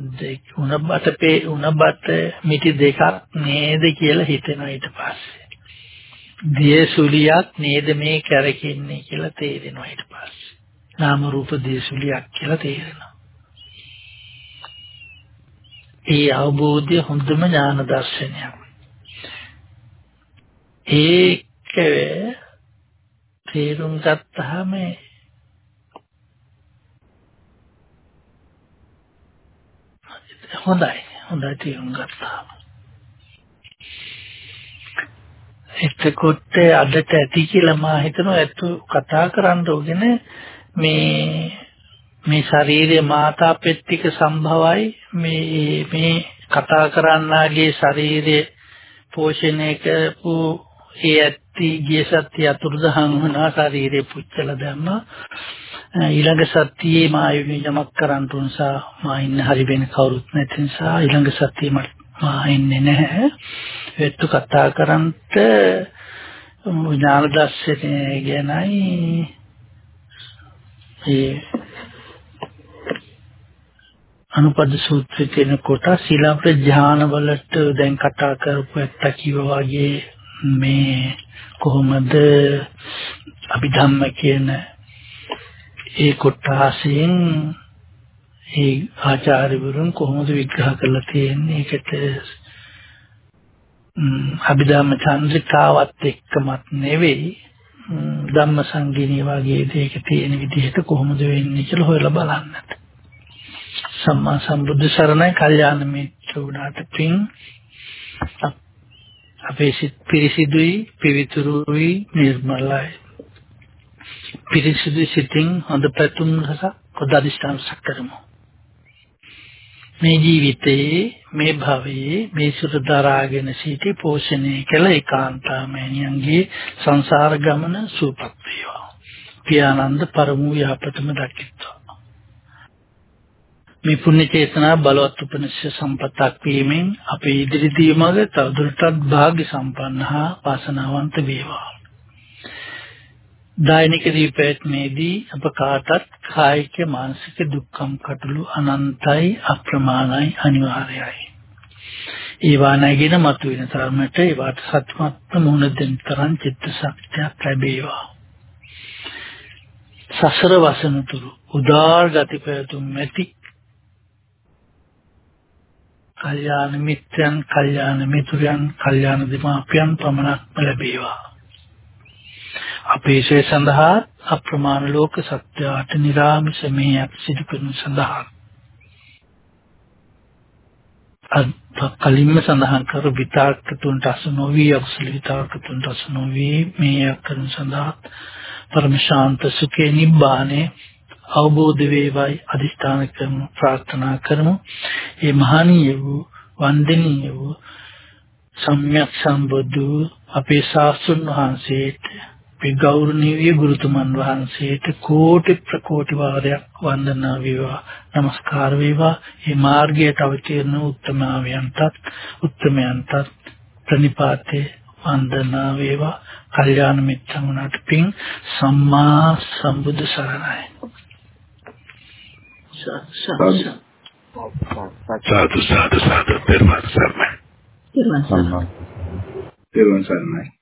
දෙක උණබට පේ උණබට මිටි දෙකක් නේද කියලා හිතෙනවා ඊට පස්සේ. දියසුලියක් නේද මේ කරකින්නේ කියලා තේරෙනවා ඊට පස්සේ. නාම රූප දියසුලියක් කියලා තේරෙනවා. ඒ අවබෝධය හොඳම ඥාන දර්ශනයක්. ඒක තේරුම් ගත්තාම හොඳයි. හොඳයි තේරුම් ගත්තා. එතකොට අදට ඇති කියලා මා හිතනවා ඇත්ත කතා කරන්න ඕගෙන මේ මේ ශරීරයේ මාතා පෙට්ටික සම්භවයි මේ මේ කතා කරන්නාගේ ශරීරයේ පෝෂණය කරපු ඒ ඇත්ති ගිය සත්‍ය අතුරුදහන් වුණා ශරීරේ පුච්චලා දැම්මා ඊළඟ සතියේ මා යමක් කරන්න නිසා මා ඉන්න හරි වෙන කවුරුත් නැති නිසා ඊළඟ සතියේ මට මා ඉන්නේ නැහැ. ඒත් කතා කරන්ට ඥාන දර්ශනය ගැනයි ඒ අනුපද සූත්‍රයේ තියෙන කොටස් ඊළඟ ඥාන වලට දැන් කතා කරපු ඇත්ත කිව්වා වගේ මේ කොහොමද අභිධම්ම කියන ඒ කොටසෙන් ඒ ආචාර්යවරුන් කොහොමද විග්‍රහ කරලා තියෙන්නේ? ඒකට අභිධම්ම චන්ද්‍රිකාවත් එක්කමත් නෙවෙයි. ධම්ම සංගිනී වගේ දෙයක තියෙන විදිහට කොහොමද වෙන්නේ කියලා හොයලා බලන්නත්. සම්මා සම්බුද්ධ සරණයි. කල්යාණ මිත්‍ර උනාට පින් අපේ සිත් පිරිසිදුයි පිවිතුරුයි නිර්මලයි. පිරිසිදු සිතින් හොඳ පැතුම් රස කොදදිස්ථාන සක්කරමු මේ ජීවිතයේ මේ භවයේ මේ සුර දරාගෙන සිටි පෝෂණය කළ ඒකාන්තමයන්ගේ සංසාර ගමන සූපත් වේවා. පියානන්ද පරම යහපතම දකිත්වා. මේ පුණ්‍ය චේතනා බලවත් උපනිෂ සම්පතක් වීමෙන් අපේ ඉදිරි දීමග තවදුරටත් වාග්ය සම්පන්න හා වාසනාවන්ත වේවා. දෛනික දීපේත්මේදී අප කාටත් කායික මානසික දුක්ඛම් කටළු අනන්තයි අප්‍රමාණයි අනිවාර්යයි. ඒවා නැගෙන මතුවෙන තරමට ඒවට සත්‍යමත්ම මුහුණ දෙන්න තරම් චිත්ත ශක්තියක් ලැබේවා. සසර වසනතුරු උදාර ගති පැතුම් ඇති කල්යාණ මිත්‍රයන්, කල්යාණ මිතුරයන්, කල්යාණ දෙමාපියන් පමණක්ම ලැබේවා. අපේ ශේ සඳහා අප්‍රමාණ ලෝක සත්‍යයට නිරාමිස මෙයක් සිදු කරන සඳහා අත් කලින්ම සඳහන් කර විතාර්ක තුන්ට අසු නොවි අකුසල විතාර්ක තුන්ට අසු නොවි මේ කරන සඳහා පරම ශාන්ත සුඛේ නිබ්බානේ අවබෝධ වේවයි අදිස්ථාන කරමු ප්‍රාර්ථනා කරමු. මේ මහණීය වූ වන්දනීය වූ සම්්‍යක් සම්බුදු අපේ ශාස්ත්‍රඥ වහන්සේට අපේ ගෞරවනීය ගුරුතුමන් වහන්සේට කෝටි ප්‍රකෝටි වාරයක් වන්දනා වේවා নমස්කාර වේවා. මේ මාර්ගයට අවතීර්ණ උත්තමාවයන්ටත් උත්තමයන්ටත් ප්‍රනිපාතේ වන්දනා වේවා. කල්යාණ මිත්‍රමුණට පිං සම්මා සම්බුදු සරණයි. සාදු සාදු සාදු. පෙරවන් සර්ණයි. පෙරවන් සර්ණයි